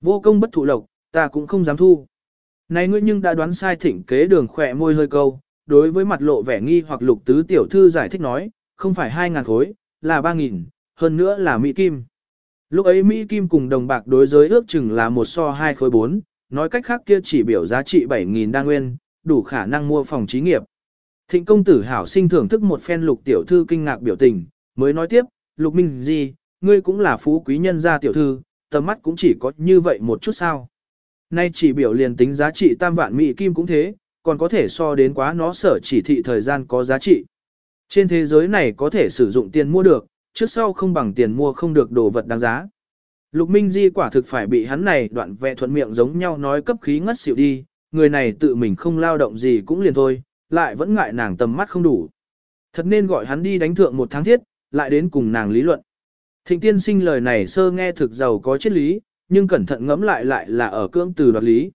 Vô công bất thụ lộc, ta cũng không dám thu. Này ngươi nhưng đã đoán sai thỉnh kế đường khỏe môi hơi câu, đối với mặt lộ vẻ nghi hoặc lục tứ tiểu thư giải thích nói, không phải 2.000 khối, là 3.000, hơn nữa là Mỹ Kim. Lúc ấy Mỹ Kim cùng đồng bạc đối giới ước chừng là một so hai khối 4, nói cách khác kia chỉ biểu giá trị 7.000 đa nguyên, đủ khả năng mua phòng trí nghiệp. Thịnh công tử hảo sinh thưởng thức một phen lục tiểu thư kinh ngạc biểu tình, mới nói tiếp, lục minh gì, ngươi cũng là phú quý nhân gia tiểu thư, tầm mắt cũng chỉ có như vậy một chút sao. Nay chỉ biểu liền tính giá trị tam vạn mỹ kim cũng thế, còn có thể so đến quá nó sở chỉ thị thời gian có giá trị. Trên thế giới này có thể sử dụng tiền mua được, trước sau không bằng tiền mua không được đồ vật đáng giá. Lục Minh Di quả thực phải bị hắn này đoạn vẽ thuận miệng giống nhau nói cấp khí ngất xỉu đi, người này tự mình không lao động gì cũng liền thôi, lại vẫn ngại nàng tầm mắt không đủ. Thật nên gọi hắn đi đánh thượng một tháng thiết, lại đến cùng nàng lý luận. Thịnh tiên sinh lời này sơ nghe thực giàu có triết lý, nhưng cẩn thận ngẫm lại lại là ở cưỡng từ đoạt lý.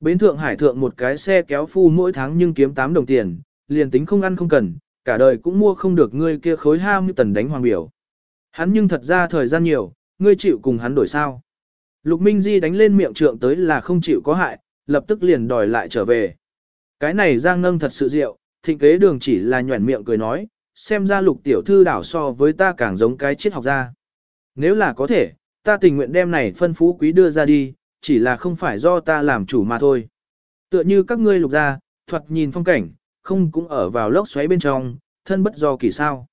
Bến thượng hải thượng một cái xe kéo phu mỗi tháng nhưng kiếm 8 đồng tiền, liền tính không ăn không cần, cả đời cũng mua không được ngươi kia khối 20 tần đánh hoàng biểu. Hắn nhưng thật ra thời gian nhiều, ngươi chịu cùng hắn đổi sao. Lục Minh Di đánh lên miệng trượng tới là không chịu có hại, lập tức liền đòi lại trở về. Cái này Giang Nâng thật sự diệu, thịnh kế đường chỉ là nhuẩn miệng cười nói, xem ra lục tiểu thư đảo so với ta càng giống cái triết học gia. Nếu là có thể, ta tình nguyện đem này phân phú quý đưa ra đi, chỉ là không phải do ta làm chủ mà thôi. Tựa như các ngươi lục gia, thuật nhìn phong cảnh, không cũng ở vào lốc xoáy bên trong, thân bất do kỳ sao.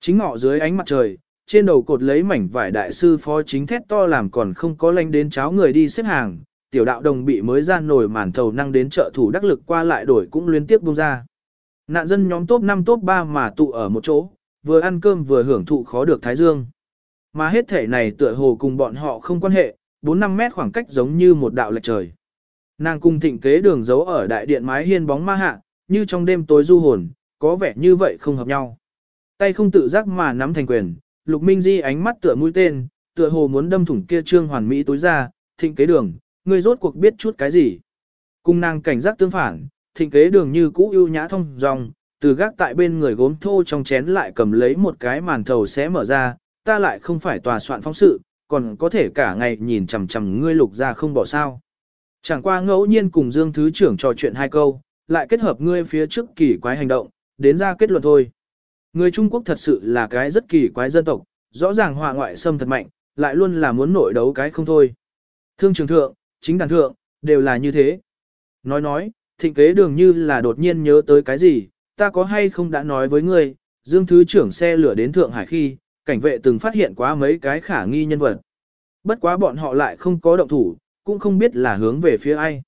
Chính ngọ dưới ánh mặt trời, trên đầu cột lấy mảnh vải đại sư phó chính thét to làm còn không có lanh đến cháo người đi xếp hàng, tiểu đạo đồng bị mới gian nổi màn thầu năng đến trợ thủ đắc lực qua lại đổi cũng liên tiếp buông ra. Nạn dân nhóm top 5 top 3 mà tụ ở một chỗ, vừa ăn cơm vừa hưởng thụ khó được thái dương. Mà hết thể này tựa hồ cùng bọn họ không quan hệ, 4-5 mét khoảng cách giống như một đạo lệch trời. Nàng cung thịnh kế đường giấu ở đại điện mái hiên bóng ma hạ, như trong đêm tối du hồn, có vẻ như vậy không hợp nhau. Tay không tự giác mà nắm thành quyền, lục minh di ánh mắt tựa mũi tên, tựa hồ muốn đâm thủng kia trương hoàn mỹ tối ra, thịnh kế đường, ngươi rốt cuộc biết chút cái gì. Cung nàng cảnh giác tương phản, thịnh kế đường như cũ ưu nhã thông dòng, từ gác tại bên người gốm thô trong chén lại cầm lấy một cái màn thầu sẽ mở ra, ta lại không phải tòa soạn phóng sự, còn có thể cả ngày nhìn chằm chằm ngươi lục ra không bỏ sao. Chẳng qua ngẫu nhiên cùng Dương Thứ trưởng trò chuyện hai câu, lại kết hợp ngươi phía trước kỳ quái hành động, đến ra kết luận thôi. Người Trung Quốc thật sự là cái rất kỳ quái dân tộc, rõ ràng hòa ngoại xâm thật mạnh, lại luôn là muốn nội đấu cái không thôi. Thương trường thượng, chính đàn thượng, đều là như thế. Nói nói, thịnh kế đường như là đột nhiên nhớ tới cái gì, ta có hay không đã nói với ngươi, Dương Thứ trưởng xe lửa đến Thượng Hải khi, cảnh vệ từng phát hiện quá mấy cái khả nghi nhân vật. Bất quá bọn họ lại không có động thủ, cũng không biết là hướng về phía ai.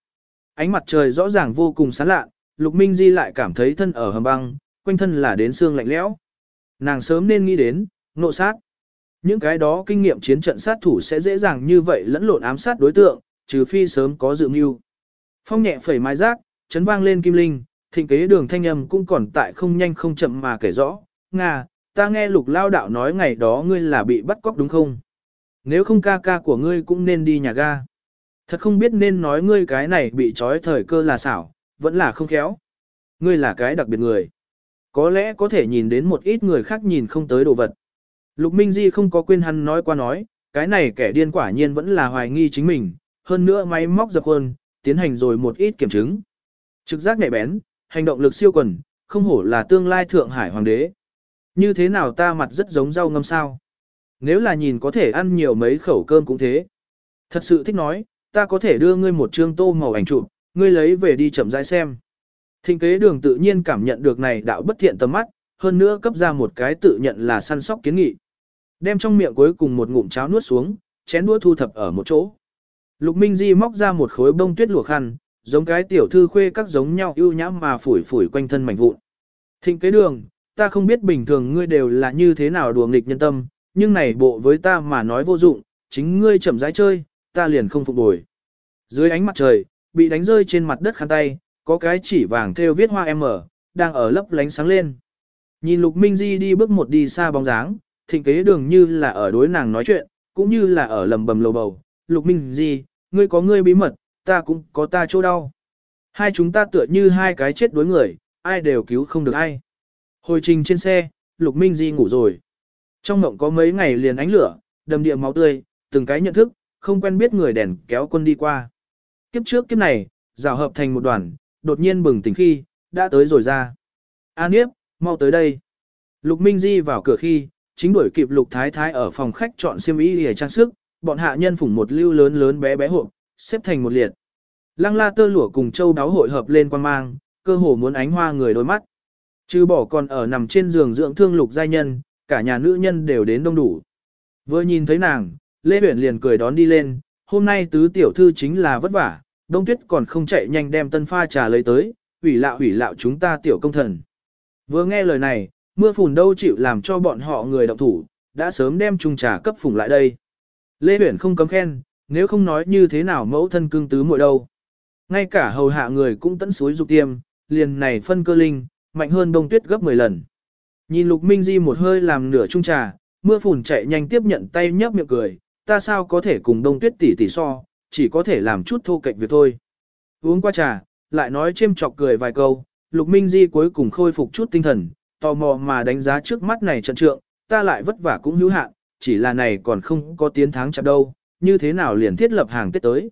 Ánh mặt trời rõ ràng vô cùng sáng lạ, Lục Minh Di lại cảm thấy thân ở hầm băng, quanh thân là đến xương lạnh lẽo. Nàng sớm nên nghĩ đến, nộ sát. Những cái đó kinh nghiệm chiến trận sát thủ sẽ dễ dàng như vậy lẫn lộn ám sát đối tượng, trừ phi sớm có dự mưu. Phong nhẹ phẩy mái rác, chấn vang lên kim linh, thịnh kế đường thanh âm cũng còn tại không nhanh không chậm mà kể rõ. Nga, ta nghe lục lao đạo nói ngày đó ngươi là bị bắt cóc đúng không? Nếu không ca ca của ngươi cũng nên đi nhà ga. Thật không biết nên nói ngươi cái này bị trói thời cơ là xảo, vẫn là không khéo. Ngươi là cái đặc biệt người. Có lẽ có thể nhìn đến một ít người khác nhìn không tới đồ vật. Lục Minh Di không có quên hắn nói qua nói, cái này kẻ điên quả nhiên vẫn là hoài nghi chính mình, hơn nữa máy móc dập hơn, tiến hành rồi một ít kiểm chứng. Trực giác nhạy bén, hành động lực siêu quần, không hổ là tương lai Thượng Hải Hoàng đế. Như thế nào ta mặt rất giống rau ngâm sao? Nếu là nhìn có thể ăn nhiều mấy khẩu cơm cũng thế. Thật sự thích nói, ta có thể đưa ngươi một trương tô màu ảnh chụp, ngươi lấy về đi chậm rãi xem. Thịnh kế đường tự nhiên cảm nhận được này đạo bất thiện tầm mắt, hơn nữa cấp ra một cái tự nhận là săn sóc kiến nghị. Đem trong miệng cuối cùng một ngụm cháo nuốt xuống, chén đũa thu thập ở một chỗ. Lục Minh Di móc ra một khối bông tuyết lụa khăn, giống cái tiểu thư khuê các giống nhau ưu nhãm mà phủi phủi quanh thân mảnh vụn. Thịnh kế đường, ta không biết bình thường ngươi đều là như thế nào đùa nghịch nhân tâm, nhưng này bộ với ta mà nói vô dụng, chính ngươi chậm rãi chơi, ta liền không phục bồi. Dưới ánh mặt trời, bị đánh rơi trên mặt đất khăn tay, có cái chỉ vàng theo viết hoa M, đang ở lấp lánh sáng lên. Nhìn Lục Minh Di đi bước một đi xa bóng dáng, thịnh kế đường như là ở đối nàng nói chuyện, cũng như là ở lầm bầm lầu bầu. Lục Minh Di, ngươi có ngươi bí mật, ta cũng có ta chỗ đau. Hai chúng ta tựa như hai cái chết đối người, ai đều cứu không được ai. Hồi trình trên xe, Lục Minh Di ngủ rồi. Trong mộng có mấy ngày liền ánh lửa, đầm địa máu tươi, từng cái nhận thức, không quen biết người đèn kéo quân đi qua. Kiếp trước kiếp này, rào hợp thành một đoàn, đột nhiên bừng tỉnh khi, đã tới rồi ra. A Niếp, mau tới đây. Lục Minh Di vào cửa khi, chính đuổi kịp Lục Thái Thái ở phòng khách chọn xiêm y để trang sức, bọn hạ nhân phủng một lưu lớn lớn bé bé hộp, xếp thành một liệt. Lăng la tơ lụa cùng châu đáo hội hợp lên quan mang, cơ hồ muốn ánh hoa người đôi mắt. Trừ bỏ còn ở nằm trên giường dưỡng thương lục giai nhân, cả nhà nữ nhân đều đến đông đủ. Vừa nhìn thấy nàng, Lê Uyển liền cười đón đi lên, hôm nay tứ tiểu thư chính là vất vả, đông tuyết còn không chạy nhanh đem tân pha trà lấy tới, hủy lạo hủy lạo chúng ta tiểu công thần. Vừa nghe lời này, mưa phùn đâu chịu làm cho bọn họ người động thủ, đã sớm đem chung trà cấp phùng lại đây. Lê Uyển không cấm khen, nếu không nói như thế nào mẫu thân cương tứ muội đâu. Ngay cả hầu hạ người cũng tẫn suối dục tiêm, liền này phân cơ linh, mạnh hơn đông tuyết gấp 10 lần. Nhìn Lục Minh Di một hơi làm nửa chung trà, mưa phùn chạy nhanh tiếp nhận tay nhấp miệng cười, ta sao có thể cùng đông tuyết tỷ tỷ so, chỉ có thể làm chút thô kệch việc thôi. Uống qua trà, lại nói chêm chọc cười vài câu, Lục Minh Di cuối cùng khôi phục chút tinh thần, tò mò mà đánh giá trước mắt này trận trượng, ta lại vất vả cũng hữu hạn, chỉ là này còn không có tiến tháng chặt đâu, như thế nào liền thiết lập hàng Tết tới.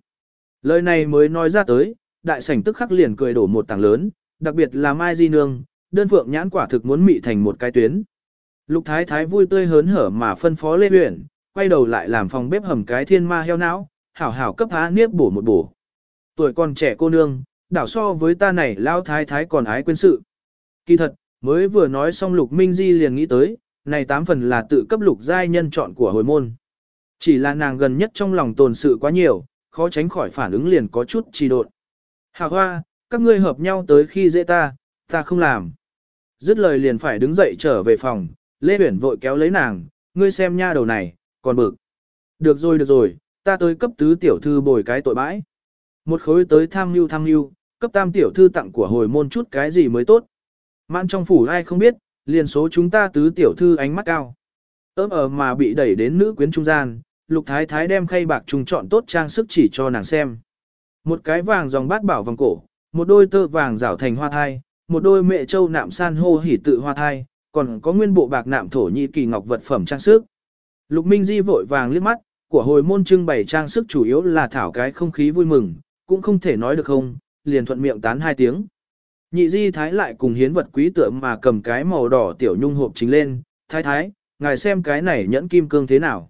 Lời này mới nói ra tới, đại sảnh tức khắc liền cười đổ một tảng lớn, đặc biệt là Mai Di Nương, đơn phượng nhãn quả thực muốn mị thành một cái tuyến. Lục Thái Thái vui tươi hớn hở mà phân phó Lê Uyển, quay đầu lại làm phòng bếp hầm cái thiên ma heo não, hảo hảo cấp há niếp bổ một bổ. Tuổi còn trẻ cô nương, đảo so với ta này lao thái thái còn ái quên sự. Kỳ thật, mới vừa nói xong Lục Minh Di liền nghĩ tới, này tám phần là tự cấp Lục giai nhân chọn của hồi môn. Chỉ là nàng gần nhất trong lòng tồn sự quá nhiều, khó tránh khỏi phản ứng liền có chút trì độn. hạ hoa, các ngươi hợp nhau tới khi dễ ta, ta không làm. Dứt lời liền phải đứng dậy trở về phòng, Lê Huyển vội kéo lấy nàng, ngươi xem nha đầu này, còn bực. Được rồi được rồi, ta tới cấp tứ tiểu thư bồi cái tội bãi. Một khối tới tham mưu tham mưu, cấp tam tiểu thư tặng của hồi môn chút cái gì mới tốt. Mãn trong phủ ai không biết, liền số chúng ta tứ tiểu thư ánh mắt cao. Ơm ở mà bị đẩy đến nữ quyến trung gian, lục thái thái đem khay bạc trùng chọn tốt trang sức chỉ cho nàng xem. Một cái vàng dòng bát bảo vòng cổ, một đôi tơ vàng rảo thành hoa thai, một đôi mẹ châu nạm san hô hỉ tự hoa thai, còn có nguyên bộ bạc nạm thổ nhị kỳ ngọc vật phẩm trang sức. Lục Minh Di vội vàng liếc mắt, của hồi môn trưng bày trang sức chủ yếu là thảo cái không khí vui mừng, cũng không thể nói được không, liền thuận miệng tán hai tiếng. Nhị Di thái lại cùng hiến vật quý tượng mà cầm cái màu đỏ tiểu nhung hộp chính lên, thái thái, ngài xem cái này nhẫn kim cương thế nào.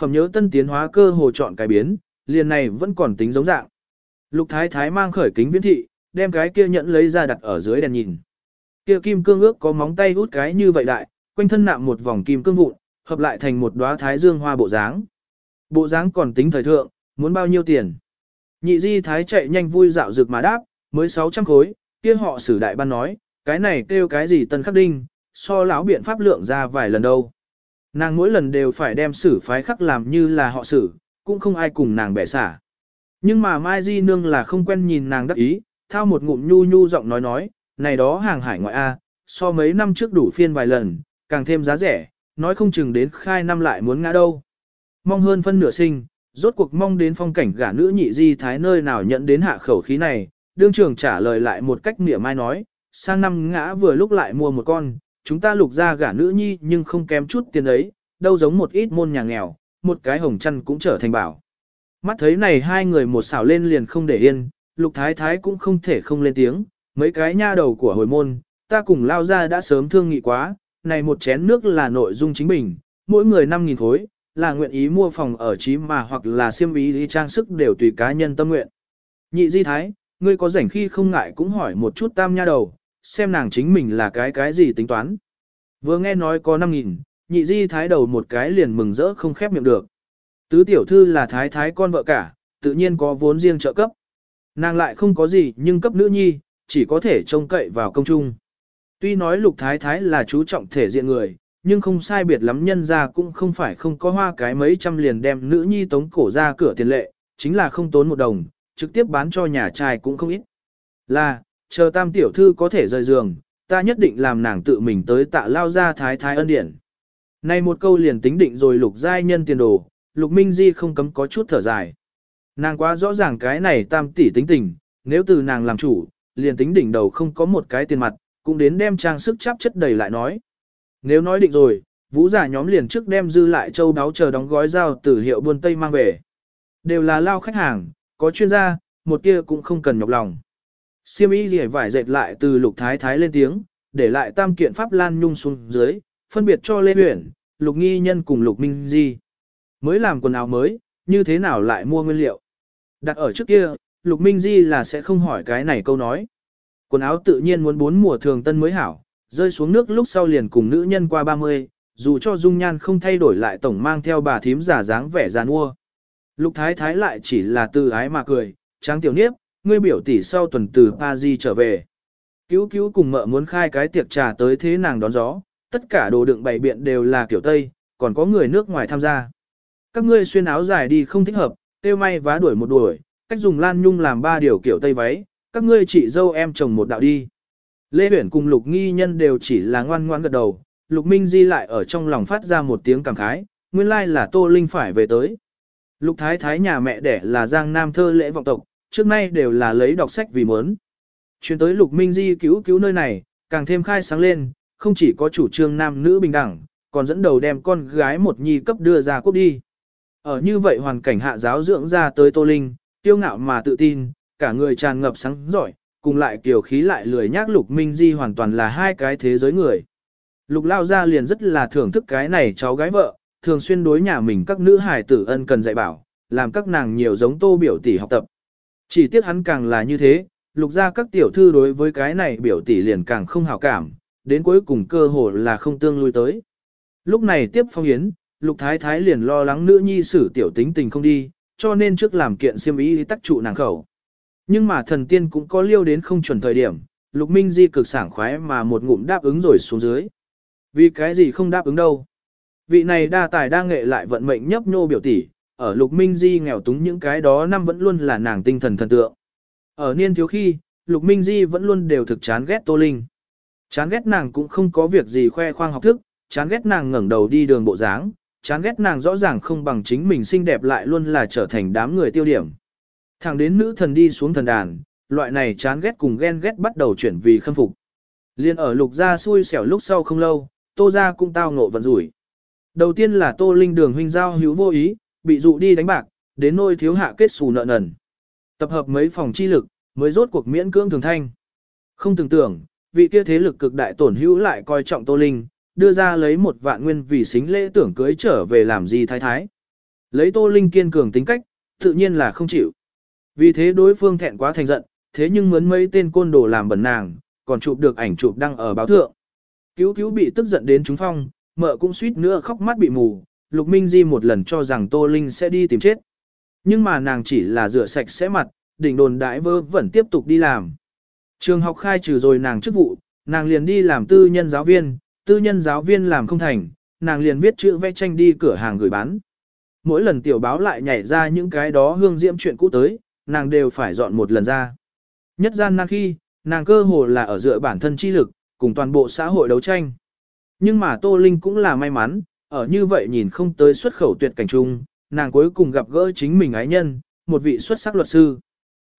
Phẩm nhớ tân tiến hóa cơ hồ chọn cái biến, liền này vẫn còn tính giống dạng. Lục thái thái mang khởi kính viễn thị, đem cái kia nhẫn lấy ra đặt ở dưới đèn nhìn. Kia kim cương ước có móng tay út cái như vậy đại, quanh thân nạm một vòng kim cương vụn, hợp lại thành một đóa thái dương hoa bộ dáng. Bộ dáng còn tính thời thượng, muốn bao nhiêu tiền? Nhị di thái chạy nhanh vui dạo dược mà đáp, mới 600 khối, kia họ sử đại ban nói, cái này kêu cái gì tân khắc đinh, so lão biện pháp lượng ra vài lần đâu. Nàng mỗi lần đều phải đem sử phái khắc làm như là họ sử, cũng không ai cùng nàng bẻ xả. Nhưng mà Mai Di Nương là không quen nhìn nàng đắc ý, thao một ngụm nhu nhu giọng nói nói, này đó hàng hải ngoại A, so mấy năm trước đủ phiên vài lần, càng thêm giá rẻ, nói không chừng đến khai năm lại muốn ngã đâu. Mong hơn phân nửa sinh, rốt cuộc mong đến phong cảnh gả nữ nhị di thái nơi nào nhận đến hạ khẩu khí này, đương trường trả lời lại một cách mỉa mai nói, sang năm ngã vừa lúc lại mua một con, chúng ta lục ra gả nữ nhi nhưng không kém chút tiền ấy, đâu giống một ít môn nhà nghèo, một cái hồng chăn cũng trở thành bảo. Mắt thấy này hai người một xảo lên liền không để yên, lục thái thái cũng không thể không lên tiếng, mấy cái nha đầu của hồi môn, ta cùng lao ra đã sớm thương nghị quá, này một chén nước là nội dung chính mình, mỗi người 5.000 khối, là nguyện ý mua phòng ở trí mà hoặc là siêm ý đi trang sức đều tùy cá nhân tâm nguyện. Nhị di thái, ngươi có rảnh khi không ngại cũng hỏi một chút tam nha đầu, xem nàng chính mình là cái cái gì tính toán. Vừa nghe nói có 5.000, nhị di thái đầu một cái liền mừng rỡ không khép miệng được. Tứ tiểu thư là thái thái con vợ cả, tự nhiên có vốn riêng trợ cấp. Nàng lại không có gì nhưng cấp nữ nhi, chỉ có thể trông cậy vào công trung. Tuy nói lục thái thái là chú trọng thể diện người, nhưng không sai biệt lắm nhân ra cũng không phải không có hoa cái mấy trăm liền đem nữ nhi tống cổ ra cửa tiền lệ, chính là không tốn một đồng, trực tiếp bán cho nhà trai cũng không ít. Là, chờ tam tiểu thư có thể rời giường, ta nhất định làm nàng tự mình tới tạ lao ra thái thái ân điển. Này một câu liền tính định rồi lục giai nhân tiền đồ, lục minh di không cấm có chút thở dài. Nàng quá rõ ràng cái này tam tỷ tính tình, nếu từ nàng làm chủ, liền tính đỉnh đầu không có một cái tiền mặt, cũng đến đem trang sức chắp chất đầy lại nói. Nếu nói định rồi, vũ giả nhóm liền trước đem dư lại châu đáo chờ đóng gói giao từ hiệu buôn Tây mang về. Đều là lao khách hàng, có chuyên gia, một kia cũng không cần nhọc lòng. Siêm y gì vải dệt lại từ lục thái thái lên tiếng, để lại tam kiện pháp lan nhung xuống dưới, phân biệt cho Lê uyển, lục nghi nhân cùng lục minh di. Mới làm quần áo mới, như thế nào lại mua nguyên liệu. Đặt ở trước kia, lục minh di là sẽ không hỏi cái này câu nói. Quần áo tự nhiên muốn bốn mùa thường tân mới hảo, rơi xuống nước lúc sau liền cùng nữ nhân qua 30, dù cho dung nhan không thay đổi lại tổng mang theo bà thím giả dáng vẻ giàn mua. Lục thái thái lại chỉ là từ ái mà cười, tráng tiểu niếp, ngươi biểu tỷ sau tuần từ Paris trở về. Cứu cứu cùng mợ muốn khai cái tiệc trà tới thế nàng đón gió, tất cả đồ đựng bày biện đều là kiểu Tây, còn có người nước ngoài tham gia. Các ngươi xuyên áo dài đi không thích hợp, tiêu may vá đuổi một đuổi, cách dùng lan nhung làm ba điều kiểu Tây váy, các ngươi chị dâu em chồng một đạo đi. Lê Huyển cùng Lục Nghi Nhân đều chỉ là ngoan ngoan gật đầu, Lục Minh Di lại ở trong lòng phát ra một tiếng cảm khái, nguyên lai là Tô Linh phải về tới. Lục Thái Thái nhà mẹ đẻ là Giang Nam thơ lễ vọng tộc, trước nay đều là lấy đọc sách vì muốn. chuyến tới Lục Minh Di cứu cứu nơi này, càng thêm khai sáng lên, không chỉ có chủ trương nam nữ bình đẳng, còn dẫn đầu đem con gái một nhi cấp đưa ra quốc đi. Ở như vậy hoàn cảnh hạ giáo dưỡng ra tới Tô Linh, tiêu ngạo mà tự tin, cả người tràn ngập sáng giỏi, cùng lại kiều khí lại lười nhác Lục Minh Di hoàn toàn là hai cái thế giới người. Lục lao gia liền rất là thưởng thức cái này cháu gái vợ, thường xuyên đối nhà mình các nữ hài tử ân cần dạy bảo, làm các nàng nhiều giống tô biểu tỷ học tập. Chỉ tiếc hắn càng là như thế, lục ra các tiểu thư đối với cái này biểu tỷ liền càng không hảo cảm, đến cuối cùng cơ hồ là không tương lui tới. Lúc này tiếp phong yến, lục thái thái liền lo lắng nữ nhi sử tiểu tính tình không đi, cho nên trước làm kiện siêm ý tắc trụ nàng khẩu. Nhưng mà thần tiên cũng có liêu đến không chuẩn thời điểm, lục minh di cực sảng khoái mà một ngụm đáp ứng rồi xuống dưới. Vì cái gì không đáp ứng đâu. Vị này đa tài đa nghệ lại vận mệnh nhấp nhô biểu tỷ, ở lục minh di nghèo túng những cái đó năm vẫn luôn là nàng tinh thần thần tượng. Ở niên thiếu khi, lục minh di vẫn luôn đều thực chán ghét tô linh. Chán ghét nàng cũng không có việc gì khoe khoang học thức, chán ghét nàng ngẩng đầu đi đường bộ dáng, chán ghét nàng rõ ràng không bằng chính mình xinh đẹp lại luôn là trở thành đám người tiêu điểm. Thẳng đến nữ thần đi xuống thần đàn, loại này chán ghét cùng ghen ghét bắt đầu chuyển vì khâm phục. Liên ở lục gia xui xẻo lúc sau không lâu, tô gia cũng tao ngộ vận rủi. Đầu tiên là tô linh đường huynh giao hữu vô ý, bị dụ đi đánh bạc, đến nôi thiếu hạ kết xù nợ nần. Tập hợp mấy phòng chi lực, mới rốt cuộc miễn cưỡng thường thanh. Không tưởng tưởng, vị kia thế lực cực đại tổn hữu lại coi trọng tô linh, đưa ra lấy một vạn nguyên vì xính lễ tưởng cưới trở về làm gì thái thái. Lấy tô linh kiên cường tính cách, tự nhiên là không chịu. Vì thế đối phương thẹn quá thành giận, thế nhưng mướn mấy tên côn đồ làm bẩn nàng, còn chụp được ảnh chụp đăng ở báo thượng. Cứu cứu bị tức giận đến trúng phong, mợ cũng suýt nữa khóc mắt bị mù, Lục Minh Di một lần cho rằng Tô Linh sẽ đi tìm chết. Nhưng mà nàng chỉ là rửa sạch sẽ mặt, đỉnh đồn đại vơ vẫn tiếp tục đi làm. Trường học khai trừ rồi nàng chức vụ, nàng liền đi làm tư nhân giáo viên, tư nhân giáo viên làm không thành, nàng liền viết chữ vẽ tranh đi cửa hàng gửi bán. Mỗi lần tiểu báo lại nhảy ra những cái đó hương diễm chuyện cũ tới, nàng đều phải dọn một lần ra. Nhất gian nan khi, nàng cơ hồ là ở dựa bản thân chi lực, cùng toàn bộ xã hội đấu tranh. Nhưng mà Tô Linh cũng là may mắn, ở như vậy nhìn không tới xuất khẩu tuyệt cảnh chung, nàng cuối cùng gặp gỡ chính mình ái nhân, một vị xuất sắc luật sư.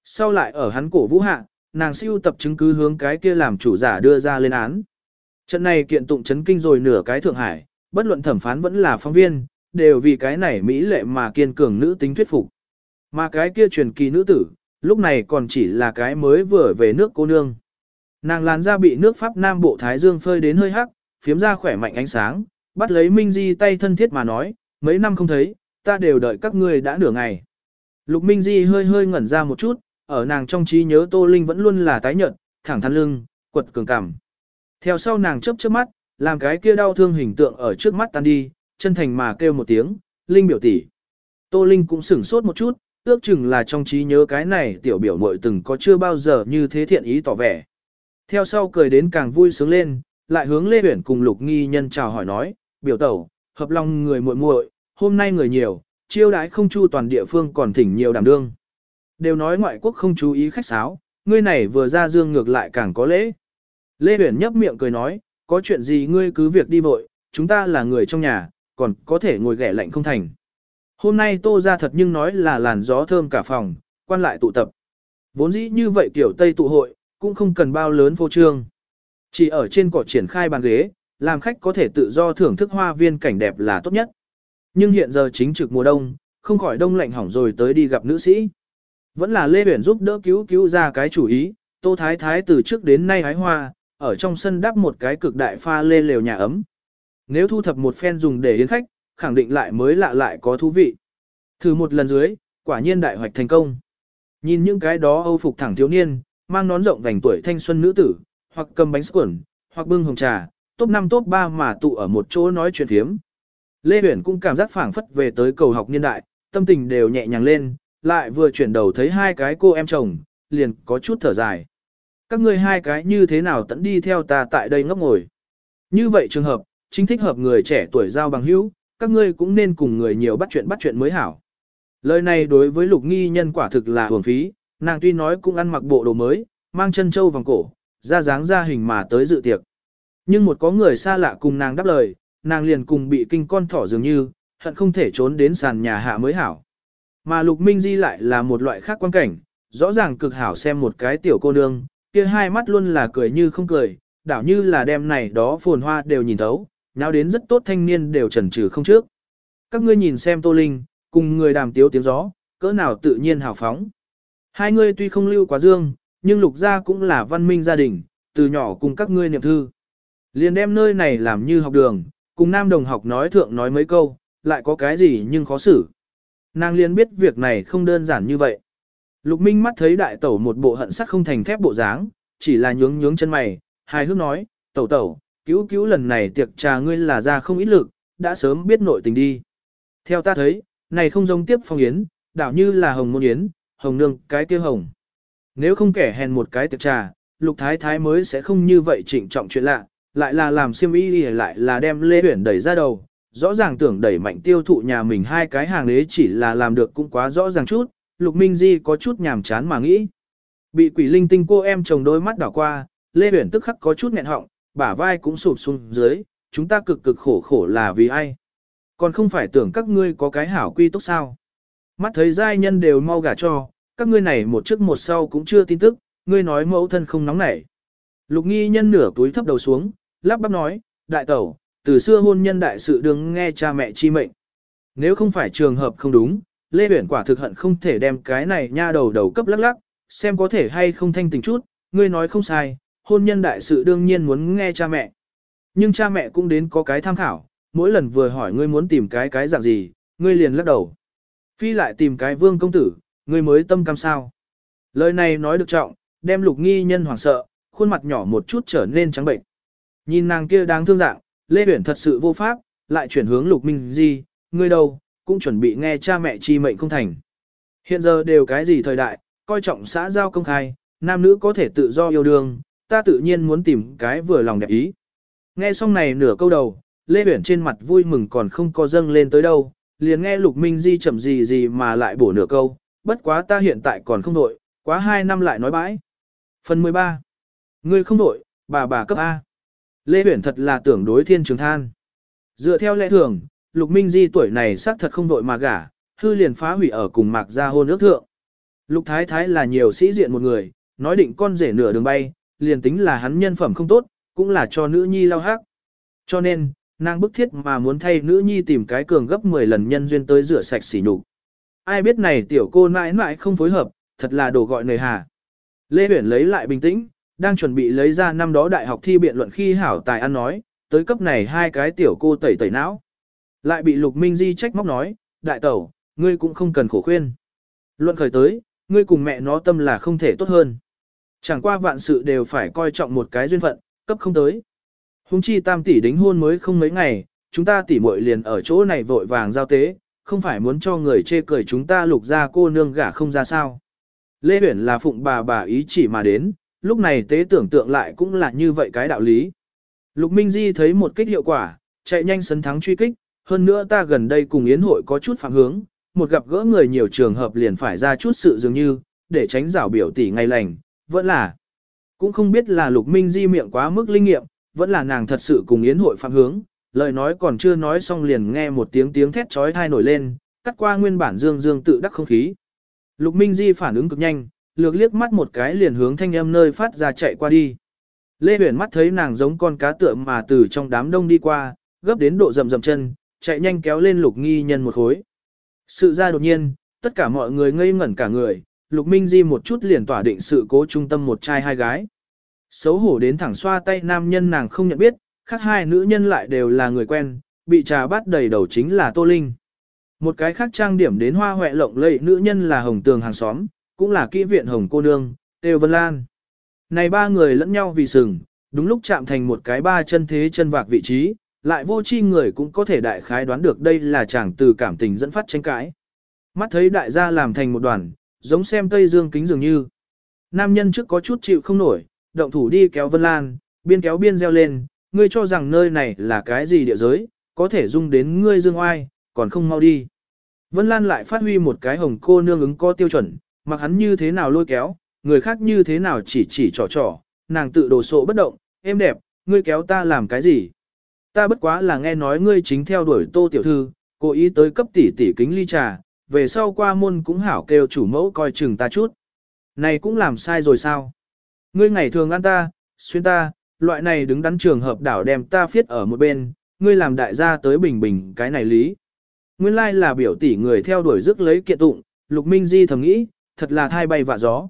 Sau lại ở hắn cổ vũ hạ, nàng siêu tập chứng cứ hướng cái kia làm chủ giả đưa ra lên án. Trận này kiện tụng chấn kinh rồi nửa cái Thượng Hải, bất luận thẩm phán vẫn là phóng viên, đều vì cái này mỹ lệ mà kiên cường nữ tính thuyết phục. Mà cái kia truyền kỳ nữ tử, lúc này còn chỉ là cái mới vừa về nước cô nương. Nàng làn da bị nước Pháp Nam Bộ Thái Dương phơi đến hơi hắc, phiếm ra khỏe mạnh ánh sáng, bắt lấy Minh Di tay thân thiết mà nói, mấy năm không thấy, ta đều đợi các ngươi đã nửa ngày. Lục Minh Di hơi hơi ngẩn ra một chút, ở nàng trong trí nhớ Tô Linh vẫn luôn là tái nhợt, thẳng thắn lưng, quật cường cảm. Theo sau nàng chớp chớp mắt, làm cái kia đau thương hình tượng ở trước mắt tan đi, chân thành mà kêu một tiếng, Linh biểu tỷ. Tô Linh cũng sửng sốt một chút, ước chừng là trong trí nhớ cái này tiểu biểu muội từng có chưa bao giờ như thế thiện ý tỏ vẻ. Theo sau cười đến càng vui sướng lên, lại hướng Lê Uyển cùng Lục Nghi Nhân chào hỏi nói, biểu tẩu, hợp lòng người muội muội, hôm nay người nhiều, chiêu đãi không chu toàn địa phương còn thỉnh nhiều đảm đương. Đều nói ngoại quốc không chú ý khách sáo, ngươi này vừa ra dương ngược lại càng có lễ. Lê Uyển nhấp miệng cười nói, có chuyện gì ngươi cứ việc đi vội, chúng ta là người trong nhà, còn có thể ngồi ghẻ lạnh không thành. Hôm nay tô ra thật nhưng nói là làn gió thơm cả phòng, quan lại tụ tập. Vốn dĩ như vậy kiểu Tây tụ hội, cũng không cần bao lớn phô trương. Chỉ ở trên cỏ triển khai bàn ghế, làm khách có thể tự do thưởng thức hoa viên cảnh đẹp là tốt nhất. Nhưng hiện giờ chính trực mùa đông, không khỏi đông lạnh hỏng rồi tới đi gặp nữ sĩ. Vẫn là Lê Huyền giúp đỡ cứu cứu ra cái chủ ý, Tô Thái Thái từ trước đến nay hái hoa, ở trong sân đắp một cái cực đại pha lê lều nhà ấm. Nếu thu thập một phen dùng để yến khách, khẳng định lại mới lạ lại có thú vị. Thử một lần dưới, quả nhiên đại hoạch thành công. Nhìn những cái đó âu phục thẳng thiếu niên, mang nón rộng vành tuổi thanh xuân nữ tử, hoặc cầm bánh squẩn, hoặc bưng hồng trà, top 5 top 3 mà tụ ở một chỗ nói chuyện phiếm. Lê Huyển cũng cảm giác phảng phất về tới cầu học niên đại, tâm tình đều nhẹ nhàng lên, lại vừa chuyển đầu thấy hai cái cô em chồng, liền có chút thở dài. Các ngươi hai cái như thế nào tận đi theo ta tại đây ngốc ngồi. Như vậy trường hợp, chính thích hợp người trẻ tuổi giao bằng hữu, các ngươi cũng nên cùng người nhiều bắt chuyện bắt chuyện mới hảo. Lời này đối với lục nghi nhân quả thực là hưởng phí, nàng tuy nói cũng ăn mặc bộ đồ mới, mang chân châu vòng cổ, ra dáng ra hình mà tới dự tiệc. Nhưng một có người xa lạ cùng nàng đáp lời, nàng liền cùng bị kinh con thỏ dường như, hận không thể trốn đến sàn nhà hạ mới hảo. Mà lục minh di lại là một loại khác quan cảnh, rõ ràng cực hảo xem một cái tiểu cô nương, kia hai mắt luôn là cười như không cười, đảo như là đêm này đó phồn hoa đều nhìn thấu, nào đến rất tốt thanh niên đều trần trừ không trước. Các ngươi nhìn xem Tô Linh, cùng người đàm tiếu tiếng gió, cỡ nào tự nhiên hào phóng. Hai ngươi tuy không lưu quá dương, nhưng lục gia cũng là văn minh gia đình, từ nhỏ cùng các ngươi niệm thư. Liền đem nơi này làm như học đường, cùng nam đồng học nói thượng nói mấy câu, lại có cái gì nhưng khó xử. Nàng liền biết việc này không đơn giản như vậy. Lục Minh mắt thấy đại tẩu một bộ hận sắt không thành thép bộ dáng, chỉ là nhướng nhướng chân mày, hài hước nói, tẩu tẩu, cứu cứu lần này tiệc trà ngươi là ra không ít lực, đã sớm biết nội tình đi. Theo ta thấy, này không giống tiếp phong yến, đảo như là hồng môn yến, hồng nương, cái kia hồng. Nếu không kẻ hèn một cái tiệc trà, lục thái thái mới sẽ không như vậy trịnh trọng chuyện lạ, lại là làm siêm y lại là đem lê huyển đẩy ra đầu, rõ ràng tưởng đẩy mạnh tiêu thụ nhà mình hai cái hàng đế chỉ là làm được cũng quá rõ ràng chút, lục minh di có chút nhàm chán mà nghĩ. Bị quỷ linh tinh cô em chồng đôi mắt đảo qua, lê huyển tức khắc có chút nghẹn họng, bả vai cũng sụp xuống dưới, chúng ta cực cực khổ khổ là vì ai. Còn không phải tưởng các ngươi có cái hảo quy tốt sao. Mắt thấy giai nhân đều mau gả cho, các ngươi này một trước một sau cũng chưa tin tức, ngươi nói mẫu thân không nóng nảy. Lục nghi nhân nửa túi thấp đầu xuống, lắp bắp nói, đại tẩu, từ xưa hôn nhân đại sự đừng nghe cha mẹ chi mệnh. Nếu không phải trường hợp không đúng, Lê Uyển quả thực hận không thể đem cái này nha đầu đầu cấp lắc lắc, xem có thể hay không thanh tình chút, ngươi nói không sai, hôn nhân đại sự đương nhiên muốn nghe cha mẹ. Nhưng cha mẹ cũng đến có cái tham khảo, mỗi lần vừa hỏi ngươi muốn tìm cái cái dạng gì, ngươi liền lắc đầu. Phi lại tìm cái vương công tử, ngươi mới tâm cam sao. Lời này nói được trọng, đem lục nghi nhân hoảng sợ, khuôn mặt nhỏ một chút trở nên trắng bệnh. Nhìn nàng kia đáng thương dạng, Lê Uyển thật sự vô pháp, lại chuyển hướng lục minh di, ngươi đâu, cũng chuẩn bị nghe cha mẹ chi mệnh không thành. Hiện giờ đều cái gì thời đại, coi trọng xã giao công khai, nam nữ có thể tự do yêu đương, ta tự nhiên muốn tìm cái vừa lòng đẹp ý. Nghe xong này nửa câu đầu, Lê Uyển trên mặt vui mừng còn không có dâng lên tới đâu, liền nghe Lục Minh Di chậm gì gì mà lại bổ nửa câu, bất quá ta hiện tại còn không đội, quá hai năm lại nói bãi. Phần 13. Ngươi không đội, bà bà cấp A. Lê Uyển thật là tưởng đối thiên trường than. Dựa theo lẽ thường, Lục Minh Di tuổi này xác thật không đội mà gả, hư liền phá hủy ở cùng mạc gia hôn ước thượng. Lục Thái Thái là nhiều sĩ diện một người, nói định con rể nửa đường bay, liền tính là hắn nhân phẩm không tốt, cũng là cho nữ nhi lao hát. Cho nên, nàng bức thiết mà muốn thay nữ nhi tìm cái cường gấp 10 lần nhân duyên tới rửa sạch xỉ nhục. Ai biết này tiểu cô mãi mãi không phối hợp, thật là đồ gọi nề hà. Lê Huyển lấy lại bình tĩnh, đang chuẩn bị lấy ra năm đó đại học thi biện luận khi hảo tài ăn nói, tới cấp này hai cái tiểu cô tẩy tẩy não. Lại bị Lục Minh Di trách móc nói, đại tẩu, ngươi cũng không cần khổ khuyên. Luận khởi tới, ngươi cùng mẹ nó tâm là không thể tốt hơn. Chẳng qua vạn sự đều phải coi trọng một cái duyên phận, cấp không tới. Hùng chi tam tỷ đính hôn mới không mấy ngày, chúng ta tỷ muội liền ở chỗ này vội vàng giao tế, không phải muốn cho người chê cười chúng ta lục ra cô nương gả không ra sao. Lê Huyển là phụng bà bà ý chỉ mà đến, lúc này tế tưởng tượng lại cũng là như vậy cái đạo lý. Lục Minh Di thấy một kích hiệu quả, chạy nhanh sấn thắng truy kích, hơn nữa ta gần đây cùng yến hội có chút phạm hướng, một gặp gỡ người nhiều trường hợp liền phải ra chút sự dường như, để tránh rảo biểu tỷ ngay lành, vẫn là. Cũng không biết là Lục Minh Di miệng quá mức linh nghiệm, vẫn là nàng thật sự cùng yến hội phạm hướng, lời nói còn chưa nói xong liền nghe một tiếng tiếng thét trói thai nổi lên, cắt qua nguyên bản dương dương tự đắc không khí. Lục Minh Di phản ứng cực nhanh, lược liếc mắt một cái liền hướng thanh âm nơi phát ra chạy qua đi. Lê Huyền mắt thấy nàng giống con cá tượng mà từ trong đám đông đi qua, gấp đến độ rầm rầm chân, chạy nhanh kéo lên lục nghi nhân một khối. Sự ra đột nhiên, tất cả mọi người ngây ngẩn cả người, lục minh di một chút liền tỏa định sự cố trung tâm một trai hai gái. Xấu hổ đến thẳng xoa tay nam nhân nàng không nhận biết, khác hai nữ nhân lại đều là người quen, bị trà bắt đầy đầu chính là Tô Linh. Một cái khác trang điểm đến hoa hoẹ lộng lẫy nữ nhân là Hồng Tường hàng xóm, cũng là kỹ viện Hồng Cô Nương, Têu Vân Lan. Này ba người lẫn nhau vì sừng, đúng lúc chạm thành một cái ba chân thế chân vạc vị trí, lại vô chi người cũng có thể đại khái đoán được đây là chàng từ cảm tình dẫn phát tranh cãi. Mắt thấy đại gia làm thành một đoàn, giống xem Tây Dương kính dường như. Nam nhân trước có chút chịu không nổi, động thủ đi kéo Vân Lan, biên kéo biên reo lên, ngươi cho rằng nơi này là cái gì địa giới, có thể dung đến ngươi dương oai, còn không mau đi. Vân Lan lại phát huy một cái hồng cô nương ứng có tiêu chuẩn, mặc hắn như thế nào lôi kéo, người khác như thế nào chỉ chỉ trò trò, nàng tự đồ sộ bất động, em đẹp, ngươi kéo ta làm cái gì? Ta bất quá là nghe nói ngươi chính theo đuổi tô tiểu thư, cố ý tới cấp tỷ tỷ kính ly trà, về sau qua môn cũng hảo kêu chủ mẫu coi chừng ta chút. Này cũng làm sai rồi sao? Ngươi ngày thường ăn ta, xuyên ta, loại này đứng đắn trường hợp đảo đem ta phiết ở một bên, ngươi làm đại gia tới bình bình cái này lý. Nguyên lai là biểu tỷ người theo đuổi rước lấy kiện tụng, Lục Minh Di thầm nghĩ, thật là thai bay vạ gió.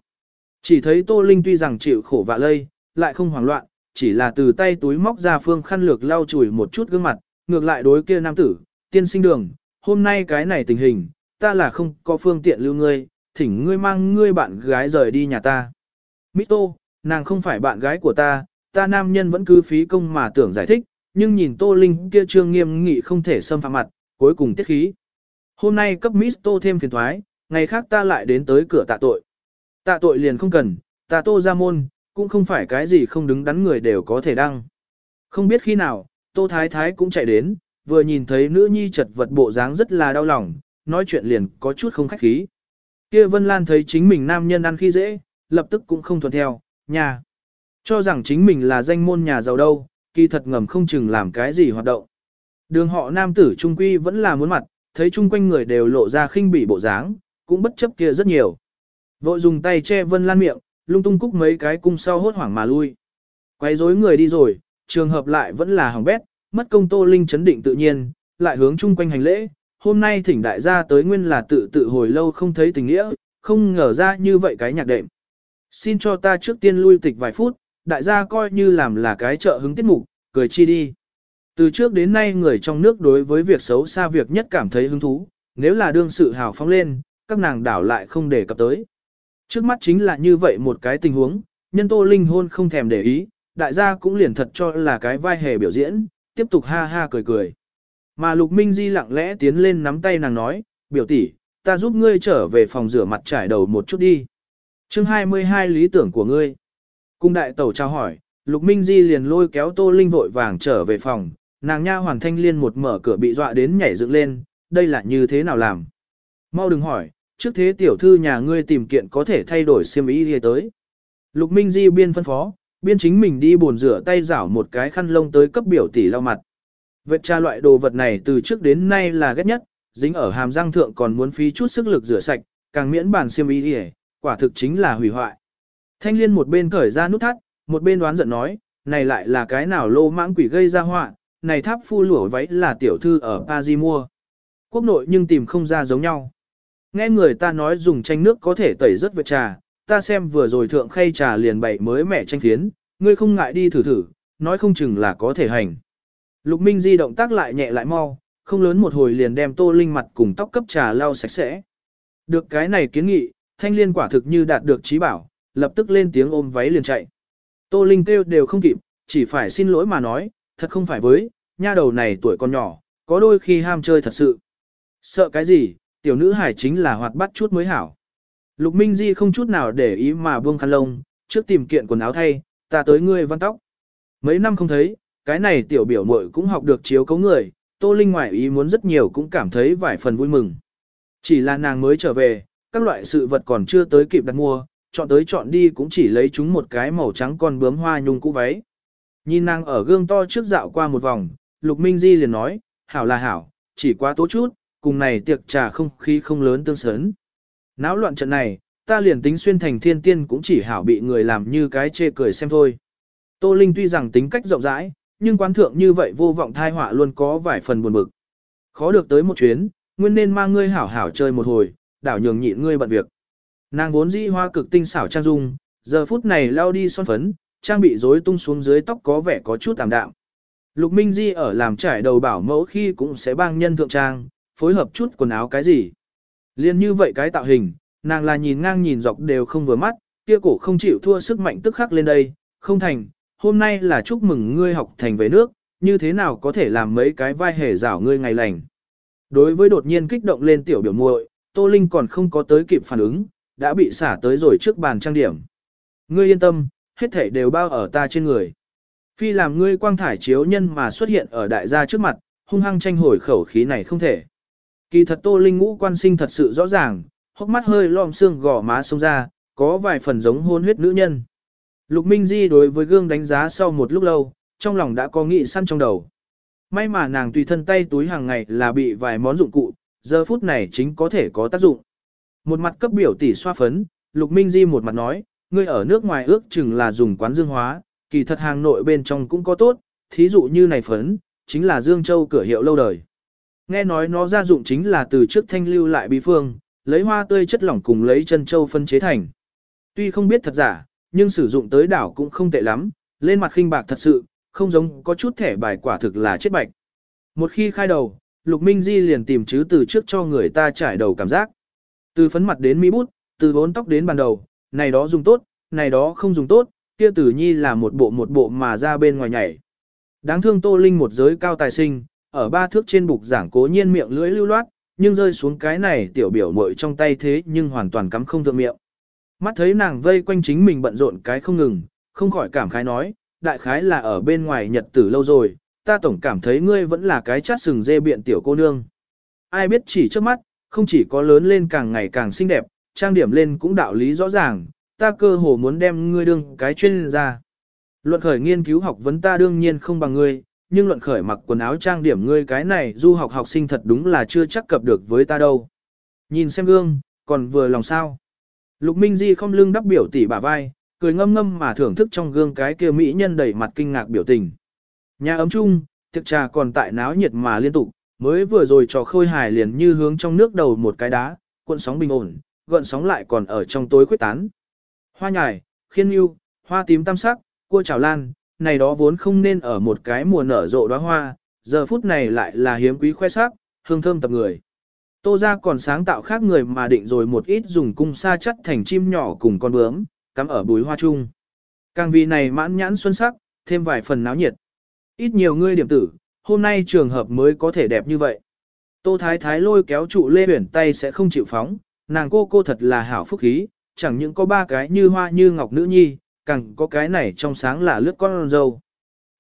Chỉ thấy Tô Linh tuy rằng chịu khổ vạ lây, lại không hoảng loạn, chỉ là từ tay túi móc ra phương khăn lược lau chùi một chút gương mặt, ngược lại đối kia nam tử, tiên sinh đường, hôm nay cái này tình hình, ta là không có phương tiện lưu ngươi, thỉnh ngươi mang ngươi bạn gái rời đi nhà ta. Mito, nàng không phải bạn gái của ta, ta nam nhân vẫn cứ phí công mà tưởng giải thích, nhưng nhìn Tô Linh kia trương nghiêm nghị không thể xâm phạm mặt, cuối cùng tiết khí. Hôm nay cấp Mito thêm phiền thoái, ngày khác ta lại đến tới cửa tạ tội. Tạ tội liền không cần, tạ tô ra môn, cũng không phải cái gì không đứng đắn người đều có thể đăng. Không biết khi nào, Tô Thái Thái cũng chạy đến, vừa nhìn thấy nữ nhi chật vật bộ dáng rất là đau lòng, nói chuyện liền có chút không khách khí. Kia Vân Lan thấy chính mình nam nhân ăn khi dễ, lập tức cũng không thuận theo, nhà. Cho rằng chính mình là danh môn nhà giàu đâu, kỳ thật ngầm không chừng làm cái gì hoạt động. Đường họ nam tử trung quy vẫn là muốn mặt, thấy chung quanh người đều lộ ra khinh bỉ bộ dáng, cũng bất chấp kia rất nhiều. Vội dùng tay che Vân Lan miệng, lung tung cúc mấy cái cung sau hốt hoảng mà lui. Quấy rối người đi rồi, trường hợp lại vẫn là hỏng bét, mất công Tô Linh chấn định tự nhiên, lại hướng chung quanh hành lễ, hôm nay thỉnh đại gia tới nguyên là tự tự hồi lâu không thấy tình nghĩa, không ngờ ra như vậy cái nhạc đệm. Xin cho ta trước tiên lui tịch vài phút, đại gia coi như làm là cái trợ hứng tiết mục, cười chi đi. Từ trước đến nay người trong nước đối với việc xấu xa việc nhất cảm thấy hứng thú, nếu là đương sự hào phóng lên, các nàng đảo lại không để cập tới. Trước mắt chính là như vậy một cái tình huống, nhân tô linh hôn không thèm để ý, đại gia cũng liền thật cho là cái vai hề biểu diễn, tiếp tục ha ha cười cười. Mà Lục Minh Di lặng lẽ tiến lên nắm tay nàng nói, biểu tỷ, ta giúp ngươi trở về phòng rửa mặt trải đầu một chút đi. chương 22 lý tưởng của ngươi. Cung đại tẩu trao hỏi, Lục Minh Di liền lôi kéo Tô Linh vội vàng trở về phòng, nàng nha hoàn thanh liên một mở cửa bị dọa đến nhảy dựng lên, đây là như thế nào làm? Mau đừng hỏi, trước thế tiểu thư nhà ngươi tìm kiện có thể thay đổi xiêm ý đi tới. Lục Minh Di biên phân phó, biên chính mình đi buồn rửa tay rảo một cái khăn lông tới cấp biểu tỷ lau mặt. Vệt tra loại đồ vật này từ trước đến nay là ghét nhất, dính ở hàm răng thượng còn muốn phí chút sức lực rửa sạch, càng miễn bàn xiêm y đi quả thực chính là hủy hoại. Thanh liên một bên cởi ra nút thắt, một bên đoán giận nói, này lại là cái nào lô mãng quỷ gây ra họa, này tháp phu lũa váy là tiểu thư ở Paris mua. Quốc nội nhưng tìm không ra giống nhau. Nghe người ta nói dùng chanh nước có thể tẩy rất vệt trà, ta xem vừa rồi thượng khay trà liền bày mới mẻ chanh thiến, ngươi không ngại đi thử thử, nói không chừng là có thể hành. Lục Minh Di động tác lại nhẹ lại mau, không lớn một hồi liền đem tô linh mặt cùng tóc cấp trà lau sạch sẽ. Được cái này kiến nghị, thanh liên quả thực như đạt được trí bảo, lập tức lên tiếng ôm váy liền chạy. Tô linh kêu đều không kịp, chỉ phải xin lỗi mà nói, thật không phải với, nha đầu này tuổi còn nhỏ, có đôi khi ham chơi thật sự. Sợ cái gì, tiểu nữ hải chính là hoạt bát chút mới hảo. Lục Minh Di không chút nào để ý mà buông khăn lông, trước tìm kiện quần áo thay, ta tới ngươi văn tóc. Mấy năm không thấy, cái này tiểu biểu muội cũng học được chiếu cấu người, Tô Linh ngoại ý muốn rất nhiều cũng cảm thấy vài phần vui mừng. Chỉ là nàng mới trở về, các loại sự vật còn chưa tới kịp đặt mua, chọn tới chọn đi cũng chỉ lấy chúng một cái màu trắng con bướm hoa nhung cũ váy. Nhìn nàng ở gương to trước dạo qua một vòng, Lục Minh Di liền nói, hảo là hảo, chỉ quá tố chút, cùng này tiệc trà không khí không lớn tương sớn. Náo loạn trận này, ta liền tính xuyên thành thiên tiên cũng chỉ hảo bị người làm như cái chê cười xem thôi. Tô Linh tuy rằng tính cách rộng rãi, nhưng quán thượng như vậy vô vọng thai họa luôn có vài phần buồn bực. Khó được tới một chuyến, nguyên nên mang ngươi hảo hảo chơi một hồi, đảo nhường nhịn ngươi bận việc. Nàng vốn dĩ hoa cực tinh xảo trang dung, giờ phút này lao đi son phấn, trang bị rối tung xuống dưới tóc có vẻ có chút tạm đạm. Lục Minh Di ở làm trải đầu bảo mẫu khi cũng sẽ bang nhân thượng trang, phối hợp chút quần áo cái gì. Liên như vậy cái tạo hình, nàng là nhìn ngang nhìn dọc đều không vừa mắt, kia cổ không chịu thua sức mạnh tức khắc lên đây, không thành, hôm nay là chúc mừng ngươi học thành về nước, như thế nào có thể làm mấy cái vai hề rảo ngươi ngày lành. Đối với đột nhiên kích động lên tiểu biểu muội, Tô Linh còn không có tới kịp phản ứng, đã bị xả tới rồi trước bàn trang điểm. Ngươi yên tâm, hết thảy đều bao ở ta trên người. Phi làm ngươi quang thải chiếu nhân mà xuất hiện ở đại gia trước mặt, hung hăng tranh hồi khẩu khí này không thể. Kỳ thật Tô Linh ngũ quan sinh thật sự rõ ràng, hốc mắt hơi lom xương gò má sông ra, có vài phần giống hôn huyết nữ nhân. Lục Minh Di đối với gương đánh giá sau một lúc lâu, trong lòng đã có nghị săn trong đầu. May mà nàng tùy thân tay túi hàng ngày là bị vài món dụng cụ, giờ phút này chính có thể có tác dụng. Một mặt cấp biểu tỷ xoa phấn, Lục Minh Di một mặt nói, ngươi ở nước ngoài ước chừng là dùng quán dương hóa, kỳ thật hàng nội bên trong cũng có tốt, thí dụ như này phấn, chính là Dương Châu cửa hiệu lâu đời. Nghe nói nó ra dụng chính là từ trước thanh lưu lại bí phương, lấy hoa tươi chất lỏng cùng lấy chân châu phân chế thành. Tuy không biết thật giả, nhưng sử dụng tới đảo cũng không tệ lắm, lên mặt khinh bạc thật sự, không giống có chút thẻ bài quả thực là chết bạch. Một khi khai đầu, Lục Minh Di liền tìm chứ từ trước cho người ta trải đầu cảm giác. Từ phấn mặt đến mi bút, từ vốn tóc đến bàn đầu, này đó dùng tốt, này đó không dùng tốt, kia tử nhi là một bộ một bộ mà ra bên ngoài nhảy. Đáng thương Tô Linh một giới cao tài sinh, ở ba thước trên bục giảng cố nhiên miệng lưỡi lưu loát, nhưng rơi xuống cái này tiểu biểu muội trong tay thế nhưng hoàn toàn cắm không thượng miệng. Mắt thấy nàng vây quanh chính mình bận rộn cái không ngừng, không khỏi cảm khái nói, đại khái là ở bên ngoài nhật tử lâu rồi, ta tổng cảm thấy ngươi vẫn là cái chát sừng dê biện tiểu cô nương. Ai biết chỉ trước mắt, không chỉ có lớn lên càng ngày càng xinh đẹp, trang điểm lên cũng đạo lý rõ ràng, ta cơ hồ muốn đem ngươi đương cái chuyên gia. Luận khởi nghiên cứu học vấn ta đương nhiên không bằng ngươi, nhưng luận khởi mặc quần áo trang điểm ngươi cái này du học học sinh thật đúng là chưa chắc cập được với ta đâu. Nhìn xem gương, còn vừa lòng sao. Lục Minh Di không lưng đắp biểu tỷ bả vai, cười ngâm ngâm mà thưởng thức trong gương cái kia mỹ nhân đầy mặt kinh ngạc biểu tình. Nhà ấm chung, tiệc trà còn tại náo nhiệt mà liên tục, mới vừa rồi trò khôi hài liền như hướng trong nước đầu một cái đá, cuộn sóng bình ổn, gợn sóng lại còn ở trong tối khuyết tán. Hoa nhài, khiên yêu, hoa tím tam sắc, cua trào lan, này đó vốn không nên ở một cái mùa nở rộ đóa hoa, giờ phút này lại là hiếm quý khoe sắc, hương thơm tập người. Tô ra còn sáng tạo khác người mà định rồi một ít dùng cung sa chất thành chim nhỏ cùng con bướm, cắm ở bùi hoa chung. Càng vì này mãn nhãn xuân sắc, thêm vài phần náo nhiệt. Ít nhiều ngươi điểm tử, hôm nay trường hợp mới có thể đẹp như vậy. Tô Thái Thái lôi kéo trụ lê huyển tay sẽ không chịu phóng, nàng cô cô thật là hảo phúc khí, chẳng những có ba cái như hoa như ngọc nữ nhi, càng có cái này trong sáng là lướt con dâu.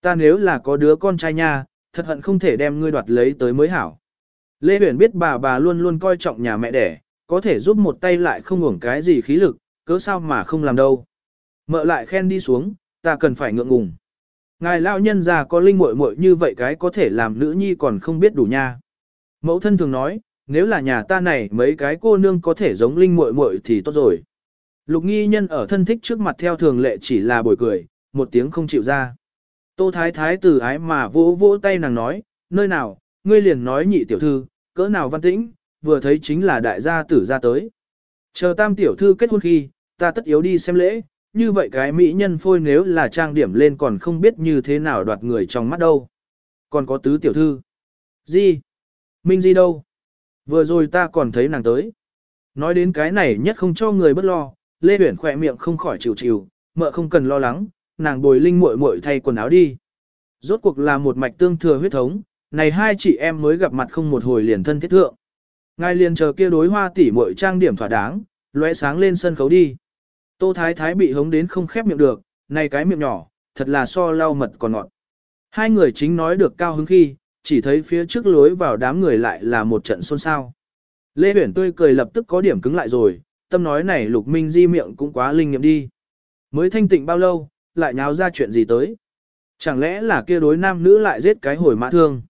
Ta nếu là có đứa con trai nha, thật hận không thể đem ngươi đoạt lấy tới mới hảo. Lê Huyền biết bà bà luôn luôn coi trọng nhà mẹ đẻ, có thể giúp một tay lại không hưởng cái gì khí lực, cớ sao mà không làm đâu. Mợ lại khen đi xuống, ta cần phải ngượng ngùng. Ngài lão nhân già có linh muội muội như vậy cái có thể làm nữ nhi còn không biết đủ nha. Mẫu thân thường nói, nếu là nhà ta này mấy cái cô nương có thể giống linh muội muội thì tốt rồi. Lục nghi nhân ở thân thích trước mặt theo thường lệ chỉ là bồi cười, một tiếng không chịu ra. Tô thái thái từ ái mà vỗ vỗ tay nàng nói, nơi nào, ngươi liền nói nhị tiểu thư, cỡ nào văn tĩnh, vừa thấy chính là đại gia tử ra tới. Chờ tam tiểu thư kết hôn khi, ta tất yếu đi xem lễ, như vậy cái mỹ nhân phôi nếu là trang điểm lên còn không biết như thế nào đoạt người trong mắt đâu. Còn có tứ tiểu thư. Gì? Minh Di đâu? Vừa rồi ta còn thấy nàng tới. Nói đến cái này nhất không cho người bất lo, Lê Huyển khỏe miệng không khỏi chịu chịu, mợ không cần lo lắng, nàng bồi linh muội muội thay quần áo đi. Rốt cuộc là một mạch tương thừa huyết thống, này hai chị em mới gặp mặt không một hồi liền thân thiết thượng. Ngài liền chờ kia đối hoa tỷ muội trang điểm thỏa đáng, lóe sáng lên sân khấu đi. Tô Thái Thái bị hống đến không khép miệng được, này cái miệng nhỏ, thật là so lau mật còn ngọt. Hai người chính nói được cao hứng khi, chỉ thấy phía trước lối vào đám người lại là một trận xôn xao. Lê Huyển tươi cười lập tức có điểm cứng lại rồi, tâm nói này Lục Minh Di miệng cũng quá linh nghiệm đi. Mới thanh tịnh bao lâu, lại nháo ra chuyện gì tới. Chẳng lẽ là kia đối nam nữ lại giết cái hồi mã thương.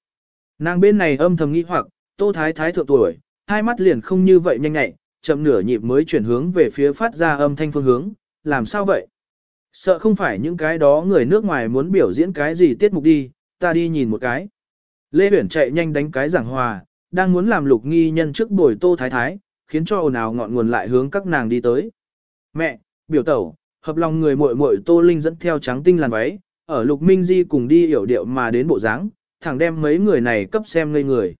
Nàng bên này âm thầm nghĩ hoặc, Tô Thái Thái thượng tuổi, hai mắt liền không như vậy nhanh nhạy, chậm nửa nhịp mới chuyển hướng về phía phát ra âm thanh phương hướng, làm sao vậy? Sợ không phải những cái đó người nước ngoài muốn biểu diễn cái gì tiết mục đi, ta đi nhìn một cái. Lê Huyển chạy nhanh đánh cái giảng hòa, đang muốn làm lục nghi nhân trước buổi tô thái thái, khiến cho ồn ào ngọn nguồn lại hướng các nàng đi tới. Mẹ, biểu tẩu, hợp lòng người muội muội tô linh dẫn theo trắng tinh làn váy, ở lục minh di cùng đi hiểu điệu mà đến bộ dáng, thẳng đem mấy người này cấp xem ngây người.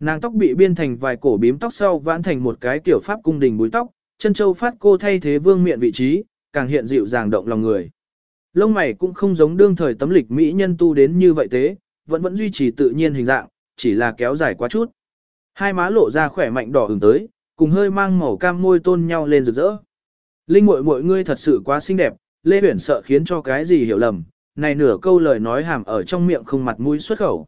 Nàng tóc bị biên thành vài cổ bím tóc sau vãn thành một cái kiểu pháp cung đình búi tóc, chân châu phát cô thay thế vương miện vị trí, càng hiện dịu dàng động lòng người. Lông mày cũng không giống đương thời tấm lịch mỹ nhân tu đến như vậy thế, vẫn vẫn duy trì tự nhiên hình dạng, chỉ là kéo dài quá chút. Hai má lộ ra khỏe mạnh đỏ ửng tới, cùng hơi mang màu cam môi tôn nhau lên rực rỡ. Linh muội muội ngươi thật sự quá xinh đẹp, Lê Uyển sợ khiến cho cái gì hiểu lầm, này nửa câu lời nói hàm ở trong miệng không mặt mũi xuất khẩu.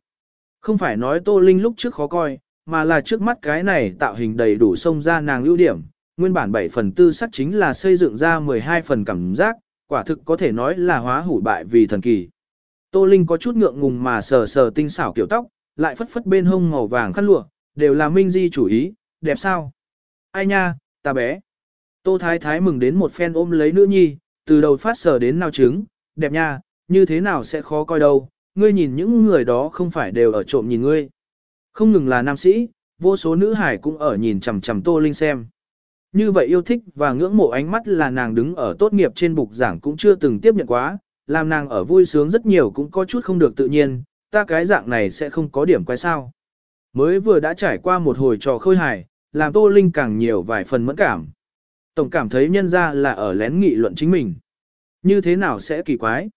Không phải nói Tô Linh lúc trước khó coi, mà là trước mắt cái này tạo hình đầy đủ xông ra nàng ưu điểm, nguyên bản 7 phần tư sắc chính là xây dựng ra 12 phần cảm giác, quả thực có thể nói là hóa hủ bại vì thần kỳ. Tô Linh có chút ngượng ngùng mà sờ sờ tinh xảo kiểu tóc, lại phất phất bên hông màu vàng khăn lụa, đều là Minh Di chủ ý, đẹp sao? Ai nha, ta bé. Tô Thái Thái mừng đến một phen ôm lấy nữ nhi, từ đầu phát sờ đến nào trứng, đẹp nha, như thế nào sẽ khó coi đâu, ngươi nhìn những người đó không phải đều ở trộm nhìn ngươi. Không ngừng là nam sĩ, vô số nữ hải cũng ở nhìn chằm chằm Tô Linh xem. Như vậy yêu thích và ngưỡng mộ ánh mắt là nàng đứng ở tốt nghiệp trên bục giảng cũng chưa từng tiếp nhận quá, làm nàng ở vui sướng rất nhiều cũng có chút không được tự nhiên, ta cái dạng này sẽ không có điểm quay sao. Mới vừa đã trải qua một hồi trò khơi hài, làm Tô Linh càng nhiều vài phần mẫn cảm. Tổng cảm thấy nhân ra là ở lén nghị luận chính mình. Như thế nào sẽ kỳ quái?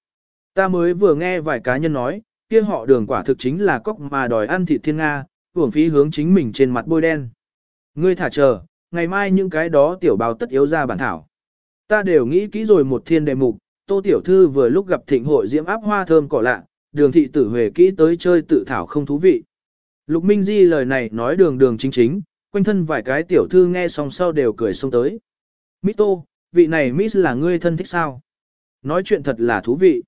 Ta mới vừa nghe vài cá nhân nói, kia họ đường quả thực chính là cóc mà đòi ăn thịt thiên Nga, hưởng phí hướng chính mình trên mặt bôi đen. Ngươi thả chờ, ngày mai những cái đó tiểu bào tất yếu ra bản thảo. Ta đều nghĩ kỹ rồi một thiên đề mục, tô tiểu thư vừa lúc gặp thịnh hội diễm áp hoa thơm cỏ lạ, đường thị tử huề kỹ tới chơi tự thảo không thú vị. Lục Minh Di lời này nói đường đường chính chính, quanh thân vài cái tiểu thư nghe xong sau đều cười xông tới. Mito, vị này Miss là ngươi thân thích sao? Nói chuyện thật là thú vị.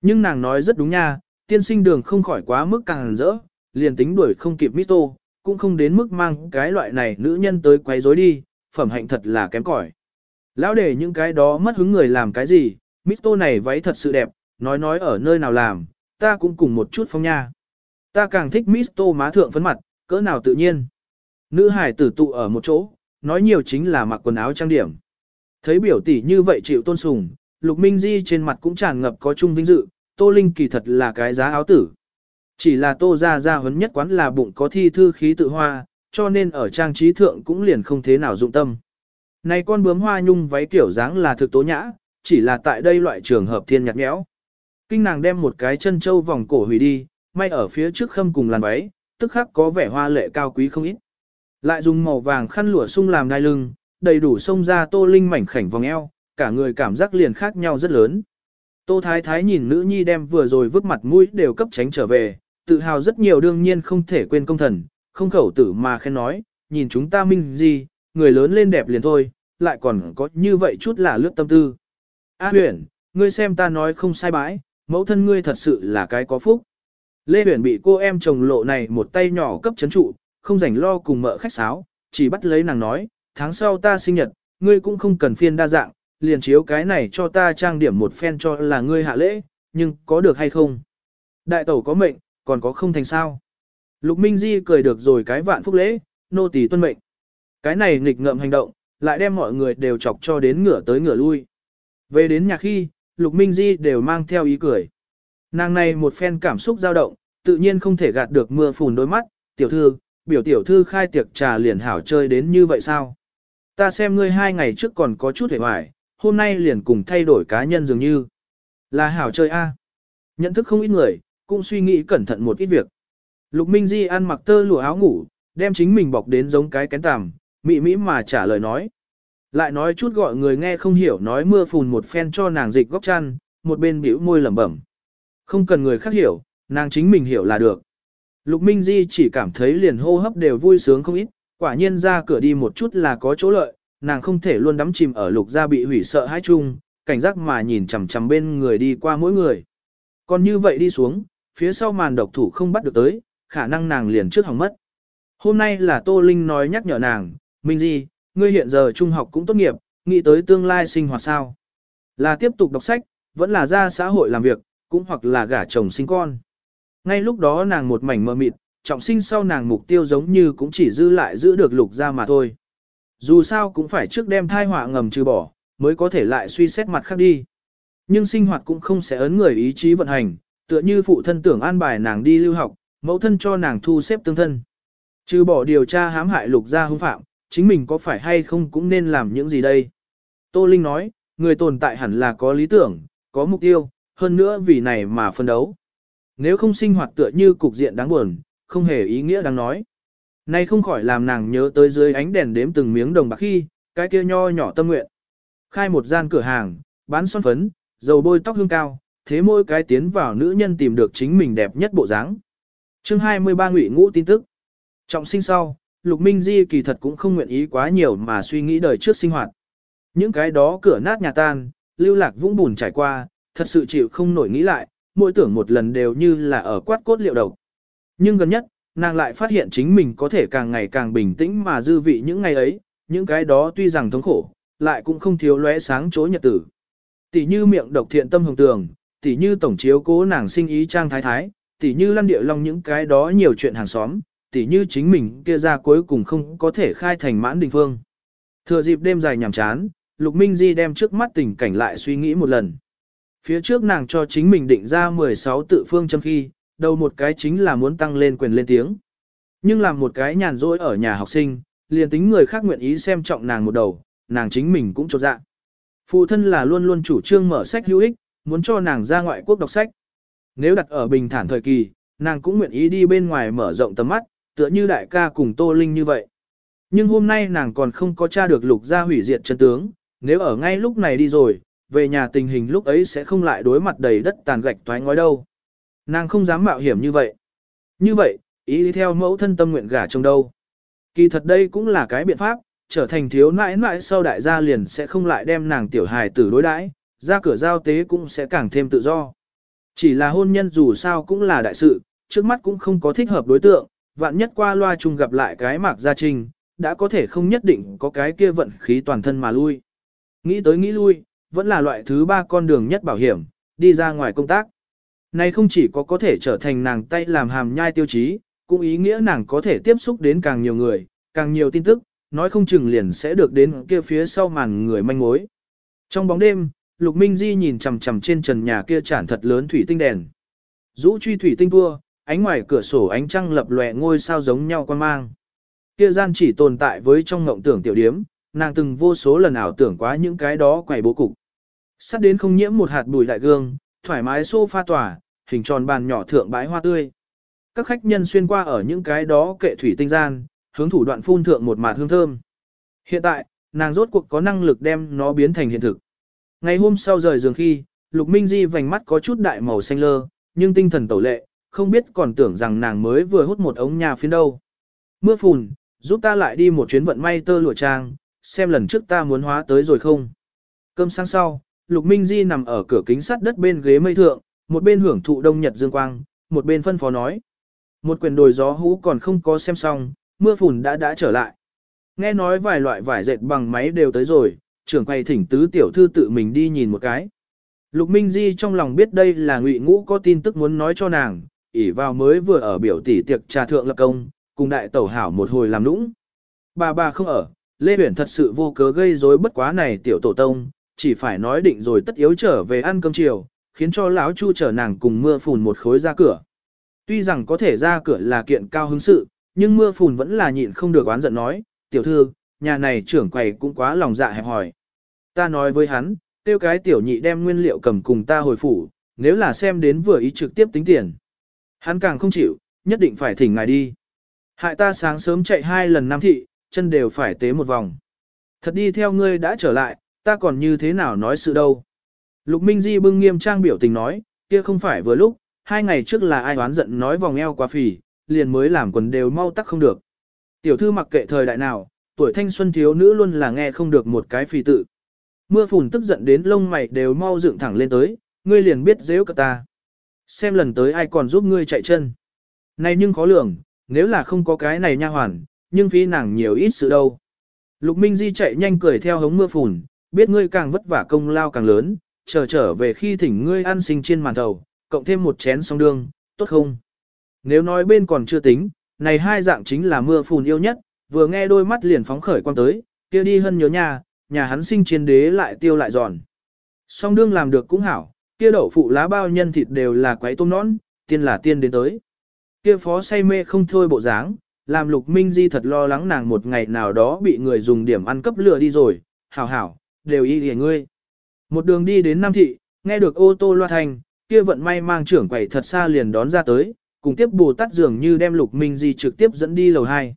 Nhưng nàng nói rất đúng nha, tiên sinh đường không khỏi quá mức càng rỡ, liền tính đuổi không kịp Mito, cũng không đến mức mang cái loại này nữ nhân tới quấy rối đi, phẩm hạnh thật là kém cỏi. Lão để những cái đó mất hứng người làm cái gì, Mito này váy thật sự đẹp, nói nói ở nơi nào làm, ta cũng cùng một chút phong nha. Ta càng thích Misto má thượng phấn mặt, cỡ nào tự nhiên. Nữ hải tử tụ ở một chỗ, nói nhiều chính là mặc quần áo trang điểm. Thấy biểu tỷ như vậy chịu tôn sùng, Lục Minh Di trên mặt cũng tràn ngập có chung vinh dự, Tô Linh kỳ thật là cái giá áo tử. Chỉ là Tô Gia Gia huấn nhất quán là bụng có thi thư khí tự hoa, cho nên ở trang trí thượng cũng liền không thế nào dụng tâm. Này con bướm hoa nhung váy kiểu dáng là thực tố nhã, chỉ là tại đây loại trường hợp thiên nhạt nhẽo. Kinh nàng đem một cái chân châu vòng cổ hủy đi, may ở phía trước khâm cùng làn váy, tức khắc có vẻ hoa lệ cao quý không ít. Lại dùng màu vàng khăn lụa sung làm đai lưng, đầy đủ xông ra tô linh mảnh khảnh vòng eo, cả người cảm giác liền khác nhau rất lớn. Tô Thái Thái nhìn nữ nhi đem vừa rồi vứt mặt mũi đều cấp tránh trở về, tự hào rất nhiều đương nhiên không thể quên công thần, không khẩu tử mà khen nói, nhìn chúng ta minh gì, người lớn lên đẹp liền thôi, lại còn có như vậy chút là lướt tâm tư. A huyền, ngươi xem ta nói không sai bãi, mẫu thân ngươi thật sự là cái có phúc. Lê huyền bị cô em chồng lộ này một tay nhỏ cấp chấn trụ, không rảnh lo cùng mợ khách sáo, chỉ bắt lấy nàng nói, tháng sau ta sinh nhật, ngươi cũng không cần phiên đa dạng, liền chiếu cái này cho ta trang điểm một phen cho là ngươi hạ lễ, nhưng có được hay không? Đại tẩu có mệnh, còn có không thành sao? Lục Minh Di cười được rồi cái vạn phúc lễ, nô tỳ tuân mệnh. Cái này nghịch ngợm hành động, lại đem mọi người đều chọc cho đến ngửa tới ngửa lui. Về đến nhà khi, Lục Minh Di đều mang theo ý cười. Nàng này một phen cảm xúc dao động, tự nhiên không thể gạt được mưa phùn đôi mắt, tiểu thư, biểu tiểu thư khai tiệc trà liền hảo chơi đến như vậy sao? Ta xem ngươi hai ngày trước còn có chút hề hoài, hôm nay liền cùng thay đổi cá nhân dường như. Là hảo chơi a. Nhận thức không ít người, cũng suy nghĩ cẩn thận một ít việc. Lục Minh Di ăn mặc tơ lụa áo ngủ, đem chính mình bọc đến giống cái kén tằm, mị mỹ mà trả lời nói. Lại nói chút gọi người nghe không hiểu nói mưa phùn một phen cho nàng dịch góc chăn, một bên bĩu môi lẩm bẩm. Không cần người khác hiểu, nàng chính mình hiểu là được. Lục Minh Di chỉ cảm thấy liền hô hấp đều vui sướng không ít, quả nhiên ra cửa đi một chút là có chỗ lợi, nàng không thể luôn đắm chìm ở lục gia bị hủy sợ hãi chung, cảnh giác mà nhìn chằm chằm bên người đi qua mỗi người. Còn như vậy đi xuống, phía sau màn độc thủ không bắt được tới, khả năng nàng liền trước hỏng mất. Hôm nay là Tô Linh nói nhắc nhở nàng, Minh Di, ngươi hiện giờ trung học cũng tốt nghiệp, nghĩ tới tương lai sinh hoạt sao. Là tiếp tục đọc sách, vẫn là ra xã hội làm việc, cũng hoặc là gả chồng sinh con. Ngay lúc đó nàng một mảnh mơ mịt, trọng sinh sau nàng mục tiêu giống như cũng chỉ dư lại giữ được lục ra mà thôi. Dù sao cũng phải trước đem thai họa ngầm trừ bỏ, mới có thể lại suy xét mặt khác đi. Nhưng sinh hoạt cũng không sẽ ấn người ý chí vận hành, tựa như phụ thân tưởng an bài nàng đi lưu học, mẫu thân cho nàng thu xếp tương thân. Trừ bỏ điều tra hãm hại lục gia hung phạm, chính mình có phải hay không cũng nên làm những gì đây. Tô Linh nói, người tồn tại hẳn là có lý tưởng, có mục tiêu, hơn nữa vì này mà phân đấu. Nếu không sinh hoạt tựa như cục diện đáng buồn, không hề ý nghĩa đáng nói. Nay không khỏi làm nàng nhớ tới dưới ánh đèn đếm từng miếng đồng bạc khi, cái kia nho nhỏ tâm nguyện. Khai một gian cửa hàng, bán son phấn, dầu bôi tóc hương cao, thế mỗi cái tiến vào nữ nhân tìm được chính mình đẹp nhất bộ dáng. Chương 23 Ngụy Ngũ tin tức. Trọng sinh sau, Lục Minh Di kỳ thật cũng không nguyện ý quá nhiều mà suy nghĩ đời trước sinh hoạt. Những cái đó cửa nát nhà tan, lưu lạc vũng bùn trải qua, thật sự chịu không nổi nghĩ lại, mỗi tưởng một lần đều như là ở quát cốt liệu độc. Nhưng gần nhất, nàng lại phát hiện chính mình có thể càng ngày càng bình tĩnh mà dư vị những ngày ấy, những cái đó tuy rằng thống khổ, lại cũng không thiếu lóe sáng chối nhật tử. Tỷ như miệng độc thiện tâm hồng tường, tỷ như tổng chiếu cố nàng sinh ý trang thái thái, tỷ như lăn địa long những cái đó nhiều chuyện hàng xóm, tỷ như chính mình kia ra cuối cùng không có thể khai thành mãn đình phương. Thừa dịp đêm dài nhàm chán, Lục Minh Di đem trước mắt tình cảnh lại suy nghĩ một lần. Phía trước nàng cho chính mình định ra 16 tự phương châm khi, đầu một cái chính là muốn tăng lên quyền lên tiếng. Nhưng làm một cái nhàn rỗi ở nhà học sinh, liền tính người khác nguyện ý xem trọng nàng một đầu, nàng chính mình cũng chột dạ. Phụ thân là luôn luôn chủ trương mở sách hữu ích, muốn cho nàng ra ngoại quốc đọc sách. Nếu đặt ở bình thản thời kỳ, nàng cũng nguyện ý đi bên ngoài mở rộng tầm mắt, tựa như đại ca cùng Tô Linh như vậy. Nhưng hôm nay nàng còn không có tra được lục gia hủy diệt chân tướng, nếu ở ngay lúc này đi rồi, về nhà tình hình lúc ấy sẽ không lại đối mặt đầy đất tàn gạch toái ngói đâu. Nàng không dám mạo hiểm như vậy. Như vậy, ý đi theo mẫu thân tâm nguyện gả chồng đâu. Kỳ thật đây cũng là cái biện pháp, trở thành thiếu nãi nãi sau đại gia liền sẽ không lại đem nàng tiểu hài tử đối đãi, ra cửa giao tế cũng sẽ càng thêm tự do. Chỉ là hôn nhân dù sao cũng là đại sự, trước mắt cũng không có thích hợp đối tượng, vạn nhất qua loa chung gặp lại cái mạc gia trình, đã có thể không nhất định có cái kia vận khí toàn thân mà lui. Nghĩ tới nghĩ lui, vẫn là loại thứ ba con đường nhất bảo hiểm, đi ra ngoài công tác. Này không chỉ có có thể trở thành nàng tay làm hàm nhai tiêu chí, cũng ý nghĩa nàng có thể tiếp xúc đến càng nhiều người, càng nhiều tin tức, nói không chừng liền sẽ được đến kia phía sau màn người manh mối. Trong bóng đêm, Lục Minh Di nhìn chằm chằm trên trần nhà kia chản thật lớn thủy tinh đèn. Rũ truy thủy tinh vua, ánh ngoài cửa sổ ánh trăng lập lòe ngôi sao giống nhau quan mang. Kia gian chỉ tồn tại với trong ngộng tưởng tiểu điếm, nàng từng vô số lần ảo tưởng quá những cái đó quẩy bố cục. Sắp đến không nhiễm một hạt bụi đại gương, thoải mái sofa tỏa, hình tròn bàn nhỏ thượng bãi hoa tươi. Các khách nhân xuyên qua ở những cái đó kệ thủy tinh gian, hướng thủ đoạn phun thượng một mạt hương thơm. Hiện tại, nàng rốt cuộc có năng lực đem nó biến thành hiện thực. Ngày hôm sau rời giường khi, Lục Minh Di vành mắt có chút đại màu xanh lơ, nhưng tinh thần tẩu lệ, không biết còn tưởng rằng nàng mới vừa hút một ống nhà phiến đâu. Mưa phùn, giúp ta lại đi một chuyến vận may tơ lụa trang, xem lần trước ta muốn hóa tới rồi không. Cơm sáng sau, Lục Minh Di nằm ở cửa kính sắt đất bên ghế mây thượng, một bên hưởng thụ đông nhật dương quang, một bên phân phó nói. Một quyền đồi gió hú còn không có xem xong, mưa phùn đã đã trở lại. Nghe nói vài loại vải dệt bằng máy đều tới rồi, trưởng quay thỉnh tứ tiểu thư tự mình đi nhìn một cái. Lục Minh Di trong lòng biết đây là ngụy ngũ có tin tức muốn nói cho nàng, ỉ vào mới vừa ở biểu tỷ tiệc trà thượng lập công, cùng đại tẩu hảo một hồi làm nũng. Bà bà không ở, Lê Uyển thật sự vô cớ gây rối bất quá này tiểu tổ tông, chỉ phải nói định rồi tất yếu trở về ăn cơm chiều, khiến cho lão Chu chở nàng cùng mưa phùn một khối ra cửa. Tuy rằng có thể ra cửa là kiện cao hứng sự, nhưng mưa phùn vẫn là nhịn không được oán giận nói, tiểu thư, nhà này trưởng quầy cũng quá lòng dạ hẹp hỏi. Ta nói với hắn, tiêu cái tiểu nhị đem nguyên liệu cầm cùng ta hồi phủ, nếu là xem đến vừa ý trực tiếp tính tiền. Hắn càng không chịu, nhất định phải thỉnh ngài đi. Hại ta sáng sớm chạy hai lần nam thị, chân đều phải tế một vòng. Thật đi theo ngươi đã trở lại, ta còn như thế nào nói sự đâu. Lục Minh Di bưng nghiêm trang biểu tình nói, kia không phải vừa lúc, hai ngày trước là ai oán giận nói vòng eo quá phì, liền mới làm quần đều mau tắc không được. Tiểu thư mặc kệ thời đại nào, tuổi thanh xuân thiếu nữ luôn là nghe không được một cái phì tự. Mưa phùn tức giận đến lông mày đều mau dựng thẳng lên tới, ngươi liền biết dễ cả ta. Xem lần tới ai còn giúp ngươi chạy chân. Này nhưng khó lường, nếu là không có cái này nha hoàn, nhưng phí nàng nhiều ít sự đâu. Lục Minh Di chạy nhanh cười theo hống mưa phùn, biết ngươi càng vất vả công lao càng lớn, chờ trở về khi thỉnh ngươi ăn sinh trên màn thầu, cộng thêm một chén song đương, tốt không? Nếu nói bên còn chưa tính, này hai dạng chính là mưa phùn yêu nhất, vừa nghe đôi mắt liền phóng khởi quan tới, kia đi hơn nhớ nhà, nhà hắn sinh chiên đế lại tiêu lại giòn. Song đương làm được cũng hảo, kia đậu phụ lá bao nhân thịt đều là quấy tôm nón, tiên là tiên đến tới. Kia phó say mê không thôi bộ dáng, làm lục minh di thật lo lắng nàng một ngày nào đó bị người dùng điểm ăn cấp lừa đi rồi, hảo hảo, đều y lìa ngươi. Một đường đi đến Nam Thị, nghe được ô tô loa thành, kia vận may mang trưởng quầy thật xa liền đón ra tới, cùng tiếp bù tắt dường như đem lục minh di trực tiếp dẫn đi lầu 2.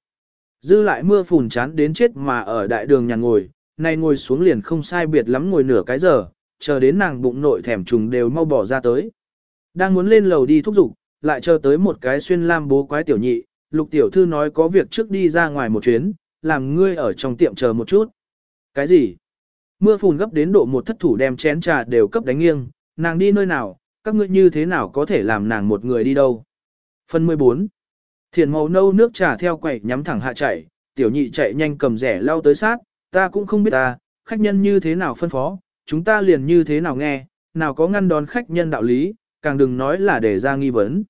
Dư lại mưa phùn chán đến chết mà ở đại đường nhàn ngồi, nay ngồi xuống liền không sai biệt lắm ngồi nửa cái giờ, chờ đến nàng bụng nội thèm trùng đều mau bỏ ra tới. Đang muốn lên lầu đi thúc giục, lại chờ tới một cái xuyên lam bố quái tiểu nhị, lục tiểu thư nói có việc trước đi ra ngoài một chuyến, làm ngươi ở trong tiệm chờ một chút. Cái gì? Mưa phùn gấp đến độ một thất thủ đem chén trà đều cấp đánh nghiêng, nàng đi nơi nào, các ngươi như thế nào có thể làm nàng một người đi đâu. Phần 14 Thiền màu nâu nước trà theo quẩy nhắm thẳng hạ chạy, tiểu nhị chạy nhanh cầm rẻ lao tới sát, ta cũng không biết ta, khách nhân như thế nào phân phó, chúng ta liền như thế nào nghe, nào có ngăn đón khách nhân đạo lý, càng đừng nói là để ra nghi vấn.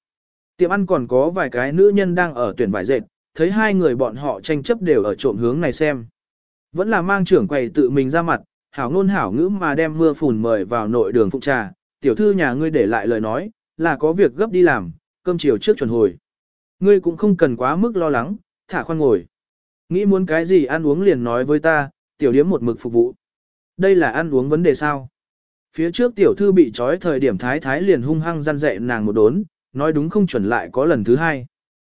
Tiệm ăn còn có vài cái nữ nhân đang ở tuyển vải dệt, thấy hai người bọn họ tranh chấp đều ở trộm hướng này xem. Vẫn là mang trưởng quầy tự mình ra mặt, hảo ngôn hảo ngữ mà đem mưa phùn mời vào nội đường phụng trà, tiểu thư nhà ngươi để lại lời nói, là có việc gấp đi làm, cơm chiều trước chuẩn hồi. Ngươi cũng không cần quá mức lo lắng, thả khoan ngồi. Nghĩ muốn cái gì ăn uống liền nói với ta, tiểu điếm một mực phục vụ. Đây là ăn uống vấn đề sao? Phía trước tiểu thư bị trói thời điểm thái thái liền hung hăng gian dạy nàng một đốn, nói đúng không chuẩn lại có lần thứ hai.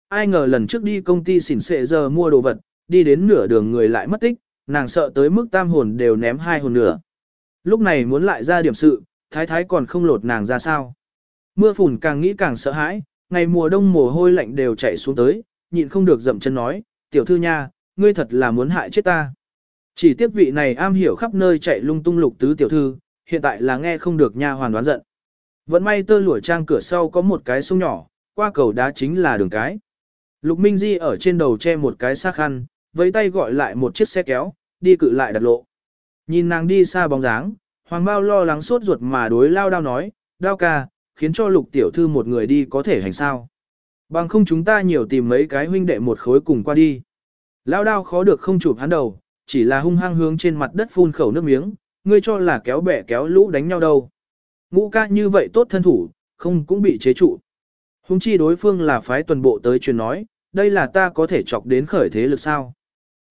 Ai ngờ lần trước đi công ty xỉn xệ giờ mua đồ vật, đi đến nửa đường người lại mất tích, nàng sợ tới mức tam hồn đều ném hai hồn nửa. Lúc này muốn lại ra điểm sự, thái thái còn không lột nàng ra sao. Mưa phùn càng nghĩ càng sợ hãi, ngày mùa đông mồ hôi lạnh đều chảy xuống tới, nhịn không được dậm chân nói, tiểu thư nha, ngươi thật là muốn hại chết ta. Chỉ tiếc vị này am hiểu khắp nơi chạy lung tung lục tứ tiểu thư, hiện tại là nghe không được nha hoàn đoán giận. Vẫn may tơ lụa trang cửa sau có một cái sông nhỏ, qua cầu đá chính là đường cái. Lục Minh Di ở trên đầu che một cái xác khăn, với tay gọi lại một chiếc xe kéo, đi cự lại đặt lộ. Nhìn nàng đi xa bóng dáng, Hoàng Bao lo lắng sốt ruột mà đối lao đao nói, đao ca, khiến cho lục tiểu thư một người đi có thể hành sao. Bằng không chúng ta nhiều tìm mấy cái huynh đệ một khối cùng qua đi. Lao đao khó được không chụp hắn đầu, chỉ là hung hăng hướng trên mặt đất phun khẩu nước miếng, ngươi cho là kéo bẻ kéo lũ đánh nhau đâu. Ngũ ca như vậy tốt thân thủ, không cũng bị chế trụ. Hung chi đối phương là phái tuần bộ tới truyền nói, đây là ta có thể chọc đến khởi thế lực sao.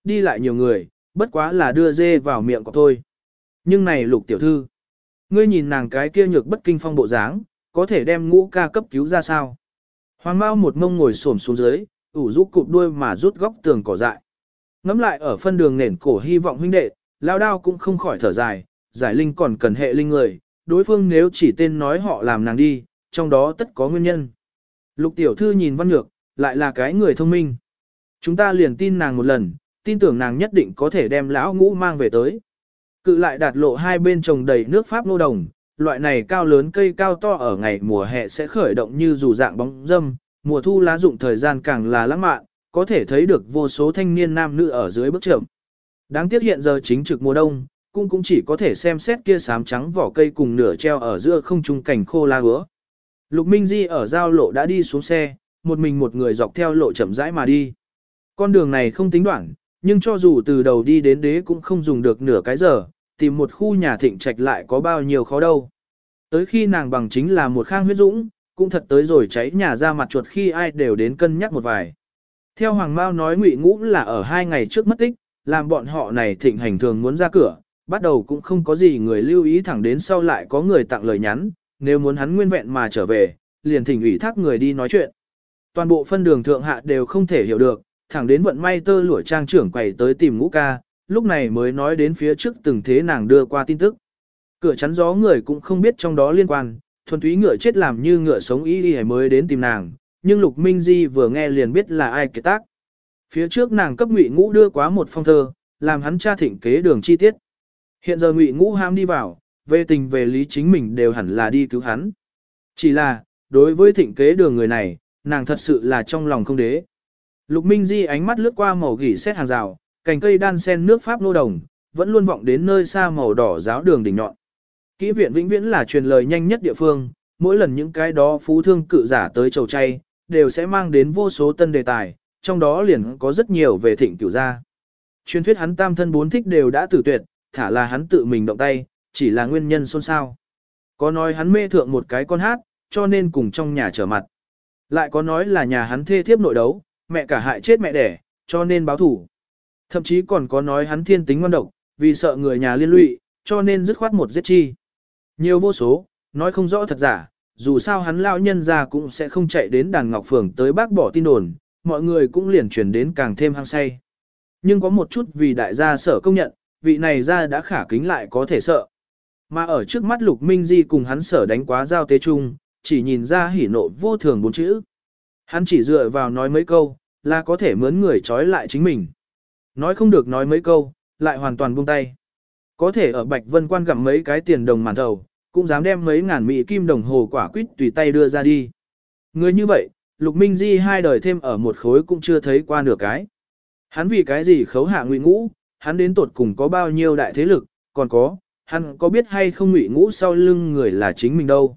Đi lại nhiều người, bất quá là đưa dê vào miệng của tôi. Nhưng này lục tiểu thư, ngươi nhìn nàng cái kia nhược bất kinh phong bộ dáng, có thể đem ngũ ca cấp cứu ra sao. Hoàng Mao một ngông ngồi xổm xuống dưới, ủ rũ cụp đuôi mà rút góc tường cỏ dại. Ngắm lại ở phân đường nền cổ hy vọng huynh đệ, lao đao cũng không khỏi thở dài, giải linh còn cần hệ linh người, đối phương nếu chỉ tên nói họ làm nàng đi, trong đó tất có nguyên nhân. Lục tiểu thư nhìn văn nhược, lại là cái người thông minh. Chúng ta liền tin nàng một lần, tin tưởng nàng nhất định có thể đem lão ngũ mang về tới. Cự lại đạt lộ hai bên trồng đầy nước Pháp nô đồng, loại này cao lớn cây cao to ở ngày mùa hè sẽ khởi động như dù dạng bóng dâm, mùa thu lá dụng thời gian càng là lãng mạn, có thể thấy được vô số thanh niên nam nữ ở dưới bước chậm. Đáng tiếc hiện giờ chính trực mùa đông, cũng cũng chỉ có thể xem xét kia sám trắng vỏ cây cùng nửa treo ở giữa không trung cảnh khô la hứa. Lục Minh Di ở giao lộ đã đi xuống xe, một mình một người dọc theo lộ chậm rãi mà đi. Con đường này không tính đoạn, nhưng cho dù từ đầu đi đến đế cũng không dùng được nửa cái giờ, tìm một khu nhà thịnh trạch lại có bao nhiêu khó đâu. Tới khi nàng bằng chính là một khang huyết dũng, cũng thật tới rồi cháy nhà ra mặt chuột khi ai đều đến cân nhắc một vài. Theo Hoàng Mao nói Ngụy Ngũ là ở hai ngày trước mất tích, làm bọn họ này thịnh hành thường muốn ra cửa, bắt đầu cũng không có gì người lưu ý thẳng đến sau lại có người tặng lời nhắn, nếu muốn hắn nguyên vẹn mà trở về, liền thỉnh ủy thác người đi nói chuyện. Toàn bộ phân đường thượng hạ đều không thể hiểu được, thẳng đến vận may tơ lụa trang trưởng quầy tới tìm ngũ ca, lúc này mới nói đến phía trước từng thế nàng đưa qua tin tức. Cửa chắn gió người cũng không biết trong đó liên quan, thuần túy ngựa chết làm như ngựa sống ý y mới đến tìm nàng, nhưng Lục Minh Di vừa nghe liền biết là ai kế tác. Phía trước nàng cấp Ngụy Ngũ đưa quá một phong thơ, làm hắn tra thịnh kế đường chi tiết. Hiện giờ Ngụy Ngũ ham đi vào, về tình về lý chính mình đều hẳn là đi cứu hắn. Chỉ là, đối với thịnh kế đường người này, nàng thật sự là trong lòng không đế. Lục Minh Di ánh mắt lướt qua màu gỉ xét hàng rào, cành cây đan sen nước Pháp nô đồng, vẫn luôn vọng đến nơi xa màu đỏ giáo đường đỉnh nhọn. Kỹ viện vĩnh viễn là truyền lời nhanh nhất địa phương, mỗi lần những cái đó phú thương cự giả tới chầu chay, đều sẽ mang đến vô số tân đề tài, trong đó liền có rất nhiều về thịnh cửu gia. Truyền thuyết hắn tam thân bốn thích đều đã tử tuyệt, thả là hắn tự mình động tay, chỉ là nguyên nhân xôn xao. Có nói hắn mê thượng một cái con hát, cho nên cùng trong nhà trở mặt. Lại có nói là nhà hắn thê thiếp nội đấu, mẹ cả hại chết mẹ đẻ, cho nên báo thủ. Thậm chí còn có nói hắn thiên tính ngoan độc, vì sợ người nhà liên lụy, cho nên dứt khoát một giết chi. Nhiều vô số, nói không rõ thật giả, dù sao hắn lão nhân ra cũng sẽ không chạy đến đàn ngọc phường tới bác bỏ tin đồn, mọi người cũng liền truyền đến càng thêm hăng say. Nhưng có một chút vì đại gia sở công nhận, vị này ra đã khả kính lại có thể sợ. Mà ở trước mắt Lục Minh Di cùng hắn sở đánh quá giao tế chung, chỉ nhìn ra hỉ nộ vô thường bốn chữ. Hắn chỉ dựa vào nói mấy câu, là có thể mướn người trói lại chính mình. Nói không được nói mấy câu, lại hoàn toàn buông tay. Có thể ở Bạch Vân Quan gặm mấy cái tiền đồng màn thầu, cũng dám đem mấy ngàn mỹ kim đồng hồ quả quýt tùy tay đưa ra đi. Người như vậy, Lục Minh Di hai đời thêm ở một khối cũng chưa thấy qua nửa cái. Hắn vì cái gì khấu hạ ngụy ngũ, hắn đến tột cùng có bao nhiêu đại thế lực, còn có, hắn có biết hay không ngụy ngũ sau lưng người là chính mình đâu.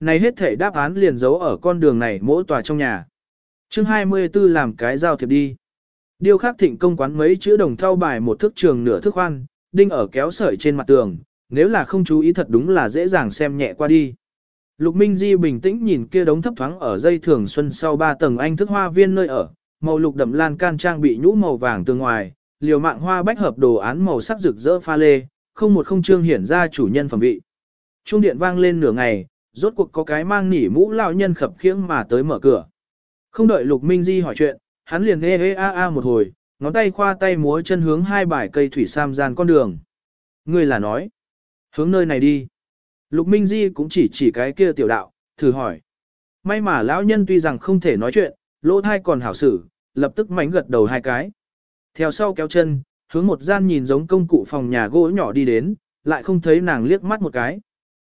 Này hết thể đáp án liền giấu ở con đường này mỗi tòa trong nhà chương 24 làm cái giao thiệp đi. Điêu khắc thịnh công quán mấy chữ đồng thau bài một thước trường nửa thước khoan, đinh ở kéo sợi trên mặt tường, nếu là không chú ý thật đúng là dễ dàng xem nhẹ qua đi. Lục Minh Di bình tĩnh nhìn kia đống thấp thoáng ở dây thường xuân sau ba tầng anh thức hoa viên nơi ở, màu lục đậm lan can trang bị nhũ màu vàng từ ngoài, liều mạng hoa bách hợp đồ án màu sắc rực rỡ pha lê, không một không trương hiển ra chủ nhân phẩm vị. Trung điện vang lên nửa ngày, rốt cuộc có cái mang nỉ mũ lão nhân khập khiễng mà tới mở cửa. Không đợi Lục Minh Di hỏi chuyện, hắn liền ê ê a a một hồi, ngón tay khoa tay múa chân hướng hai bài cây thủy sam gian con đường. Ngươi là nói, hướng nơi này đi. Lục Minh Di cũng chỉ chỉ cái kia tiểu đạo, thử hỏi. May mà lão nhân tuy rằng không thể nói chuyện, lỗ thai còn hảo xử, lập tức mánh gật đầu hai cái. Theo sau kéo chân, hướng một gian nhìn giống công cụ phòng nhà gỗ nhỏ đi đến, lại không thấy nàng liếc mắt một cái.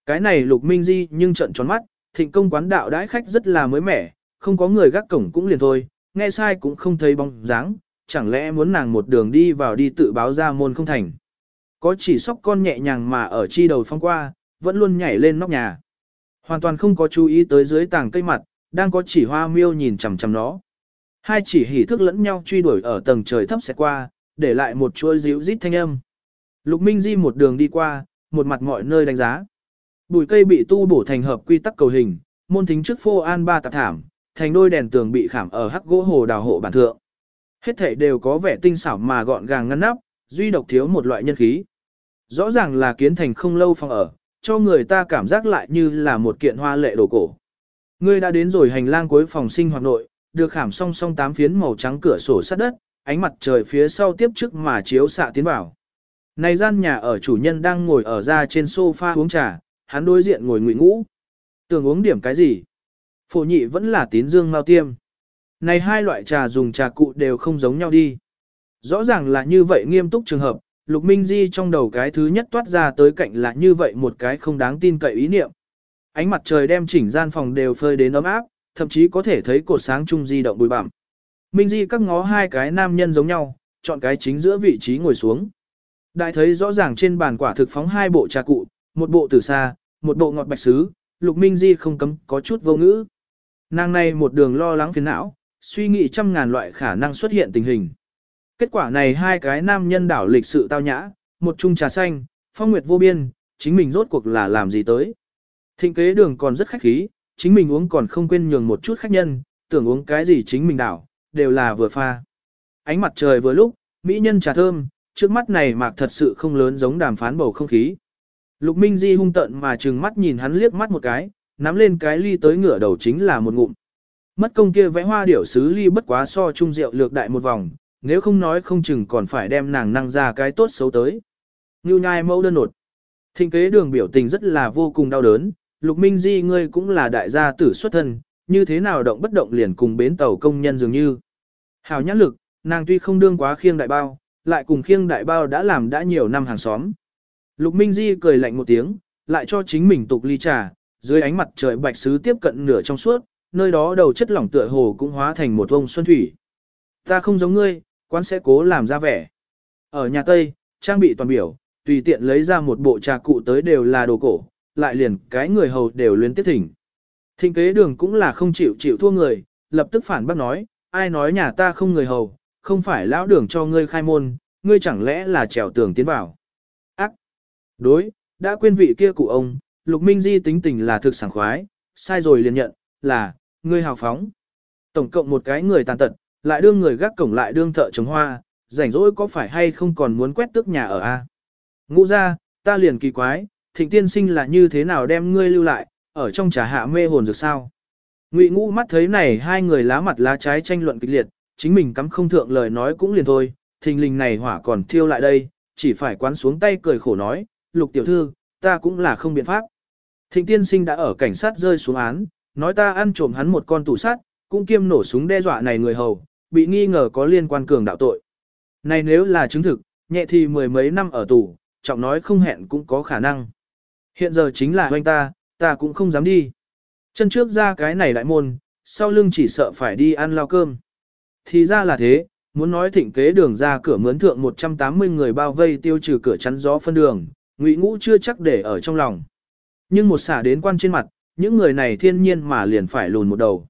Cái này Lục Minh Di nhưng trận tròn mắt, thịnh công quán đạo đãi khách rất là mới mẻ, không có người gác cổng cũng liền thôi, nghe sai cũng không thấy bóng dáng, chẳng lẽ muốn nàng một đường đi vào đi tự báo ra môn không thành. Có chỉ sóc con nhẹ nhàng mà ở chi đầu phong qua, vẫn luôn nhảy lên nóc nhà. Hoàn toàn không có chú ý tới dưới tàng cây mặt, đang có chỉ hoa miêu nhìn chằm chằm nó. Hai chỉ hỉ thức lẫn nhau truy đuổi ở tầng trời thấp xẹt qua, để lại một chuỗi díu rít thanh âm. Lục Minh Di một đường đi qua, một mặt mọi nơi đánh giá. Bùi cây bị tu bổ thành hợp quy tắc cầu hình, môn thính trước phô an ba tạp thảm, thành đôi đèn tường bị khảm ở hắc gỗ hồ đào hộ bản thượng. Hết thảy đều có vẻ tinh xảo mà gọn gàng ngăn nắp, duy độc thiếu một loại nhân khí. Rõ ràng là kiến thành không lâu phòng ở, cho người ta cảm giác lại như là một kiện hoa lệ đồ cổ. Ngươi đã đến rồi hành lang cuối phòng sinh hoạt nội, được khảm song song tám phiến màu trắng cửa sổ sắt đất, ánh mặt trời phía sau tiếp trước mà chiếu xạ tiến vào. Này gian nhà ở chủ nhân đang ngồi ở ra trên sofa uống trà, hắn đối diện ngồi ngụy ngũ. Tưởng uống điểm cái gì? Phổ nhị vẫn là tín dương Mao tiêm. Này hai loại trà dùng trà cụ đều không giống nhau đi. Rõ ràng là như vậy nghiêm túc trường hợp, Lục Minh Di trong đầu cái thứ nhất toát ra tới cạnh là như vậy một cái không đáng tin cậy ý niệm. Ánh mặt trời đem chỉnh gian phòng đều phơi đến ấm áp, thậm chí có thể thấy cột sáng chung di động bụi bặm. Minh Di các ngó hai cái nam nhân giống nhau, chọn cái chính giữa vị trí ngồi xuống. Đại thấy rõ ràng trên bàn quả thực phóng hai bộ trà cụ, một bộ từ xa, một bộ ngọt bạch sứ, Lục Minh Di không cấm có chút vô ngữ. Nàng này một đường lo lắng phiền não, suy nghĩ trăm ngàn loại khả năng xuất hiện tình hình. Kết quả này hai cái nam nhân đảo lịch sự tao nhã, một chung trà xanh, phong nguyệt vô biên, chính mình rốt cuộc là làm gì tới. Thịnh kế đường còn rất khách khí, chính mình uống còn không quên nhường một chút khách nhân, tưởng uống cái gì chính mình đảo, đều là vừa pha. Ánh mặt trời vừa lúc, mỹ nhân trà thơm, trước mắt này mạc thật sự không lớn giống đàm phán bầu không khí. Lục Minh Di hung tận mà trừng mắt nhìn hắn liếc mắt một cái, nắm lên cái ly tới ngửa đầu chính là một ngụm. Mất công kia vẽ hoa điểu sứ ly bất quá so chung rượu lược đại một vòng, nếu không nói không chừng còn phải đem nàng năng ra cái tốt xấu tới. Ngưu nhai mẫu đơn nột. Thịnh kế đường biểu tình rất là vô cùng đau đớn, lục minh di ngươi cũng là đại gia tử xuất thân, như thế nào động bất động liền cùng bến tàu công nhân dường như. Hào nhãn lực, nàng tuy không đương quá khiêng đại bao, lại cùng khiêng đại bao đã làm đã nhiều năm hàng xóm. Lục minh di cười lạnh một tiếng, lại cho chính mình tục ly trà, dưới ánh mặt trời bạch sứ tiếp cận nửa trong suốt, nơi đó đầu chất lỏng tựa hồ cũng hóa thành một ông xuân thủy. Ta không giống ngươi, quán sẽ cố làm ra vẻ. Ở nhà Tây, trang bị toàn biểu, tùy tiện lấy ra một bộ trà cụ tới đều là đồ cổ, lại liền cái người hầu đều luyến tiếp thỉnh. Thịnh kế đường cũng là không chịu chịu thua người, lập tức phản bác nói, ai nói nhà ta không người hầu, không phải lão đường cho ngươi khai môn, ngươi chẳng lẽ là trèo tường tiến vào. Ác! Đối, đã quên vị kia cụ ông, Lục Minh Di tính tình là thực sảng khoái, sai rồi liền nhận, là, ngươi hào phóng. Tổng cộng một cái người tàn tật, lại đương người gác cổng lại đương thợ trồng hoa, rảnh rỗi có phải hay không còn muốn quét tước nhà ở a? Ngũ ra, ta liền kỳ quái, thịnh tiên sinh là như thế nào đem ngươi lưu lại, ở trong trà hạ mê hồn được sao? Ngụy ngũ mắt thấy này hai người lá mặt lá trái tranh luận kịch liệt, chính mình cắm không thượng lời nói cũng liền thôi, thình lình này hỏa còn thiêu lại đây, chỉ phải quán xuống tay cười khổ nói, lục tiểu thư, ta cũng là không biện pháp. Thịnh tiên sinh đã ở cảnh sát rơi xuống án, nói ta ăn trộm hắn một con tủ sắt, cũng kiêm nổ súng đe dọa này người hầu, bị nghi ngờ có liên quan cường đạo tội. Này nếu là chứng thực, nhẹ thì mười mấy năm ở tù, trọng nói không hẹn cũng có khả năng. Hiện giờ chính là hoanh ta, ta cũng không dám đi. Chân trước ra cái này đại môn, sau lưng chỉ sợ phải đi ăn lao cơm. Thì ra là thế, muốn nói thịnh kế đường ra cửa mướn thượng 180 người bao vây tiêu trừ cửa chắn gió phân đường, ngụy ngũ chưa chắc để ở trong lòng. Nhưng một xả đến quan trên mặt, những người này thiên nhiên mà liền phải lùn một đầu.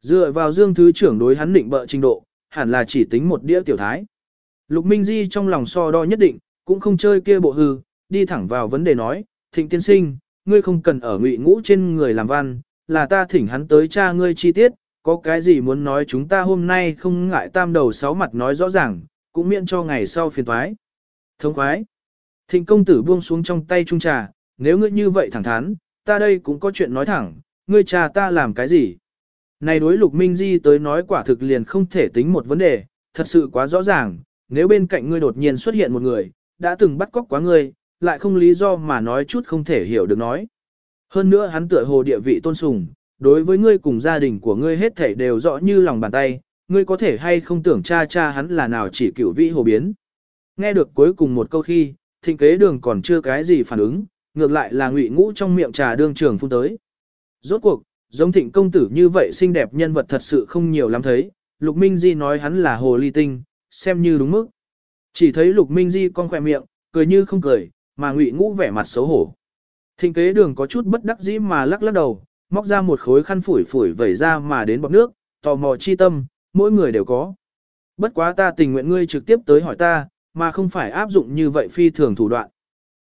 Dựa vào dương thứ trưởng đối hắn định bợ trình độ, hẳn là chỉ tính một đĩa tiểu thái. Lục Minh Di trong lòng so đo nhất định, cũng không chơi kia bộ hư, đi thẳng vào vấn đề nói, thịnh tiên sinh, ngươi không cần ở ngụy ngũ trên người làm văn, là ta thỉnh hắn tới cha ngươi chi tiết, có cái gì muốn nói chúng ta hôm nay không ngại tam đầu sáu mặt nói rõ ràng, cũng miễn cho ngày sau phiền thoái. Thông khoái. Thịnh công tử buông xuống trong tay trung trà, nếu ngươi như vậy thẳng thắn, ta đây cũng có chuyện nói thẳng, ngươi cha ta làm cái gì? Này đối lục minh di tới nói quả thực liền không thể tính một vấn đề, thật sự quá rõ ràng, nếu bên cạnh ngươi đột nhiên xuất hiện một người, đã từng bắt cóc quá ngươi, lại không lý do mà nói chút không thể hiểu được nói. Hơn nữa hắn tựa hồ địa vị tôn sùng, đối với ngươi cùng gia đình của ngươi hết thảy đều rõ như lòng bàn tay, ngươi có thể hay không tưởng cha cha hắn là nào chỉ cửu vị hồ biến. Nghe được cuối cùng một câu khi, thịnh kế đường còn chưa cái gì phản ứng, ngược lại là ngụy ngũ trong miệng trà đương trường phun tới. Rốt cuộc, giống thịnh công tử như vậy xinh đẹp nhân vật thật sự không nhiều lắm thấy, Lục Minh Di nói hắn là hồ ly tinh, xem như đúng mức. Chỉ thấy Lục Minh Di con khỏe miệng, cười như không cười, mà ngụy ngũ vẻ mặt xấu hổ. Thịnh kế đường có chút bất đắc dĩ mà lắc lắc đầu, móc ra một khối khăn phủi phủi vẩy ra mà đến bọc nước, tò mò chi tâm, mỗi người đều có. Bất quá ta tình nguyện ngươi trực tiếp tới hỏi ta, mà không phải áp dụng như vậy phi thường thủ đoạn.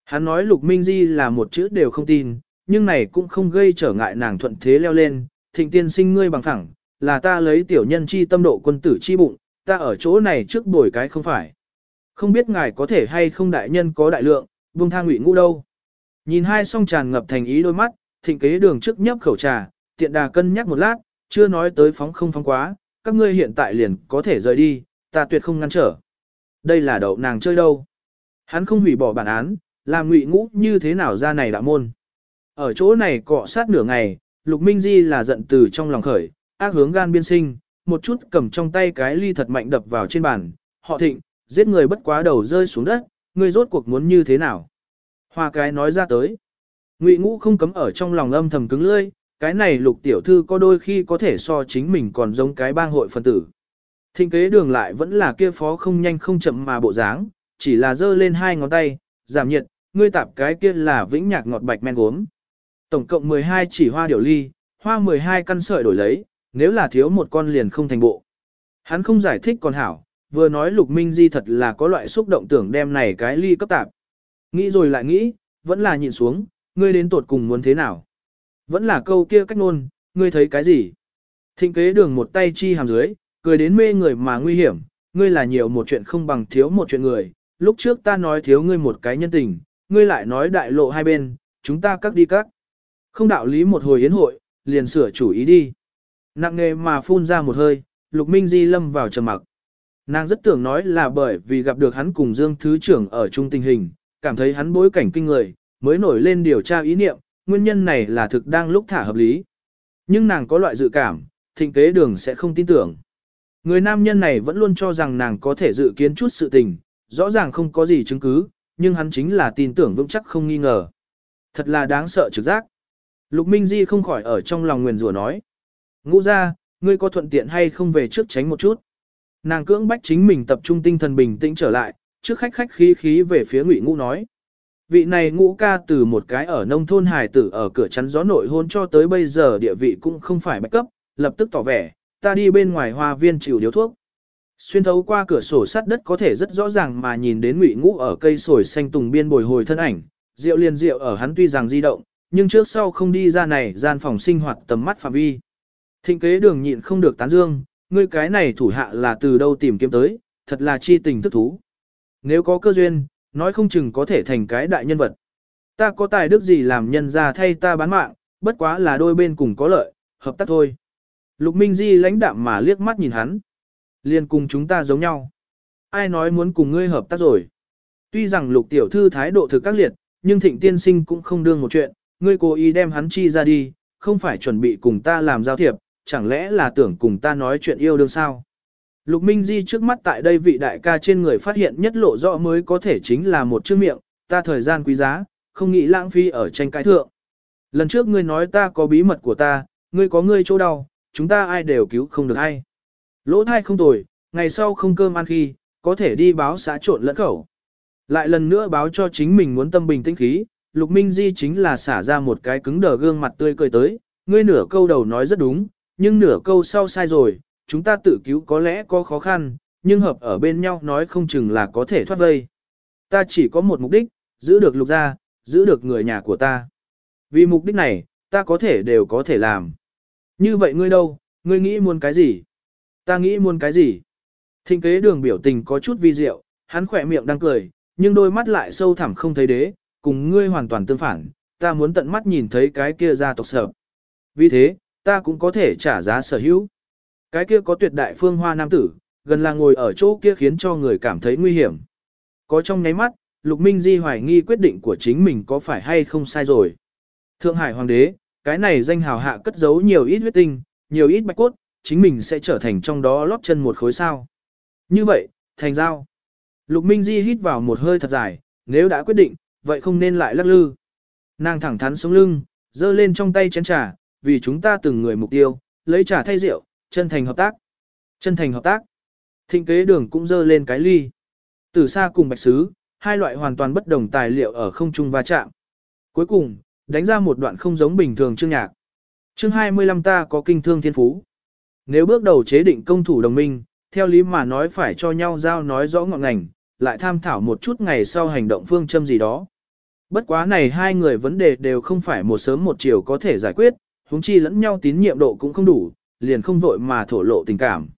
Hắn nói Lục Minh Di là một chữ đều không tin, nhưng này cũng không gây trở ngại nàng thuận thế leo lên, thịnh tiên sinh ngươi bằng thẳng, là ta lấy tiểu nhân chi tâm độ quân tử chi bụng, ta ở chỗ này trước bồi cái không phải. Không biết ngài có thể hay không đại nhân có đại lượng, buông thang ngụy ngũ đâu. Nhìn hai song tràn ngập thành ý đôi mắt, thịnh kế đường trước nhấp khẩu trà, tiện đà cân nhắc một lát, chưa nói tới phóng không phóng quá, các ngươi hiện tại liền có thể rời đi, ta tuyệt không ngăn trở. Đây là đậu nàng chơi đâu. Hắn không hủy bỏ bản án, làm ngụy ngũ như thế nào ra này đã môn. Ở chỗ này cọ sát nửa ngày, Lục Minh Di là giận từ trong lòng khởi, ác hướng gan biên sinh, một chút cầm trong tay cái ly thật mạnh đập vào trên bàn, họ thịnh, giết người bất quá đầu rơi xuống đất, ngươi rốt cuộc muốn như thế nào. Hoa cái nói ra tới. Ngụy ngũ không cấm ở trong lòng âm thầm cứng lưỡi, cái này lục tiểu thư có đôi khi có thể so chính mình còn giống cái bang hội phân tử. Thịnh kế đường lại vẫn là kia phó không nhanh không chậm mà bộ dáng, chỉ là giơ lên hai ngón tay, giảm nhiệt, ngươi tạp cái kia là vĩnh nhạc ngọt bạch men gốm. Tổng cộng 12 chỉ hoa điểu ly, hoa 12 căn sợi đổi lấy, nếu là thiếu một con liền không thành bộ. Hắn không giải thích còn hảo, vừa nói lục minh di thật là có loại xúc động tưởng đem này cái ly cấp tạp. Nghĩ rồi lại nghĩ, vẫn là nhịn xuống, ngươi đến tột cùng muốn thế nào. Vẫn là câu kia cách nôn, ngươi thấy cái gì. Thịnh kế đường một tay chi hàm dưới, cười đến mê người mà nguy hiểm, ngươi là nhiều một chuyện không bằng thiếu một chuyện người. Lúc trước ta nói thiếu ngươi một cái nhân tình, ngươi lại nói đại lộ hai bên, chúng ta cắt đi cắt. Không đạo lý một hồi yến hội, liền sửa chủ ý đi. Nặng nghề mà phun ra một hơi, Lục Minh Di lâm vào trầm mặc. Nàng rất tưởng nói là bởi vì gặp được hắn cùng Dương Thứ trưởng ở chung tình hình, cảm thấy hắn bối cảnh kinh người, mới nổi lên điều tra ý niệm, nguyên nhân này là thực đang lúc thả hợp lý. Nhưng nàng có loại dự cảm, thịnh kế đường sẽ không tin tưởng. Người nam nhân này vẫn luôn cho rằng nàng có thể dự kiến chút sự tình, rõ ràng không có gì chứng cứ, nhưng hắn chính là tin tưởng vững chắc không nghi ngờ. Thật là đáng sợ trực giác. Lục Minh Di không khỏi ở trong lòng nguyền rủa nói. Ngũ ra, ngươi có thuận tiện hay không về trước tránh một chút. Nàng cưỡng bách chính mình tập trung tinh thần bình tĩnh trở lại, trước khách khách khí khí về phía Ngụy Ngũ nói. Vị này ngũ ca từ một cái ở nông thôn hài tử ở cửa chắn gió nội hôn cho tới bây giờ địa vị cũng không phải bạch cấp, lập tức tỏ vẻ, ta đi bên ngoài hoa viên chịu điếu thuốc. Xuyên thấu qua cửa sổ sắt đất có thể rất rõ ràng mà nhìn đến ngụy ngũ ở cây sồi xanh tùng biên bồi hồi thân ảnh, rượu liền rượu ở hắn tuy rằng di động, nhưng trước sau không đi ra này gian phòng sinh hoạt tầm mắt phạm vi. Thịnh kế đường nhịn không được tán dương, ngươi cái này thủ hạ là từ đâu tìm kiếm tới, thật là chi tình thức thú. Nếu có cơ duyên, nói không chừng có thể thành cái đại nhân vật. Ta có tài đức gì làm nhân ra thay ta bán mạng, bất quá là đôi bên cùng có lợi, hợp tác thôi. Lục Minh Di lãnh đạm mà liếc mắt nhìn hắn. Liên cùng chúng ta giống nhau. Ai nói muốn cùng ngươi hợp tác rồi. Tuy rằng lục tiểu thư thái độ thực các liệt, nhưng thịnh tiên sinh cũng không đương một chuyện, ngươi cố ý đem hắn chi ra đi, không phải chuẩn bị cùng ta làm giao thiệp, chẳng lẽ là tưởng cùng ta nói chuyện yêu đương sao. Lục Minh Di trước mắt tại đây vị đại ca trên người phát hiện nhất lộ rõ mới có thể chính là một chữ miệng, ta thời gian quý giá, không nghĩ lãng phí ở tranh cãi thượng. Lần trước ngươi nói ta có bí mật của ta, ngươi có ngươi chỗ đau, chúng ta ai đều cứu không được ai. Lỗ thai không tồi, ngày sau không cơm ăn khi, có thể đi báo xã trộn lẫn khẩu. Lại lần nữa báo cho chính mình muốn tâm bình tĩnh khí, Lục Minh Di chính là xả ra một cái cứng đờ gương mặt tươi cười tới, ngươi nửa câu đầu nói rất đúng, nhưng nửa câu sau sai rồi, chúng ta tự cứu có lẽ có khó khăn, nhưng hợp ở bên nhau nói không chừng là có thể thoát vây. Ta chỉ có một mục đích, giữ được lục gia, giữ được người nhà của ta. Vì mục đích này, ta có thể đều có thể làm. Như vậy ngươi đâu, ngươi nghĩ muốn cái gì? Ta nghĩ muốn cái gì? Thịnh kế đường biểu tình có chút vi diệu, hắn khỏe miệng đang cười, nhưng đôi mắt lại sâu thẳm không thấy đế, cùng ngươi hoàn toàn tương phản, ta muốn tận mắt nhìn thấy cái kia gia tộc sợ. Vì thế, ta cũng có thể trả giá sở hữu. Cái kia có tuyệt đại phương hoa nam tử, gần là ngồi ở chỗ kia khiến cho người cảm thấy nguy hiểm. Có trong nháy mắt, Lục Minh Di hoài nghi quyết định của chính mình có phải hay không sai rồi. Thượng Hải Hoàng đế, cái này danh hào hạ cất giấu nhiều ít huyết tinh, nhiều ít bạch cốt, chính mình sẽ trở thành trong đó lót chân một khối sao. Như vậy, thành giao. Lục Minh Di hít vào một hơi thật dài, nếu đã quyết định, vậy không nên lại lắc lư. Nàng thẳng thắn sống lưng, giơ lên trong tay chén trà, vì chúng ta từng người mục tiêu, lấy trà thay rượu, chân thành hợp tác. Chân thành hợp tác. Thịnh kế đường cũng giơ lên cái ly. Từ xa cùng bạch sứ, hai loại hoàn toàn bất đồng tài liệu ở không trung va chạm. Cuối cùng, đánh ra một đoạn không giống bình thường chương nhạc. Chương 25 ta có kinh thương thiên phú. Nếu bước đầu chế định công thủ đồng minh, theo lý mà nói phải cho nhau giao nói rõ ngọn ngành, lại tham thảo một chút ngày sau hành động phương châm gì đó. Bất quá này hai người vấn đề đều không phải một sớm một chiều có thể giải quyết, huống chi lẫn nhau tín nhiệm độ cũng không đủ, liền không vội mà thổ lộ tình cảm.